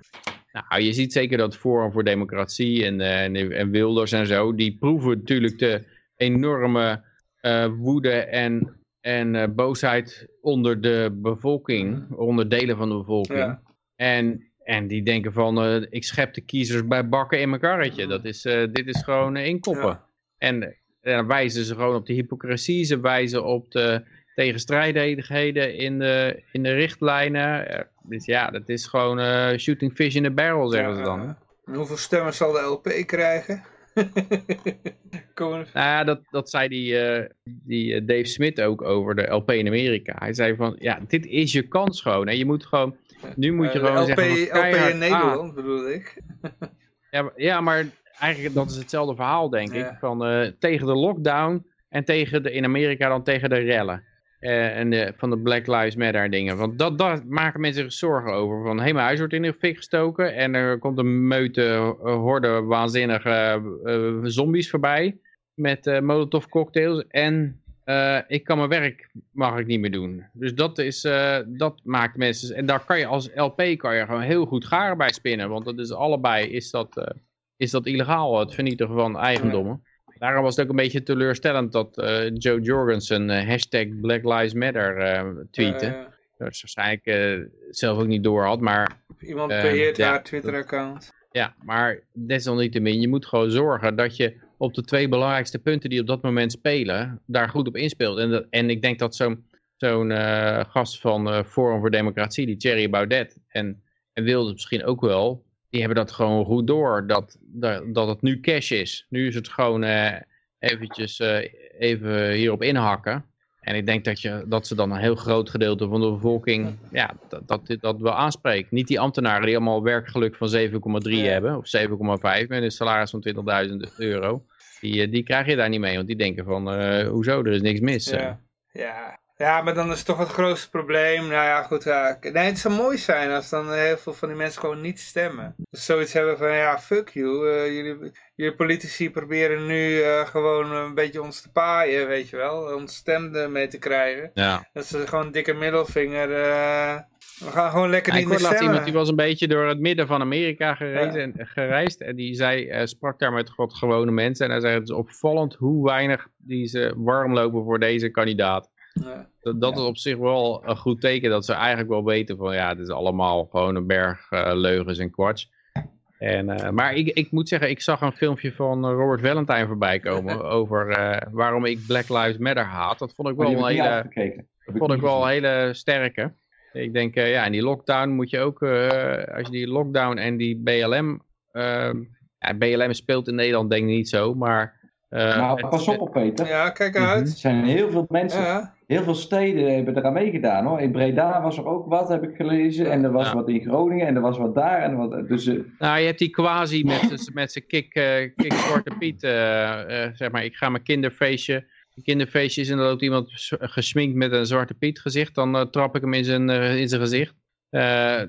Nou, je ziet zeker dat Forum voor Democratie en, uh, en, en, Wilders en zo, die proeven natuurlijk de enorme uh, woede en, en uh, boosheid onder de bevolking, onder delen van de bevolking. Ja. En, en die denken van, ik schep de kiezers bij bakken in mijn karretje. Dat is, dit is gewoon inkoppen. Ja. En dan wijzen ze gewoon op de hypocrisie. Ze wijzen op de tegenstrijdigheden in de, in de richtlijnen. Dus ja, dat is gewoon uh, shooting fish in a barrel, zeggen ze dan. En hoeveel stemmen zal de LP krijgen? nou ja, dat, dat zei die, uh, die Dave Smith ook over de LP in Amerika. Hij zei van, ja, dit is je kans gewoon. Hè. Je moet gewoon, nu moet je gewoon LP, zeggen... LP in Nederland bedoel ik. ja, ja, maar eigenlijk dat is hetzelfde verhaal, denk ik. Van, uh, tegen de lockdown en tegen de, in Amerika dan tegen de rellen. Uh, en de, van de Black Lives Matter dingen. Want dat, daar maken mensen zich zorgen over. Van, hé, mijn huis wordt in de fik gestoken. En er komt een meute uh, horde waanzinnige zombies voorbij. Met molotov cocktails. En ik kan mijn werk mag ik niet meer doen. Dus dat, is, dat maakt mensen... En daar kan je als LP kan je gewoon heel goed garen bij spinnen. Want dat is allebei is dat is dat illegaal, het vernietigen van eigendommen. Daarom was het ook een beetje teleurstellend dat uh, Joe Jorgensen uh, hashtag Black Lives Matter uh, tweette. dat ze waarschijnlijk zelf ook niet door had, maar... Iemand beheert ja, haar Twitter-account. Ja, maar desalniettemin, je moet gewoon zorgen dat je op de twee belangrijkste punten die op dat moment spelen, daar goed op inspeelt. En, dat, en ik denk dat zo'n zo'n gast van Forum voor Democratie, die Thierry Baudet, en, en wilde misschien ook wel, die hebben dat gewoon goed door, dat, dat, dat het nu cash is. Nu is het gewoon uh, eventjes uh, even hierop inhakken. En ik denk dat, je, dat ze dan een heel groot gedeelte van de bevolking, ja, dat, dat dat wel aanspreekt. Niet die ambtenaren die allemaal werkgeluk van 7,3 hebben, of 7,5 met een salaris van 20.000 euro. Die, eh, die krijg je daar niet mee, want die denken van, uh, hoezo, er is niks mis. Ja, ja. Ja, maar dan is het toch het grootste probleem. Nou ja, goed. Ja. Nee, het zou mooi zijn als dan heel veel van die mensen gewoon niet stemmen. Dus zoiets hebben van, ja, fuck you. Uh, jullie, jullie politici proberen nu uh, gewoon een beetje ons te paaien, weet je wel. Ons stem mee te krijgen. Ja. Dat is gewoon een dikke middelvinger. Uh, we gaan gewoon lekker niet meer stemmen. iemand die was een beetje door het midden van Amerika gereisd. En, gereisd, en die zei, sprak daar met wat gewone mensen. En hij zei, het is opvallend hoe weinig die ze warm lopen voor deze kandidaat. Dat, dat is op zich wel een goed teken dat ze eigenlijk wel weten van ja, het is allemaal gewoon een berg uh, leugens en kwarts. En, uh, maar ik, ik moet zeggen, ik zag een filmpje van eh, Robert Valentine voorbij komen over uh, waarom ik Black Lives Matter haat. Dat vond ik wel een hele, vond ik wel een hele sterke. Ik denk, ja, in die lockdown moet je ook, als je die lockdown en die BLM, ja, BLM speelt in Nederland denk ik niet zo, maar Nou, pas op, op Peter. Ja, kijk Mhm. uit. Er zijn heel veel mensen, Ja, heel veel steden hebben eraan meegedaan hoor. In Breda was er ook wat, heb ik gelezen. En er was Ja. wat in Groningen en er was wat daar. En wat, dus eh, Nou, je hebt die quasi met z'n- met zijn kick, eh kick Zwarte Piet, zeg maar, ik ga mijn kinderfeestje, een kinderfeestje is en dan loopt iemand gesminkt met een Zwarte Piet gezicht, dan trap ik hem in zijn, in zijn gezicht. Eh,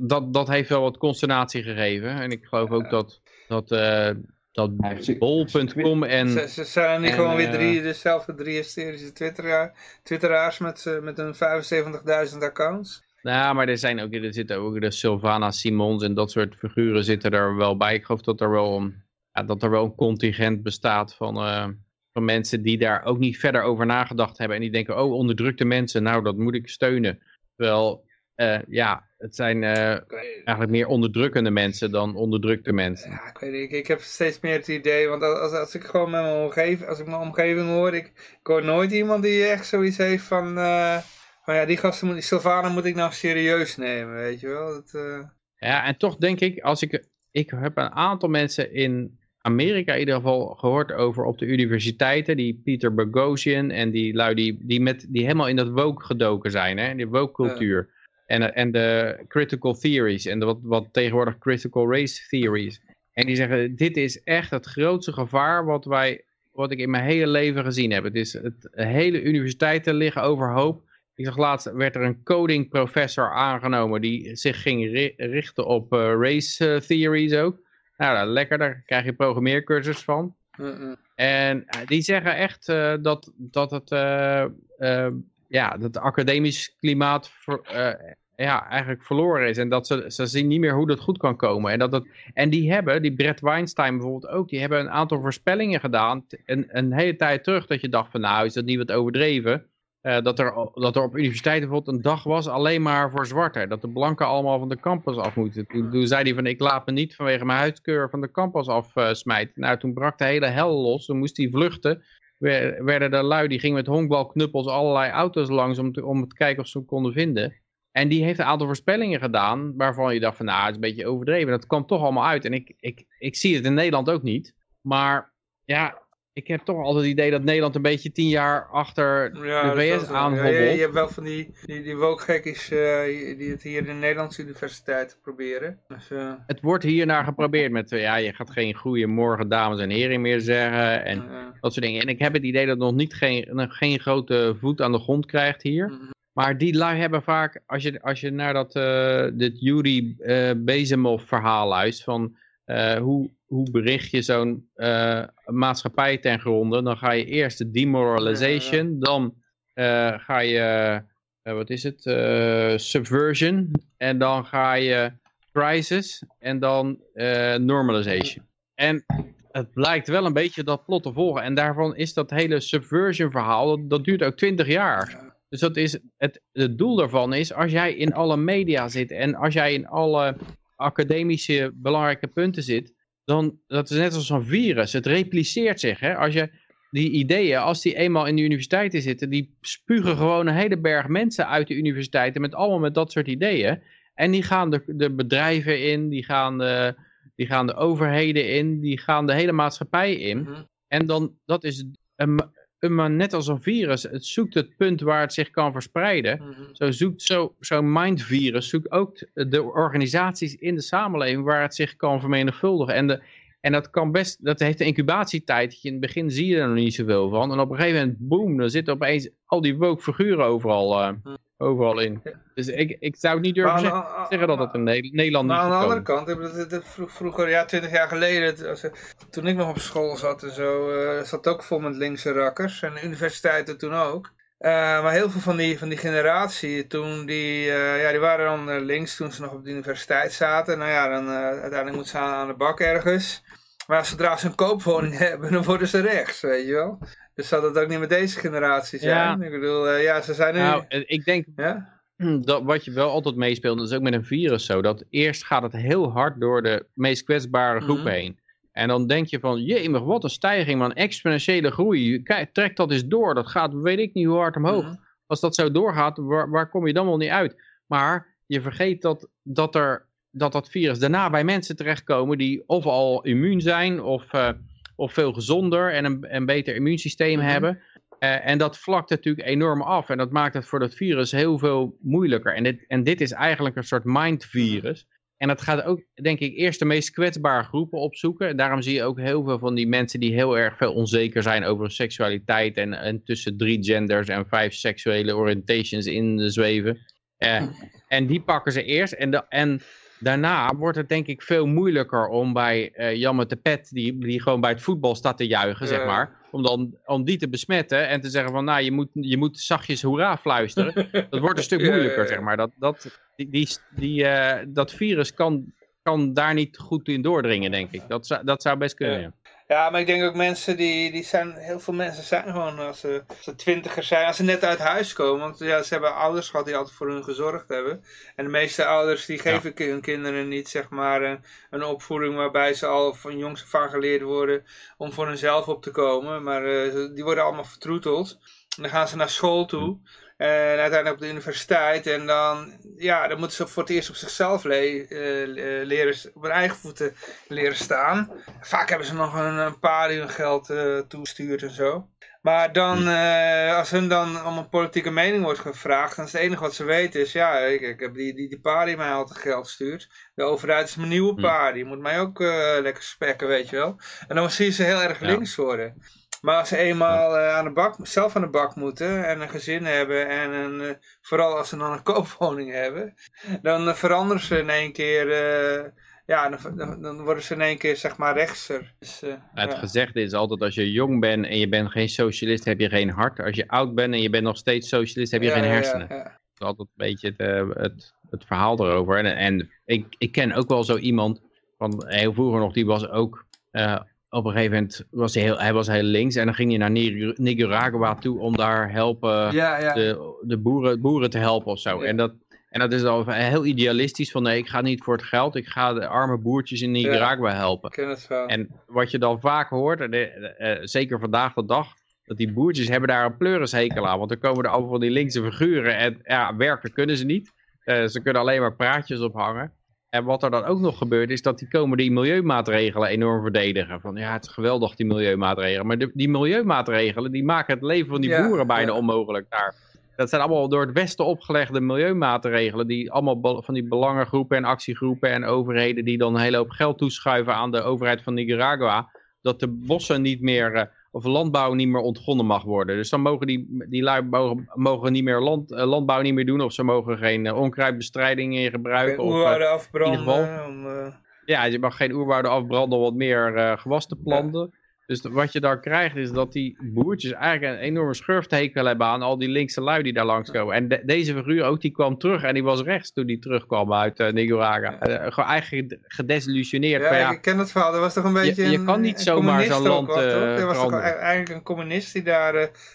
dat, dat heeft wel wat consternatie gegeven en ik geloof ook dat, dat, eh, dat bol.com en... ze, ze zijn niet en, gewoon weer eh, drie, dezelfde drie hysterische twitteraar, twitteraars met, eh, met een 75.000 accounts. Nou, maar er zijn ook, er zitten ook de Sylvana Simons en dat soort figuren zitten er wel bij. Ik geloof dat er wel een, ja, dat er wel een contingent bestaat van, eh, van mensen die daar ook niet verder over nagedacht hebben. En die denken, oh, onderdrukte mensen, nou, dat moet ik steunen. Terwijl, eh, ja, het zijn eh, eigenlijk meer onderdrukkende mensen dan onderdrukte mensen. Ja, ik weet niet, ik, ik heb steeds meer het idee, want als, als ik gewoon met mijn omgeving, als ik mijn omgeving hoor, ik, ik hoor nooit iemand die echt zoiets heeft van, eh, van ja, die gasten, moet, die Sylvana moet ik nou serieus nemen, weet je wel. Dat, eh, Ja, en toch denk ik, als ik, ik heb een aantal mensen in Amerika in ieder geval gehoord over op de universiteiten, die Peter Boghossian en die lui die, die, met, die helemaal in dat woke gedoken zijn, hè, die woke cultuur. En, en de critical theories en de, wat, wat tegenwoordig critical race theories. En die zeggen, dit is echt het grootste gevaar wat wij, wat ik in mijn hele leven gezien heb. Het is, het hele universiteiten liggen overhoop. Ik zag laatst, werd er een coding professor aangenomen die zich ging ri- richten op eh, race eh, theories ook. Nou, nou, lekker, daar krijg je programmeercursus van. En eh, die zeggen echt dat, dat het, ja, dat het academisch klimaat ver- ja, eigenlijk verloren is. En dat ze, ze zien niet meer hoe dat goed kan komen. En, dat het, en die hebben, die Brett Weinstein bijvoorbeeld ook, die hebben een aantal voorspellingen gedaan. Een, een hele tijd terug dat je dacht van nou, is dat niet wat overdreven? Eh, dat, er, dat er op universiteiten bijvoorbeeld een dag was alleen maar voor zwarten. Dat de blanken allemaal van de campus af moeten. Toen, zei hij van ik laat me niet vanwege mijn huidkleur van de campus afsmijten. nou, toen brak de hele hel los. Toen moest hij vluchten. Wer- Werden de lui, die gingen met honkbalknuppels allerlei auto's langs om te, om te kijken of ze hem konden vinden. En die heeft een aantal voorspellingen gedaan waarvan je dacht van nou, het is een beetje overdreven. Dat kwam toch allemaal uit. En ik, ik, ik zie het in Nederland ook niet. Maar ja, ik heb toch altijd het idee dat Nederland een beetje tien jaar achter Ja, de VS zo. Ja, aanhobbelt. je, hebt wel van die, die, die woke-gekkies eh, die het hier in de Nederlandse universiteit proberen. Dus, eh, Het wordt hiernaar geprobeerd met, eh, ja, je gaat geen goeiemorgen dames en heren meer zeggen en dat soort dingen. En ik heb het idee dat het nog niet geen, geen grote voet aan de grond krijgt hier. mhm. Maar die lui hebben vaak, als je, als je naar dat, eh dit Yuri eh Bezemov verhaal luistert, van eh, hoe, hoe bericht je zo'n maatschappij ten gronde, dan ga je eerst de demoralization, dan ga je, wat is het, subversion, en dan ga je crisis, en dan normalization. En het blijkt wel een beetje dat plot te volgen. En daarvan is dat hele subversion verhaal, dat, dat duurt ook twintig jaar. Dus dat is het, het doel daarvan is, als jij in alle media zit en als jij in alle academische belangrijke punten zit, dan dat is net als een virus. Het repliceert zich. Hè? Als je die ideeën, als die eenmaal in de universiteiten zitten, die spugen gewoon een hele berg mensen uit de universiteiten met allemaal met dat soort ideeën. En die gaan de, de bedrijven in, die gaan de, die gaan de overheden in, die gaan de hele maatschappij in. Mhm. En dan, dat is een, een, maar net als een virus. Het zoekt het punt waar het zich kan verspreiden. Mhm. Zo zoekt zo- zo'n mindvirus zoekt ook de organisaties in de samenleving waar het zich kan vermenigvuldigen. En, de, en dat kan best, dat heeft een incubatietijd. In het begin zie je er nog niet zoveel van. En op een gegeven moment, boem, dan zitten opeens al die woke figuren overal, eh, Hm. Overal in. Dus ik, ik zou niet durven zeggen, aan- zeggen dat het in Ne- Nederland Maar niet aan de andere kant, vroeger, ja, twintig jaar geleden, toen ik nog op school zat en zo, eh, zat het ook vol met linkse rakkers. En de universiteiten toen ook. Eh, maar heel veel van die, van die generatie toen, die, eh, ja, die waren dan links toen ze nog op de universiteit zaten. Nou ja, dan uiteindelijk moeten ze aan, aan de bak ergens. Maar zodra ze een koopwoning hebben, dan worden ze rechts, weet je wel. Dus zal dat ook niet met deze generatie zijn. Ik bedoel, eh, ja, ze zijn nu... Nou, eh, ik denk ja? dat wat je wel altijd meespeelt, dat is ook met een virus zo, dat eerst gaat het heel hard door de meest kwetsbare groepen Mhm. heen. En dan denk je van, jemig, wat een stijging, man, exponentiële groei. Kijk, trek dat eens door, dat gaat weet ik niet hoe hard omhoog. Mhm. Als dat zo doorgaat, waar, waar kom je dan wel niet uit? Maar je vergeet dat dat, er, dat dat virus daarna bij mensen terechtkomen die of al immuun zijn, of, eh, of veel gezonder en een, een beter immuunsysteem Mhm. hebben. Eh, en dat vlakt natuurlijk enorm af en dat maakt het voor dat virus heel veel moeilijker. En dit, en dit is eigenlijk een soort mindvirus. En dat gaat ook, denk ik, eerst de meest kwetsbare groepen opzoeken. En daarom zie je ook heel veel van die mensen die heel erg veel onzeker zijn over hun seksualiteit. En, en tussen drie genders en vijf seksuele orientations in zweven. Eh, en die pakken ze eerst. En, de, en daarna wordt het denk ik veel moeilijker om bij eh Jan met de pet, die, die gewoon bij het voetbal staat te juichen, zeg maar. Om, dan, om die te besmetten en te zeggen van, nou, je moet, je moet zachtjes hoera fluisteren. Dat wordt een stuk moeilijker, zeg maar. Dat, dat, die, die, die, eh, dat virus kan, kan daar niet goed in doordringen, denk ik. Dat zou, dat zou best kunnen, Ja. Ja. Maar ik denk ook mensen die, die zijn, heel veel mensen zijn gewoon als ze, als ze twintiger zijn, als ze net uit huis komen. Want ja, ze hebben ouders gehad die altijd voor hun gezorgd hebben. En de meeste ouders die geven hun kinderen niet zeg maar een, een opvoeding waarbij ze al van jongs af aan geleerd worden om voor hunzelf op te komen. Maar eh, die worden allemaal vertroeteld. En dan gaan ze naar school toe. En uiteindelijk op de universiteit. En dan, ja, dan moeten ze voor het eerst op zichzelf le- eh, leren, op hun eigen voeten leren staan. Vaak hebben ze nog een, een paar die hun geld eh, toestuurt en zo. Maar dan, eh, als hun dan om een politieke mening wordt gevraagd, dan is het enige wat ze weten is, ja, ik, ik heb die, die, die paar die mij altijd geld stuurt. De overheid is mijn nieuwe Hm. paar, die moet mij ook eh, lekker spekken, weet je wel. En dan zie je ze heel erg links worden. Maar als ze eenmaal eh, aan de bak, zelf aan de bak moeten en een gezin hebben en een, eh, vooral als ze dan een koopwoning hebben, dan eh, veranderen ze in één keer, ja, dan, dan, worden ze in één keer zeg maar rechtser. Dus, Het ja. gezegde is altijd, als je jong bent en je bent geen socialist, heb je geen hart. Als je oud bent en je bent nog steeds socialist, heb je Ja, geen hersenen. ja. Dat is altijd een beetje het, het, het verhaal erover. En, en ik, ik ken ook wel zo iemand, van heel vroeger nog, die was ook... op een gegeven moment was hij heel, hij was heel links en dan ging hij naar Nicar- Nicaragua toe om daar helpen Ja, ja. de, de boeren, boeren te helpen of zo. Ja. En, dat, en dat is al heel idealistisch van nee, ik ga niet voor het geld, ik ga de arme boertjes in Nicaragua helpen. Ik ken het wel. En wat je dan vaak hoort, en, eh, eh, zeker vandaag de dag, dat die boertjes hebben daar een pleurishekel aan. Want er komen er allemaal van die linkse figuren en ja, werken kunnen ze niet. Eh, ze kunnen alleen maar praatjes ophangen. En wat er dan ook nog gebeurt, is dat die komen die milieumaatregelen enorm verdedigen. Van ja, het is geweldig die milieumaatregelen. Maar de, die milieumaatregelen, die maken het leven van die Ja, boeren bijna ja. onmogelijk daar. Dat zijn allemaal door het Westen opgelegde milieumaatregelen. Die allemaal van die belangengroepen en actiegroepen en overheden die dan een hele hoop geld toeschuiven aan de overheid van Nicaragua. Dat de bossen niet meer, eh, of landbouw niet meer ontgonnen mag worden. Dus dan mogen die, die lui mogen, mogen niet meer land, eh, landbouw niet meer doen. Of ze mogen geen eh, onkruidbestrijding in gebruiken. Of, eh, Oerwouden in afbranden. ieder Om, eh, ja, je mag geen oerwouden afbranden, wat meer gewassen planten. Dus wat je dan krijgt is dat die boertjes eigenlijk een enorme schurftekel hebben aan al die linkse lui die daar langskomen. En de- deze figuur ook, die kwam terug en die was rechts toen die terugkwam uit eh, Nicaragua. Eh, gewoon eigenlijk gedesillusioneerd. ja, ik ken het verhaal. Er was toch een beetje je een, kan niet zomaar zo'n land, wat, eh, Er was toch veranderen. eigenlijk een communist die daar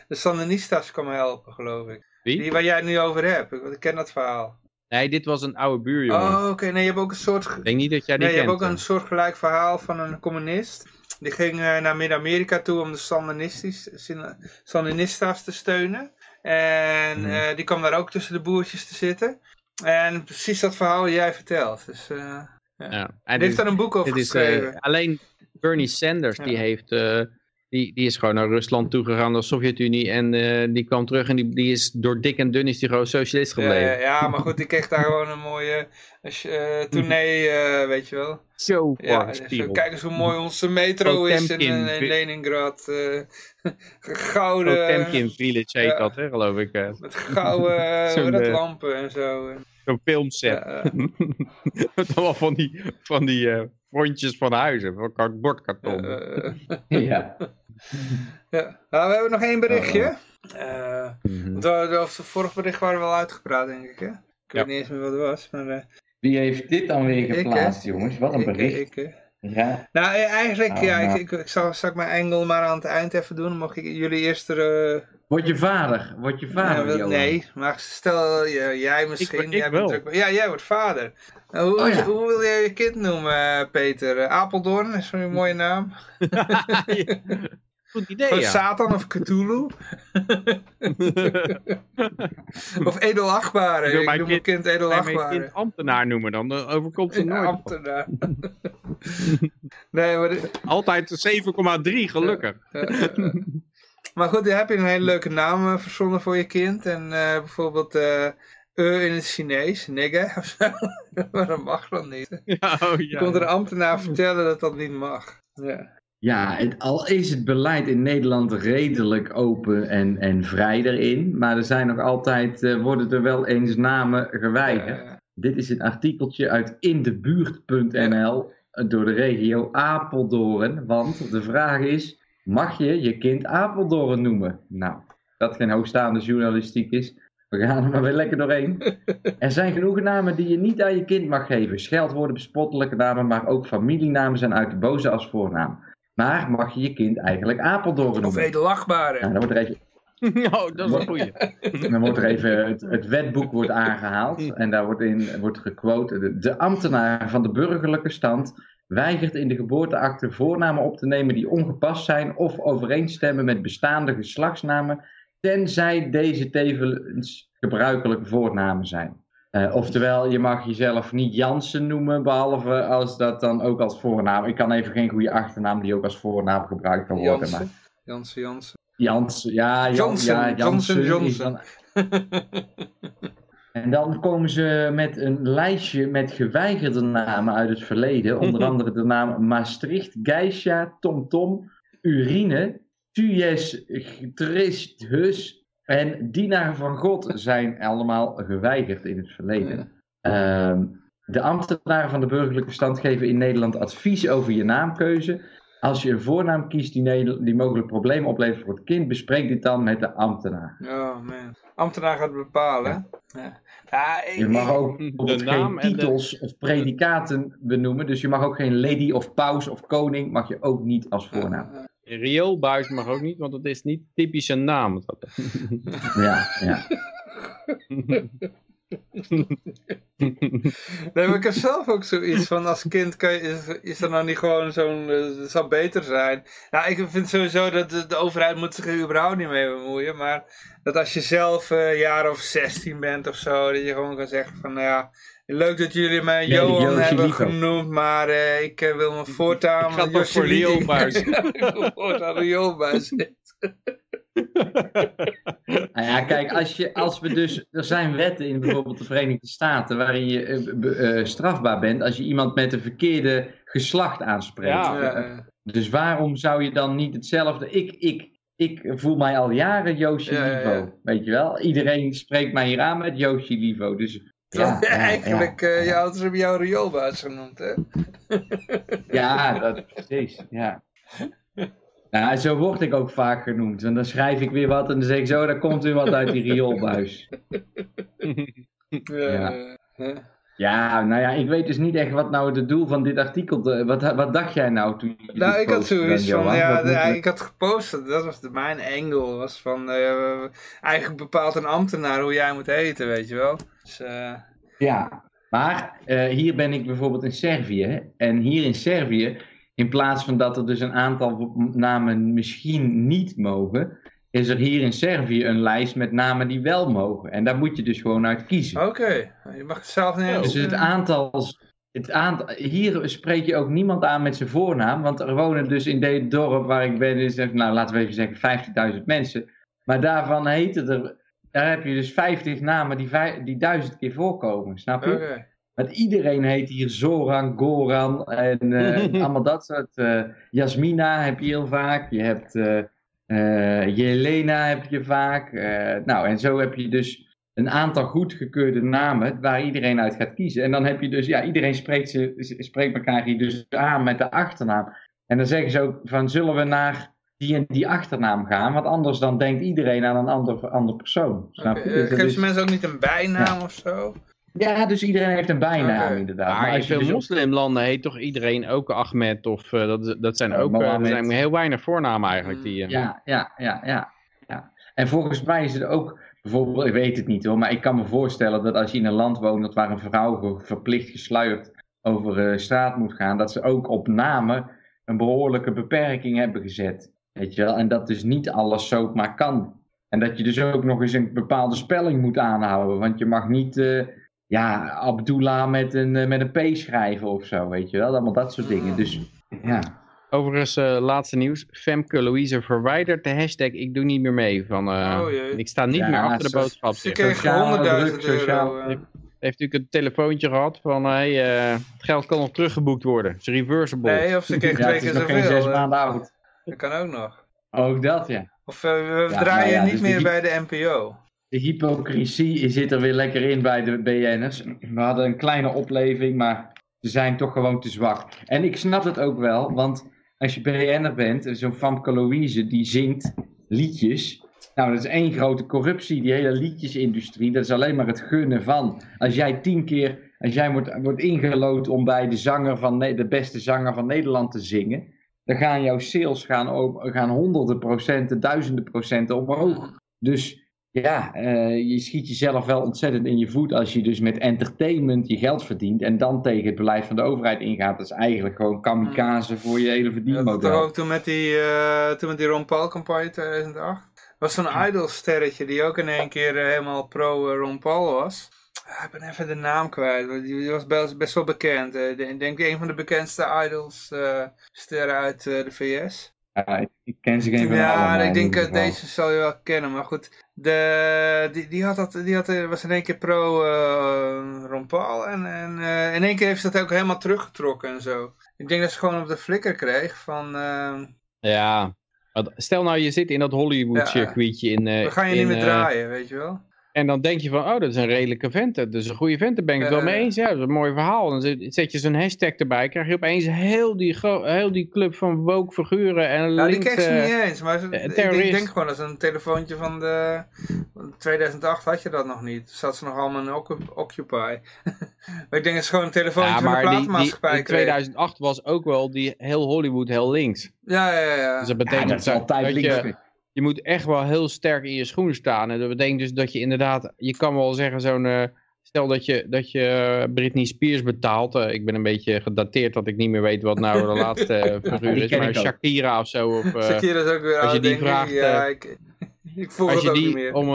de Sandinistas kwam helpen, geloof ik. Wie? Die waar jij het nu over hebt. Ik, ik ken dat verhaal. Nee, dit was een oude buurjongen. Oh, oké. Nee, je hebt ook een soort... Ik denk niet dat jij die Nee, je kent. hebt ook een soortgelijk verhaal van een communist. Die ging eh, naar Midden-Amerika toe om de Sandinistas te steunen. En Mhm. eh, die kwam daar ook tussen de boertjes te zitten. En precies dat verhaal jij vertelt. Dus, eh Ja. Die dit heeft daar een boek over is, geschreven. alleen Bernie Sanders, die, Ja. heeft, die, die is gewoon naar Rusland toegegaan, naar de Sovjet-Unie. En eh, die kwam terug en die, die is door dik en dun is die gewoon socialist gebleven. ja, ja, maar goed, die kreeg daar gewoon een mooie eh, tournee, eh, weet je wel. Zo Ja, kijk eens hoe mooi onze metro is in, Leningrad. eh, gouden, Potemkin Village heet ja. dat, hè, geloof ik. eh. met gouden eh, lampen en zo. Zo'n filmset. Ja, Met allemaal van die, van die eh, frontjes van huizen, van kart- bordkarton. eh, Ja. ja. Nou, we hebben nog één berichtje. Eh, de, of het vorige bericht waren we wel uitgepraat, denk ik. Hè? Ik Ja. weet niet eens meer wat het was. Maar, eh, Wie heeft dit dan weer Ik, geplaatst, jongens? Wat een ik, bericht. ik, ik, Ja, Nou, eh, eigenlijk, Oh, ja, nou. ik, ik, ik zal, zal ik mijn engel maar aan het eind even doen. Mag ik jullie eerst er... eh, word je vader? Word je vader, Ja, nee, maar stel eh, jij misschien. Ik- ik jij bent wel. druk- ja, jij wordt vader. Nou, hoe, Oh ja. hoe wil jij je kind noemen, eh, Peter? Eh, Apeldoorn is zo'n mooie naam. Goed idee, ja. Satan of Cthulhu. of edelachtbare. Ik wil Ik mijn kind- kind Ga je kind ambtenaar noemen, dan eh, overkomt ze nooit. ambtenaar. nee, maar, Altijd 7,3, gelukkig. Maar goed, dan heb je een hele leuke naam eh, verzonnen voor je kind. En eh, bijvoorbeeld eh eh in het Chinees, nigger of zo. maar dat mag dan niet. Ja, oh, Je ja. komt er een ambtenaar vertellen dat dat niet mag. Ja. Ja, het, al is het beleid in Nederland redelijk open en, en vrij erin, maar er zijn nog altijd, eh, worden er wel eens namen geweigerd. Dit is een artikeltje uit indebuurt.nl door de regio Apeldoorn, want de vraag is, mag je je kind Apeldoorn noemen? Nou, dat geen hoogstaande journalistiek is, we gaan er maar weer lekker doorheen. Er zijn genoeg namen die je niet aan je kind mag geven. Scheldwoorden, bespottelijke namen, maar ook familienamen zijn uit de boze als voornaam. Maar mag je je kind eigenlijk Apeldoorn of noemen? edelachtbare. Nou, dan wordt er even, Oh, dat is een goeie. dan wordt er even het, het wetboek wordt aangehaald en daar wordt in wordt gequote. De, de ambtenaar van de burgerlijke stand weigert in de geboorteakte voornamen op te nemen die ongepast zijn of overeenstemmen met bestaande geslachtsnamen, tenzij deze tevens gebruikelijke voornamen zijn. Eh, oftewel, je mag jezelf niet Jansen noemen, behalve als dat dan ook als voornaam. Ik kan even geen goede achternaam die ook als voornaam gebruikt kan worden. Maar Jansen. Jansen, Jansen. Jans, ja, Jan, Johnson, ja, Johnson, Johnson. En dan komen ze met een lijstje met geweigerde namen uit het verleden. Onder andere de naam Maastricht, Geisha, TomTom, Urine, Tuyes, Trist, Hus en Dienaar van God zijn allemaal geweigerd in het verleden. Ehm, de ambtenaren van de burgerlijke stand geven in Nederland advies over je naamkeuze. Als je een voornaam kiest die, die mogelijk problemen oplevert voor het kind, bespreek dit dan met de ambtenaar. Oh man. Ambtenaar gaat bepalen. Ja. Ja, ik, Je mag ook naam geen en de- titels of predicaten benoemen. Dus je mag ook geen lady of paus of koning, mag je ook niet als voornaam. Rioolbuis mag ook niet, want het is niet typisch een naam. Ja, ja. Nee, maar ik heb zelf ook zoiets van als kind kan je, is, is er nou niet gewoon zo'n, eh, het zou beter zijn. Nou, ik vind sowieso dat de, de overheid moet zich er überhaupt niet mee bemoeien, maar dat als je zelf eh jaar of 16 bent of zo, dat je gewoon kan zeggen van, nou ja, leuk dat jullie mij Johan hebben genoemd, maar eh, ik eh, wil me voortaan... Ik ga voor Livo- Rioolbuis. ik wil voortaan. Nou ja, kijk, als, je, als we dus, er zijn wetten in bijvoorbeeld de Verenigde Staten waarin je eh, eh, strafbaar bent als je iemand met een verkeerde geslacht aanspreekt. Ja. Dus waarom zou je dan niet hetzelfde? Ik, ik, ik voel mij al jaren ja, Livo, weet je wel? Iedereen spreekt mij hier aan met Joosje Livo. Dus ja, ja, ja, eigenlijk, ja. eh, je ouders hebben jou genoemd, hè? Ja, dat, precies. Ja. Nou, zo word ik ook vaak genoemd. Want dan schrijf ik weer wat en dan zeg ik zo, daar komt weer wat uit die rioolbuis. Ja. Ja, nou ja, ik weet dus niet echt wat nou het doel van dit artikel... wat, wat dacht jij nou toen je Nou, ik had zoiets van, ja, ik had gepost, dat was de, mijn angle, was van, eh, eigenlijk bepaalt een ambtenaar hoe jij moet eten, weet je wel. Dus, eh, Ja, maar eh, hier ben ik bijvoorbeeld in Servië. En hier in Servië, in plaats van dat er dus een aantal namen misschien niet mogen, is er hier in Servië een lijst met namen die wel mogen. En daar moet je dus gewoon uit kiezen. Oké, je mag het zelf niet eens... Dus het eh, aantal, het aantal, hier spreek je ook niemand aan met zijn voornaam, want er wonen dus in dit dorp waar ik ben, is, nou laten we even zeggen 50.000 mensen. Maar daarvan heten er, daar heb je dus 50 namen die, vij- die duizend keer voorkomen, snap je? Oké, Want iedereen heet hier Zoran, Goran en eh, allemaal dat soort. eh Jasmina heb je heel vaak. Je hebt eh, Jelena heb je vaak. nou, en zo heb je dus een aantal goedgekeurde namen waar iedereen uit gaat kiezen. En dan heb je dus, ja, iedereen spreekt, ze, spreekt elkaar hier dus aan met de achternaam. En dan zeggen ze ook van, zullen we naar die en die achternaam gaan? Want anders dan denkt iedereen aan een ander, ander persoon. Snap je? Dus is- ze mensen ook niet een bijnaam of zo? Ja, dus iedereen heeft een bijnaam Oké. inderdaad. Maar in veel dus moslimlanden heet toch iedereen ook Ahmed of eh, dat, dat zijn ook eh, er zijn heel weinig voornamen eigenlijk die. eh, Ja, ja, ja, ja, ja. En volgens mij is het ook, bijvoorbeeld, ik weet het niet hoor, maar ik kan me voorstellen dat als je in een land woont dat waar een vrouw verplicht gesluierd over eh, straat moet gaan, dat ze ook op namen een behoorlijke beperking hebben gezet. Weet je wel? En dat dus niet alles zomaar kan. En dat je dus ook nog eens een bepaalde spelling moet aanhouden. Want je mag niet eh, ja, Abdullah met een, eh, met een P schrijven of zo, weet je wel? Allemaal dat soort dingen. Dus ja. Overigens, eh, laatste nieuws. Femke Louise verwijdert de hashtag ik doe niet meer mee. Van, eh, Oh, ik sta niet Ja, meer achter de boodschap. Ze kreeg Sociale 100.000 druk, sociaal- euro. eh. heeft natuurlijk een telefoontje gehad van hey, eh, het geld kan nog teruggeboekt worden. Het is reversible. Nee, of ze kreeg ja, twee het is keer nog geen zes zoveel. eh. maanden oud. Dat kan ook nog. Ook dat, ja. Of we Ja, draaien nou ja, niet dus meer die- bij de NPO. De hypocrisie zit er weer lekker in bij de BN'ers. We hadden een kleine opleving, maar ze zijn toch gewoon te zwak. En ik snap het ook wel, want als je BN'er bent, zo'n Famke Louise die zingt liedjes. Nou, dat is één grote corruptie, die hele liedjesindustrie. Dat is alleen maar het gunnen van. Als jij tien keer, als jij wordt, wordt ingelood om bij de zanger van, de beste zanger van Nederland te zingen. Dan gaan jouw sales gaan, gaan honderden procenten, duizenden procenten omhoog. Dus ja, eh, je schiet jezelf wel ontzettend in je voet als je dus met entertainment je geld verdient en dan tegen het beleid van de overheid ingaat. Dat is eigenlijk gewoon kamikaze voor je hele dat verdienmodel. toch ook toen met die, eh, toen met die Ron Paul campagne 2008. was zo'n idolsterretje die ook in één keer eh, helemaal pro Ron Paul was. Ah, ik ben even de naam kwijt, want die, was best, best wel bekend. Ik denk een van de bekendste idols eh, sterren uit de VS. Ja, ik, ken ze geen van Ja, ik denk deze zal je wel kennen, maar goed. De, die, die, had dat, die had, eh, was in één keer pro eh Ron Paul en, en eh, in één keer heeft ze dat ook helemaal teruggetrokken en zo. Ik denk dat ze gewoon op de flikker kreeg van... Ja. Stel nou je zit in dat Hollywood Ja. circuitje in... we gaan je in, niet meer draaien, weet je wel. En dan denk je van, oh, dat is een redelijke vent. Dat is een goede vent, daar ben ik het wel mee ja. eens. Ja, dat is een mooi verhaal. Dan zet- zet je zo'n hashtag erbij, krijg je opeens heel die, gro- heel die club van woke figuren en Nou, die links... kreeg ze eh, niet eens, maar ze- eh, ik denk, gewoon dat is een telefoontje van de... van 2008 had je dat nog niet. Toen zat ze nog allemaal in Occu- Occupy. maar ik denk dat ze gewoon een telefoontje ja, van de maar die, die, platenmaatschappij in kreeg. 2008 was ook wel die heel Hollywood heel links. Ja, ja, ja. Dus dat Ja, betekent dat is altijd dat links. je, je moet echt wel heel sterk in je schoenen staan. En dat betekent dus dat je inderdaad, je kan wel zeggen zo'n, eh, stel dat je, dat je eh, Britney Spears betaalt. eh, ik ben een beetje gedateerd dat ik niet meer weet wat nou de laatste figuur is. Maar ook. Shakira of zo. Of, Shakira is ook weer als je die vraagt, ik. Ja, ik, ik volg als het je die meer. om,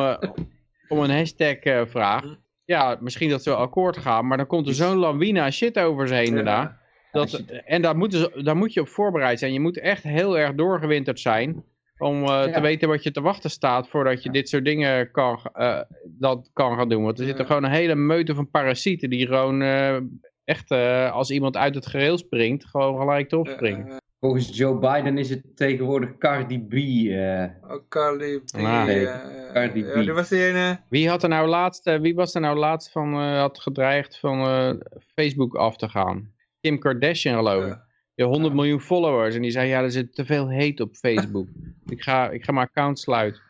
om een hashtag vraagt. Hm. Ja, misschien dat ze wel akkoord gaan. Maar dan komt er zo'n lawine aan shit over ze heen Ja. daarna. Dat, en daar, moeten ze, daar moet je op voorbereid zijn. Je moet echt heel erg doorgewinterd zijn. Om eh, Ja. te weten wat je te wachten staat voordat je dit soort dingen kan, eh, dat kan gaan doen. Want er Ja. zitten gewoon een hele meute van parasieten die gewoon eh, echt eh, als iemand uit het gereel springt, gewoon gelijk erop springen. Eh, Volgens Joe Biden is het tegenwoordig Cardi B. eh, ook Cardi B. Ah. Nee, Cardi B. was. Wie had er nou laatst, wie was er nou laatst van, eh, had gedreigd van eh, Facebook af te gaan? Kim Kardashian geloof ik. Had 100 miljoen followers en die zei ja, er zit te veel hate op Facebook. ik, ga, ik ga mijn account sluiten.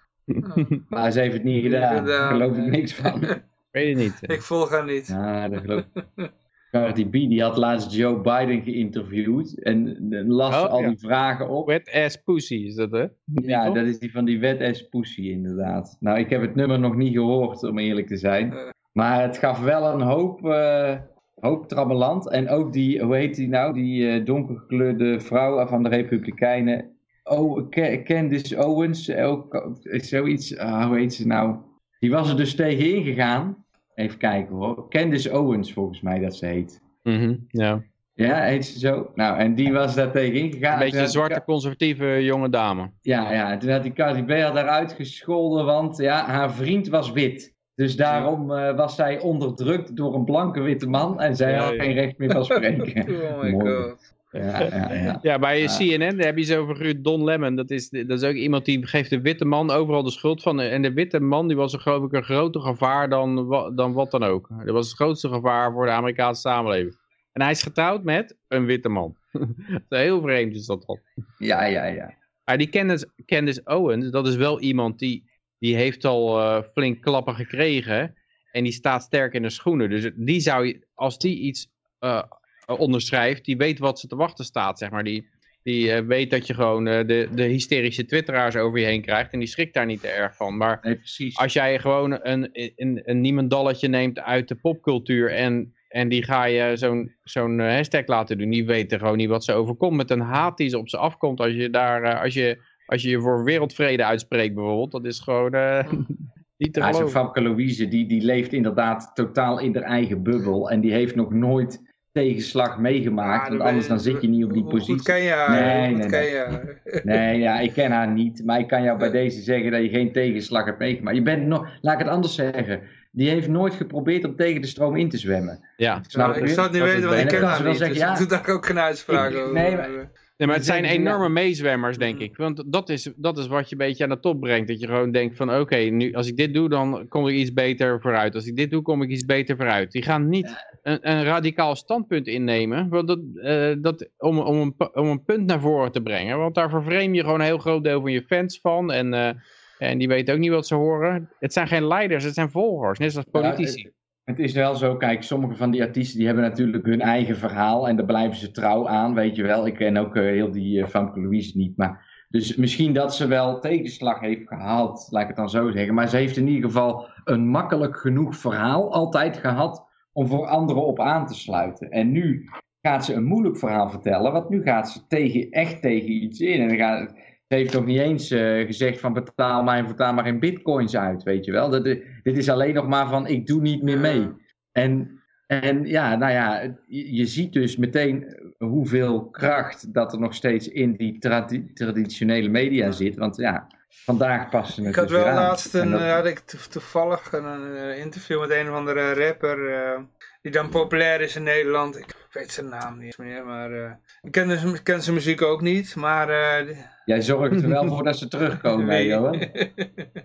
maar ze heeft het niet gedaan. Daar geloof ik niks van. Weet het niet. ik volg haar niet. Ja, dat geloof ik. Cardi B die had laatst Joe Biden geïnterviewd en las Oh, al ja. die vragen op. Wet ass pussy is dat hè? Ja, dat is die van die wet S Pussy inderdaad. Nou, ik heb het nummer nog niet gehoord om eerlijk te zijn. Eh. Maar het gaf wel een hoop, eh hoop trammeland. En ook die, hoe heet die nou, die eh, donkergekleurde vrouw van de Republikeinen. Oh, Ca- Candice Owens, ook zoiets, ah, hoe heet ze nou? Die was er dus tegen ingegaan. Even kijken hoor. Candice Owens volgens mij dat ze heet. Mhm, ja. Ja, heet ze zo? Nou, en die was daar tegen ingegaan. Een beetje een zwarte conservatieve jonge dame. ja, ja, en toen had die Cardi B had daaruit gescholden, want ja, haar vriend was wit. Dus daarom eh, was zij onderdrukt door een blanke witte man en zij Ja, had ja. geen recht meer van spreken. Oh my Mooi. god. Ja, ja, ja. Ja, bij Ja. CNN daar heb je zo over Don Lemon. Dat is, dat is ook iemand die geeft de witte man overal de schuld van. En de witte man die was er geloof ik een groter gevaar dan, dan wat dan ook. Dat was het grootste gevaar voor de Amerikaanse samenleving. En hij is getrouwd met een witte man. Heel vreemd is dat toch. ja, ja, ja. Maar die Candice, Candice Owens, dat is wel iemand die, die heeft al eh, flink klappen gekregen. En die staat sterk in de schoenen. Dus die zou je, als die iets eh, onderschrijft, die weet wat ze te wachten staat, zeg maar. Die, die eh, weet dat je gewoon de, de hysterische twitteraars over je heen krijgt. En die schrikt daar niet te erg van. Maar Nee, precies. als jij gewoon een, een, een niemendalletje neemt uit de popcultuur en, en die ga je zo'n zo'n hashtag laten doen, die weten gewoon niet wat ze overkomt met een haat die ze op ze afkomt als je daar, als je als je je voor wereldvrede uitspreekt bijvoorbeeld, dat is gewoon eh, niet te Ja, geloven. Famke Louise, die, die leeft inderdaad totaal in haar eigen bubbel. En die heeft nog nooit tegenslag meegemaakt. Ja, want dan anders dan zit je niet op die hoe goed positie. ken je haar? Nee, nee, ken nee. je? Nee, ja, ik ken haar niet. Maar ik kan jou bij deze zeggen dat je geen tegenslag hebt meegemaakt. Je bent nog, laat ik het anders zeggen. Die heeft nooit geprobeerd om tegen de stroom in te zwemmen. Ja. Snap ik zou het niet Dat weten, want ik ken haar niet. Dus zeggen, ik doe daar ook geen uitspraak Ik- over. nee, maar- Nee, maar het zijn ze, ja. enorme meezwemmers, denk Mhm. ik. Want dat is, dat is wat je een beetje aan de top brengt. Dat je gewoon denkt van, oké, nu als ik dit doe, dan kom ik iets beter vooruit. Als ik dit doe, kom ik iets beter vooruit. Die gaan niet een, een radicaal standpunt innemen want dat, eh, dat, om, om, een, om een punt naar voren te brengen. Want daar vervreem je gewoon een heel groot deel van je fans van. En, eh, en die weten ook niet wat ze horen. Het zijn geen leiders, het zijn volgers, net zoals politici. Het is wel zo, kijk, sommige van die artiesten die hebben natuurlijk hun eigen verhaal en daar blijven ze trouw aan, weet je wel. Ik ken ook eh, heel die uh, Famke Louise niet, maar dus misschien dat ze wel tegenslag heeft gehad, laat ik het dan zo zeggen. Maar ze heeft in ieder geval een makkelijk genoeg verhaal altijd gehad om voor anderen op aan te sluiten. En nu gaat ze een moeilijk verhaal vertellen, want nu gaat ze tegen, echt tegen iets in. En dan gaat, heeft nog niet eens uh, gezegd van betaal mij en vertaal maar in bitcoins uit, weet je wel. Dat, dit is alleen nog maar van ik doe niet meer mee. En, en ja, nou ja, je, ziet dus meteen hoeveel kracht dat er nog steeds in die tradi traditionele media zit. Want ja, vandaag passen het Ik had dus wel laatst een, dat- eh, had ik to- toevallig een, eh, interview met een of andere rapper eh, die dan populair is in Nederland. Ik weet zijn naam niet meer, maar eh, ik ken, ik ken zijn muziek ook niet, maar... eh, Jij zorgt er wel voor dat ze terugkomen, hè, Johan.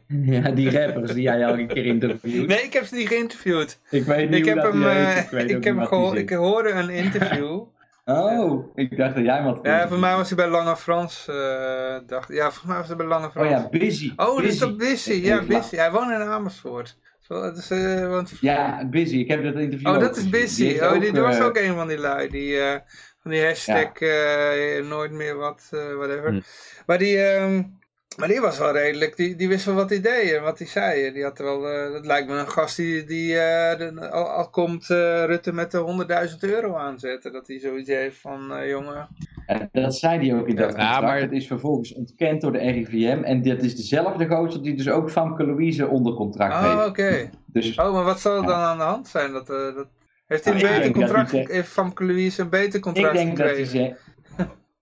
Ja, die rappers die jij elke keer interviewt. nee, ik heb ze niet geïnterviewd. Ik weet niet Ik hoe heb dat hem, die eh, heet. Ik, weet ook ik heb hem wat gehoord, ik hoorde een interview. Oh, ik dacht dat jij had Ja, voor mij was hij bij Lange Frans, eh, dacht Ja, voor mij was hij bij Lange Frans. Oh ja, Busy. Oh, dat is toch Busy? Ja, Busy. Hij woont in Amersfoort. Zo, dat is, eh, want... Ja, Busy. Ik heb dat interview Oh, dat is. Busy. oh, die, ook, er was eh, ook een van die lui. Die, eh, van die hashtag eh, nooit meer wat, eh, whatever. Hm. Maar die... ehm, maar die was wel redelijk, die, die wist wel wat hij deed en wat hij zei. Die had wel, eh, dat lijkt me een gast die, die eh, de- al, al komt eh, Rutte met de 100.000 euro aanzetten. Dat hij zoiets heeft van, eh, jongen, En dat zei hij ook in dat Ja, contract. maar- Het is vervolgens ontkend door de RIVM. En dit is dezelfde gozer die dus ook Famke Louise onder contract oh heeft. oké. Dus Oh, maar wat zal er Ja. dan aan de hand zijn? Dat, eh, dat... Heeft hij een Nou, ik beter contract, hij heeft Famke Louise een beter ik contract denk dat hij gekregen? zegt...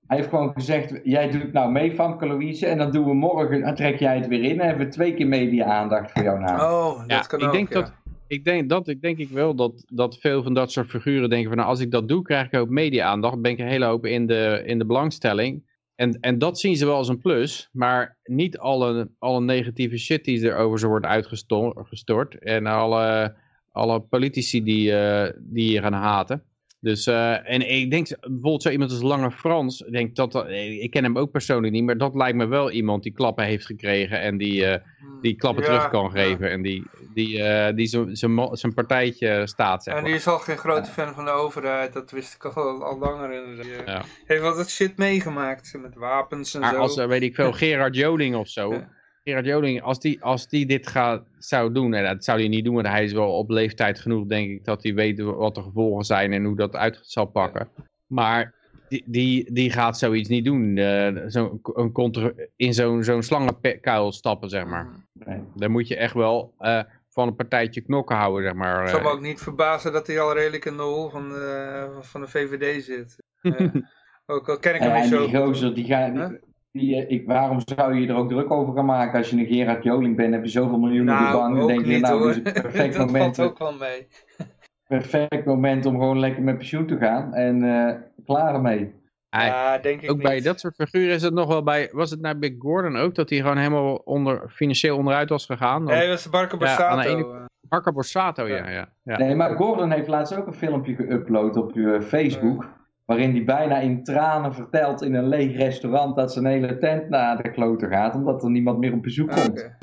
Hij heeft gewoon gezegd, jij doet nou mee Famke Louise. En dan doen we morgen, dan trek jij het weer in. En hebben we twee keer media-aandacht voor jouw naam. Oh, dat Ja, kan ik ook, denk ja. dat, ik denk dat, ik denk ik wel dat, dat veel van dat soort figuren denken van nou, als ik dat doe, krijg ik ook media-aandacht, ben ik een hele hoop in de, in de belangstelling. En, en dat zien ze wel als een plus, maar niet alle, alle negatieve shit die er over ze wordt uitgestort en alle, alle politici die, eh, die je gaan haten. Dus, eh, en ik denk bijvoorbeeld zo iemand als Lange Frans, ik, denk dat, dat- ik ken hem ook persoonlijk niet, maar dat lijkt me wel iemand die klappen heeft gekregen en die, eh, die klappen Ja, terug kan ja. geven. En die, die, eh, die zo- zijn partijtje staat, zeg En maar. die is al geen grote fan van de overheid, dat wist ik al, al langer. Die, eh, Ja. heeft wel dat shit meegemaakt, met wapens en Maar zo. als, eh, weet ik veel, Gerard Joling of zo. Gerard Joling, als die, als die dit gaat, zou doen, en dat zou hij niet doen, want hij is wel op leeftijd genoeg, denk ik, dat hij weet wat de gevolgen zijn en hoe dat uit zal pakken. Maar die, die, die gaat zoiets niet doen. eh, zo, een contra- in zo'n zo'n slangenkuil stappen, zeg maar. Nee. Dan moet je echt wel eh, van een partijtje knokken houden, zeg maar. Het zou me eh. ook niet verbazen dat hij al redelijk in de hol van de, van de VVD zit. Eh, ook al ken ik hem En niet die zo. gozer, die gaat... Huh? Die, eh, ik, waarom zou je er ook druk over gaan maken? Als je een Gerard Joling bent, heb je zoveel miljoenen op de Nou, bank. Dan denk je, niet nou, hoor. dit is het perfect dat moment, valt ook wel mee. perfect moment om gewoon lekker met pensioen te gaan. En eh, klaar ermee. Ja, denk ik Ook niet. bij dat soort figuren is het nog wel bij. Was het naar Big Gordon ook dat hij gewoon helemaal onder, financieel onderuit was gegaan? Nee, dat Barco Ja, aan de Borsato. ene- eh. Marco Borsato, ja. ja, ja. Nee, maar Gordon heeft laatst ook een filmpje geüpload op je Facebook. Waarin hij bijna in tranen vertelt in een leeg restaurant dat zijn hele tent naar de kloten gaat. Omdat er niemand meer op bezoek Ah, komt. oké.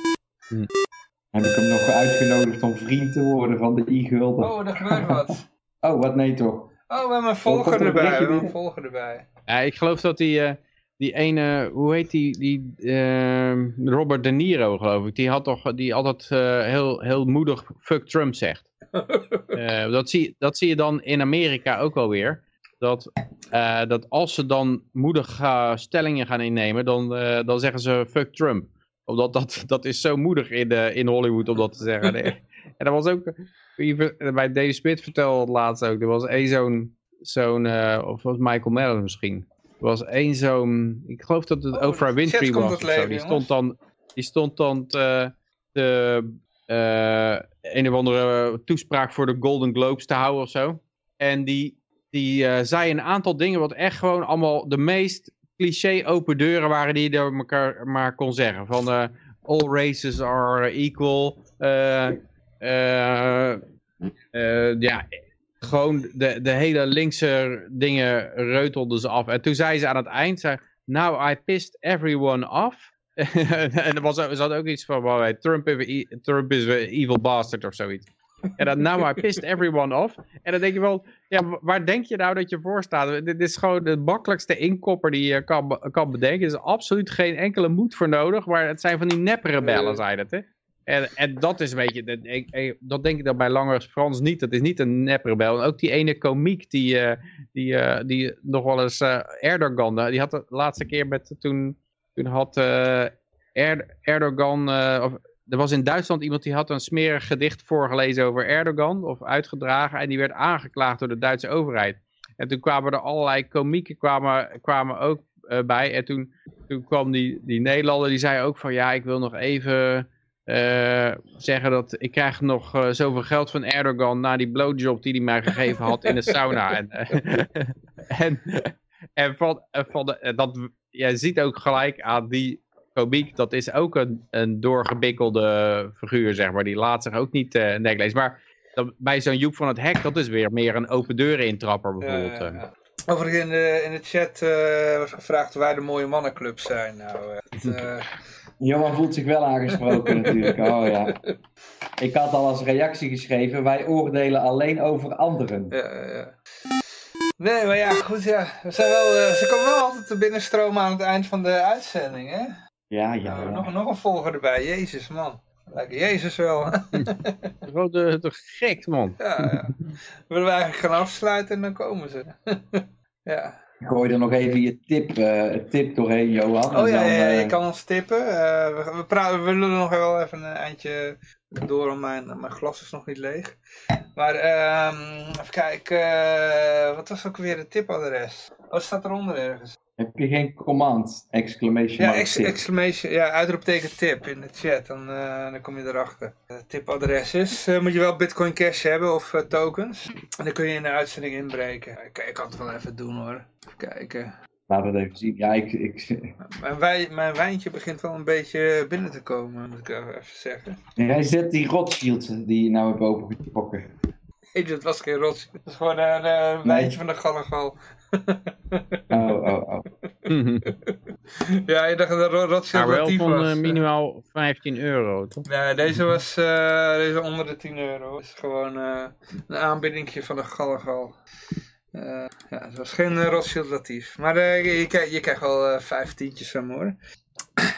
Heb ik hem nog uitgenodigd om vriend te worden van de e-gulden. Oh, er gebeurt wat. Oh, wat nee toch? Oh, we hebben een volger er een erbij. We een volger erbij. Ja, ik geloof dat die, eh, die ene, hoe heet die, die ehm, Robert De Niro geloof ik, die had toch, die altijd eh, heel, heel moedig fuck Trump zegt. Eh, dat, zie, dat zie je dan in Amerika ook wel weer. Dat, eh, dat als ze dan moedig eh, stellingen gaan innemen, dan, eh, dan zeggen ze fuck Trump. Omdat dat, dat is zo moedig in, uh, in Hollywood om dat te zeggen. Nee. En dat was ook, bij David Smith vertelde het laatst ook, er was één zo'n, zo'n of was Michael Mellon misschien. Er was één zo'n, ik geloof dat het Oh, Oprah Winfrey was. zo. Die stond dan, die stond dan te, te, eh, een of andere toespraak voor de Golden Globes te houden of zo. En die, die eh, zei een aantal dingen wat echt gewoon allemaal de meest cliché open deuren waren die je elkaar maar kon zeggen. Van eh, all races are equal. eh, ja, gewoon de, de hele linkse dingen reutelden ze af. En toen zei ze aan het eind, zei, now I pissed everyone off. en er was, er zat ook iets van, Trump, is, Trump is een evil bastard of zoiets. En dan, now I pissed everyone off. En dan denk je wel, ja, waar denk je nou dat je voor staat? Dit is gewoon de makkelijkste inkopper die je kan, kan bedenken. Er is absoluut geen enkele moed voor nodig. Maar het zijn van die neprebellen, Nee. zei dat, hè? En, en dat is een beetje, dat, dat denk ik dan bij Langers Frans niet. Dat is niet een neprebel. En ook die ene komiek die, eh, die, eh, die nog wel eens eh, Erdogan, eh, die had de laatste keer met, toen, toen had eh, Er- Erdogan, eh, of, er was in Duitsland iemand die had een smerig gedicht voorgelezen over Erdogan, of uitgedragen, en die werd aangeklaagd door de Duitse overheid. En toen kwamen er allerlei komieken kwamen, kwamen ook eh, bij. En toen, toen kwam die, die Nederlander, die zei ook van ja, ik wil nog even eh, zeggen dat ik krijg nog eh, zoveel geld van Erdogan na die blowjob die hij mij gegeven had in de sauna. En, en, en van, van de, dat, je ziet ook gelijk aan die komiek, dat is ook een, een doorgebikkelde figuur, zeg maar. Die laat zich ook niet eh nek lezen. Maar dat, bij zo'n Joep van het Hek, dat is weer meer een open deuren intrapper bijvoorbeeld. Ja, eh. ja, ja. Overigens in de, in de chat eh, was gevraagd waar de mooie mannenclubs zijn. Nou, eh, het, eh, Johan voelt zich wel aangesproken natuurlijk. Oh ja. Ik had al als reactie geschreven, wij oordelen alleen over anderen. ja, ja, ja. Nee, maar ja, goed, ja. We zijn wel, ze komen wel altijd te binnenstromen aan het eind van de uitzending, hè? Ja, ja, Nou, ja. nog, nog een volger erbij, Jezus, man. Lijkt Jezus wel. Gewoon de, de gek, man. ja, ja. Willen we eigenlijk gaan afsluiten en dan komen ze. ja. Gooi er nog even je tip, eh, tip doorheen, Johan. Oh En ja, dan, ja, eh, je kan ons tippen. Eh, we, we, praten, we lullen nog wel even een eindje door, want mijn, mijn glas is nog niet leeg. Maar ehm, even kijken, wat was ook weer het tipadres? Oh, het staat eronder ergens. Heb je geen command, exclamation Ja, mark ex, tip. exclamation, ja, uitroepteken tip in de chat, dan, eh, dan kom je erachter. Het tipadres is, eh, moet je wel Bitcoin Cash hebben of tokens. En dan kun je in de uitzending inbreken. Ik, ik kan het wel even doen hoor. Even kijken. Laat het even zien. Ja, ik, ik, Mijn, wij, mijn wijntje begint wel een beetje binnen te komen, moet ik even zeggen. Jij zet die Rothschild die je nou hebt opengetrokken. Nee, dat was geen rots. Dat is gewoon een wijntje van de Gallegal. Oh, oh, oh. ja, je dacht dat Rothschild Maar wel van was. eh, minimaal 15 euro, toch? Nee, deze was eh, deze onder de 10 euro. Het is gewoon eh, een aanbiedingje van de Gallegal. Eh ja, het was geen uh, Rothschild Latief. Maar eh, je, je, krijgt- je krijgt wel eh, vijf tientjes van hoor.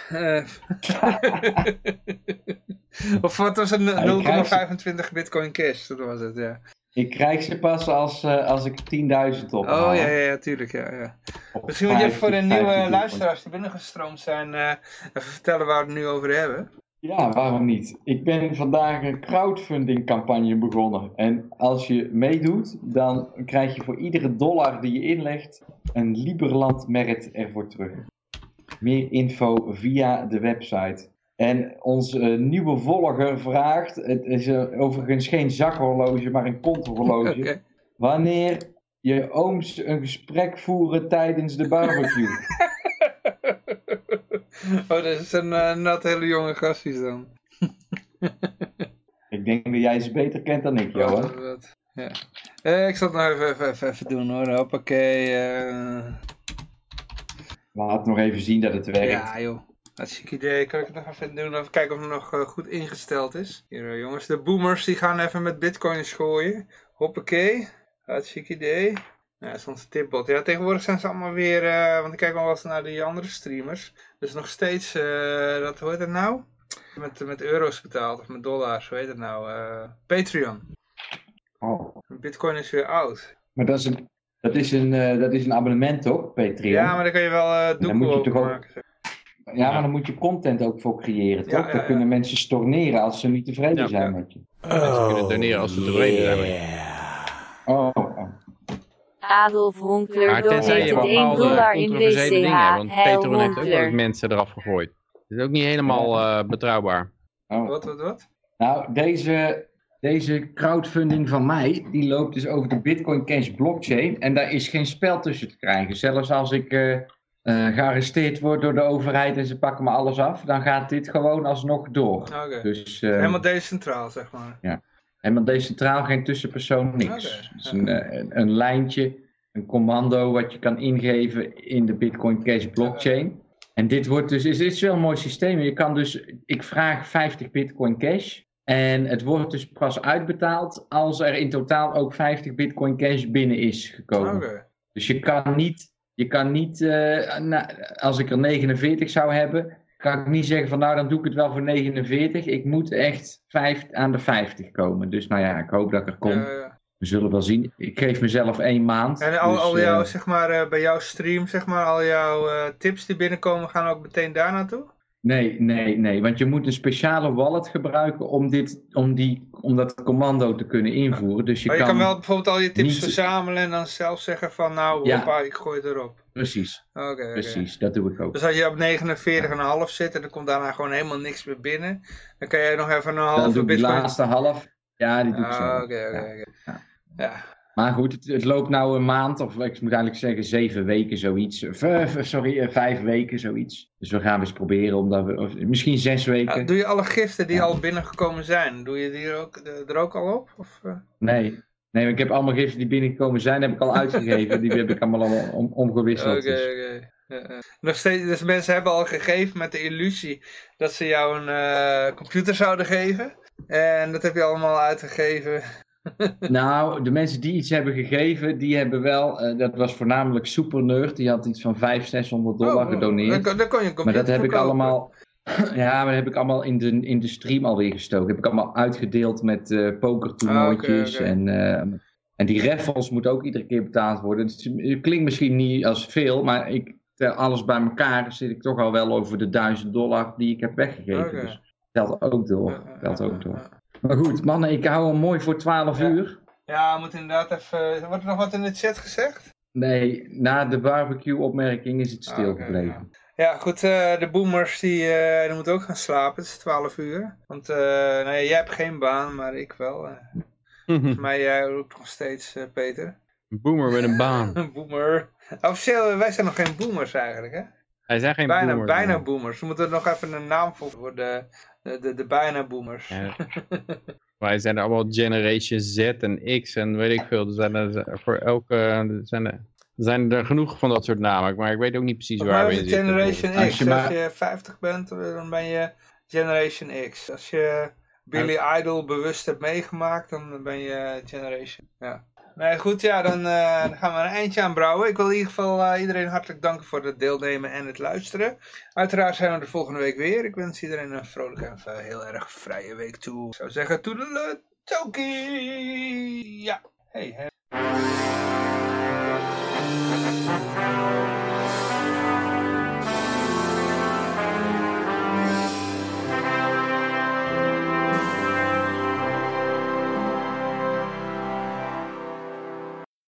Eh, of wat was het? je krijgt 0,25 bitcoin cash, dat was het, ja. Ik krijg ze pas als, eh, als ik 10.000 op. Oh ja, ja, ja, tuurlijk, ja, ja. Misschien moet je even voor de nieuwe luisteraars die binnengestroomd zijn, eh, even vertellen waar we het nu over hebben. Ja, waarom niet? Ik ben vandaag een crowdfunding campagne begonnen. En als je meedoet, dan krijg je voor iedere dollar die je inlegt een Liberland merit ervoor terug. Meer info via de website. En onze eh, nieuwe volger vraagt, het is eh, overigens geen zakhorloge, maar een konthorloge. Wanneer je ooms een gesprek voeren tijdens de barbecue. oh, dat is een eh, nat hele jonge gastjes dan. ik denk dat jij ze beter kent dan ik, Johan. Wat, Ja. Eh, ik zal het nou even, even, even, even doen hoor. Hoppakee. eh. Laat nog even zien dat het werkt. ja joh. Hartstikke idee. Kan ik het nog even doen? Even kijken of het nog eh, goed ingesteld is. Hier eh, jongens. De boomers die gaan even met bitcoins gooien. Hoppakee. Hartstikke idee. Ja, dat is onze tipbot. Ja, tegenwoordig zijn ze allemaal weer... eh, want ik kijk wel eens naar die andere streamers. Dus nog steeds... eh, dat, hoe heet het nou? Met, met euro's betaald. Of met dollars. Hoe heet het nou? Eh, Patreon. Oh. Bitcoin is weer oud. Maar dat is, een, dat Dat is een, eh, dat is een abonnement toch, Patreon? Ja, maar dan kun je wel eh Dan doekoe moet je op toch ook- maken. zeg. Ja, maar dan moet je content ook voor creëren, toch? ja, Dan kunnen mensen storneren als ze niet tevreden Ja, zijn met je. Mensen kunnen doneren als ze tevreden zijn. met je. Oh, oh. Adolf Honkler Maar tenzij je doneert 1 bepaalde dollar in controversiële dingen hebt. Want Peter heeft ook wel mensen eraf gegooid. Dat is ook niet helemaal eh, betrouwbaar. oh. Wat, wat, wat? Nou, deze, deze crowdfunding van mij, die loopt dus over de Bitcoin Cash blockchain. En daar is geen spel tussen te krijgen. Zelfs als ik eh, gearresteerd word door de overheid en ze pakken me alles af, dan gaat dit gewoon alsnog door. Oké. Dus eh, Helemaal decentraal, zeg maar. helemaal decentraal, geen tussenpersoon, niks. Een, eh, een, een lijntje, een commando wat je kan ingeven in de Bitcoin Cash blockchain. En dit wordt dus, is, is wel een mooi systeem. Je kan dus, ik vraag 50 Bitcoin Cash. En het wordt dus pas uitbetaald als er in totaal ook 50 Bitcoin Cash binnen is gekomen. Dus je kan niet, je kan niet eh, na- als ik er 49 zou hebben, kan ik niet zeggen van nou dan doe ik het wel voor 49. Ik moet echt vijf, aan de 50 komen. Dus nou ja, ik hoop dat ik er kom. Ja, ja. We zullen wel zien. Ik geef mezelf één maand. En al, dus, al jouw, eh, zeg maar, eh, bij jouw stream, zeg maar, al jouw tips die binnenkomen, gaan ook meteen daar naartoe? Nee, nee, nee. Want je moet een speciale wallet gebruiken om, dit, om, die, om dat commando te kunnen invoeren. Dus je, maar je kan, kan wel bijvoorbeeld al je tips niet- verzamelen en dan zelf zeggen van, nou, Ja. hoppa, ik gooi het erop. Precies, Oké, oké. precies. Dat doe ik ook. Dus als je op 49,5 zit en er komt daarna gewoon helemaal niks meer binnen, dan kan jij nog even een Dan halve doe ik die bitcoin... laatste half. Ja, die doe ik zo. Ah, Oké, oké, Ja. oké. Ja. Maar goed, het, het loopt nou een maand, of ik moet eigenlijk zeggen zeven weken zoiets. Eh, sorry, eh, vijf weken zoiets. Dus we gaan eens proberen, omdat we, of misschien zes weken. Ja, doe je alle giften die Ja. al binnengekomen zijn, doe je die er ook, er ook al op? Of, eh? Nee, nee, ik heb allemaal giften die binnengekomen zijn, heb ik al uitgegeven. die heb ik allemaal al om, omgewisseld. Oké, dus. oké. Nog steeds, dus mensen hebben al gegeven met de illusie dat ze jou een computer zouden geven. En dat heb je allemaal uitgegeven. Nou, de mensen die iets hebben gegeven, die hebben wel, eh, dat was voornamelijk Super Nerd, die had iets van 500, 600 dollar Oh, gedoneerd. Dan, dan kon je Maar dat heb ik allemaal. Ja, maar dat heb ik allemaal in de, in de stream alweer gestoken. Heb ik allemaal uitgedeeld met pokertoernooitjes. Oké. En, eh, en die raffles moeten ook iedere keer betaald worden. Het klinkt misschien niet als veel, maar ik, tel alles bij elkaar zit ik toch al wel over de 1000 dollar die ik heb weggegeven. Dus telt ook door. Telt ook door. Maar goed, mannen, ik hou hem mooi voor 12 Ja. uur. Ja, we moeten inderdaad even... Wordt er nog wat in de chat gezegd? Nee, na de barbecue-opmerking is het Ah, stil oké, gebleven. Ja, goed, eh, de boomers die, eh, die moeten ook gaan slapen. Het is 12 uur. Want eh, nou ja, jij hebt geen baan, maar ik wel. eh. Volgens mij jij ook nog steeds, eh, Peter. Een boomer met een baan. Een boomer. Officieel, wij zijn nog geen boomers eigenlijk, hè? Hij zijn geen bijna, boomer. bijna boomers. We moeten er nog even een naam voor voor de, de, bijna boomers. Ja. Wij zijn er allemaal Generation Z en X en weet ik veel. Er zijn er voor elke... Er zijn er, zijn genoeg van dat soort namen. Maar ik weet ook niet precies waar we is in zitten. Generation Als X. je maar- Als je 50 bent, dan ben je Generation X. Als je Billy Idol bewust hebt meegemaakt, dan ben je Generation. Ja. Nee, goed, ja, dan, eh, dan gaan we een eindje aan brouwen. Ik wil in ieder geval eh, iedereen hartelijk danken voor het deelnemen en het luisteren. Uiteraard zijn we er volgende week weer. Ik wens iedereen een vrolijke en eh, heel erg vrije week toe. Ik zou zeggen, toedele tokie! Ja, hey, hey.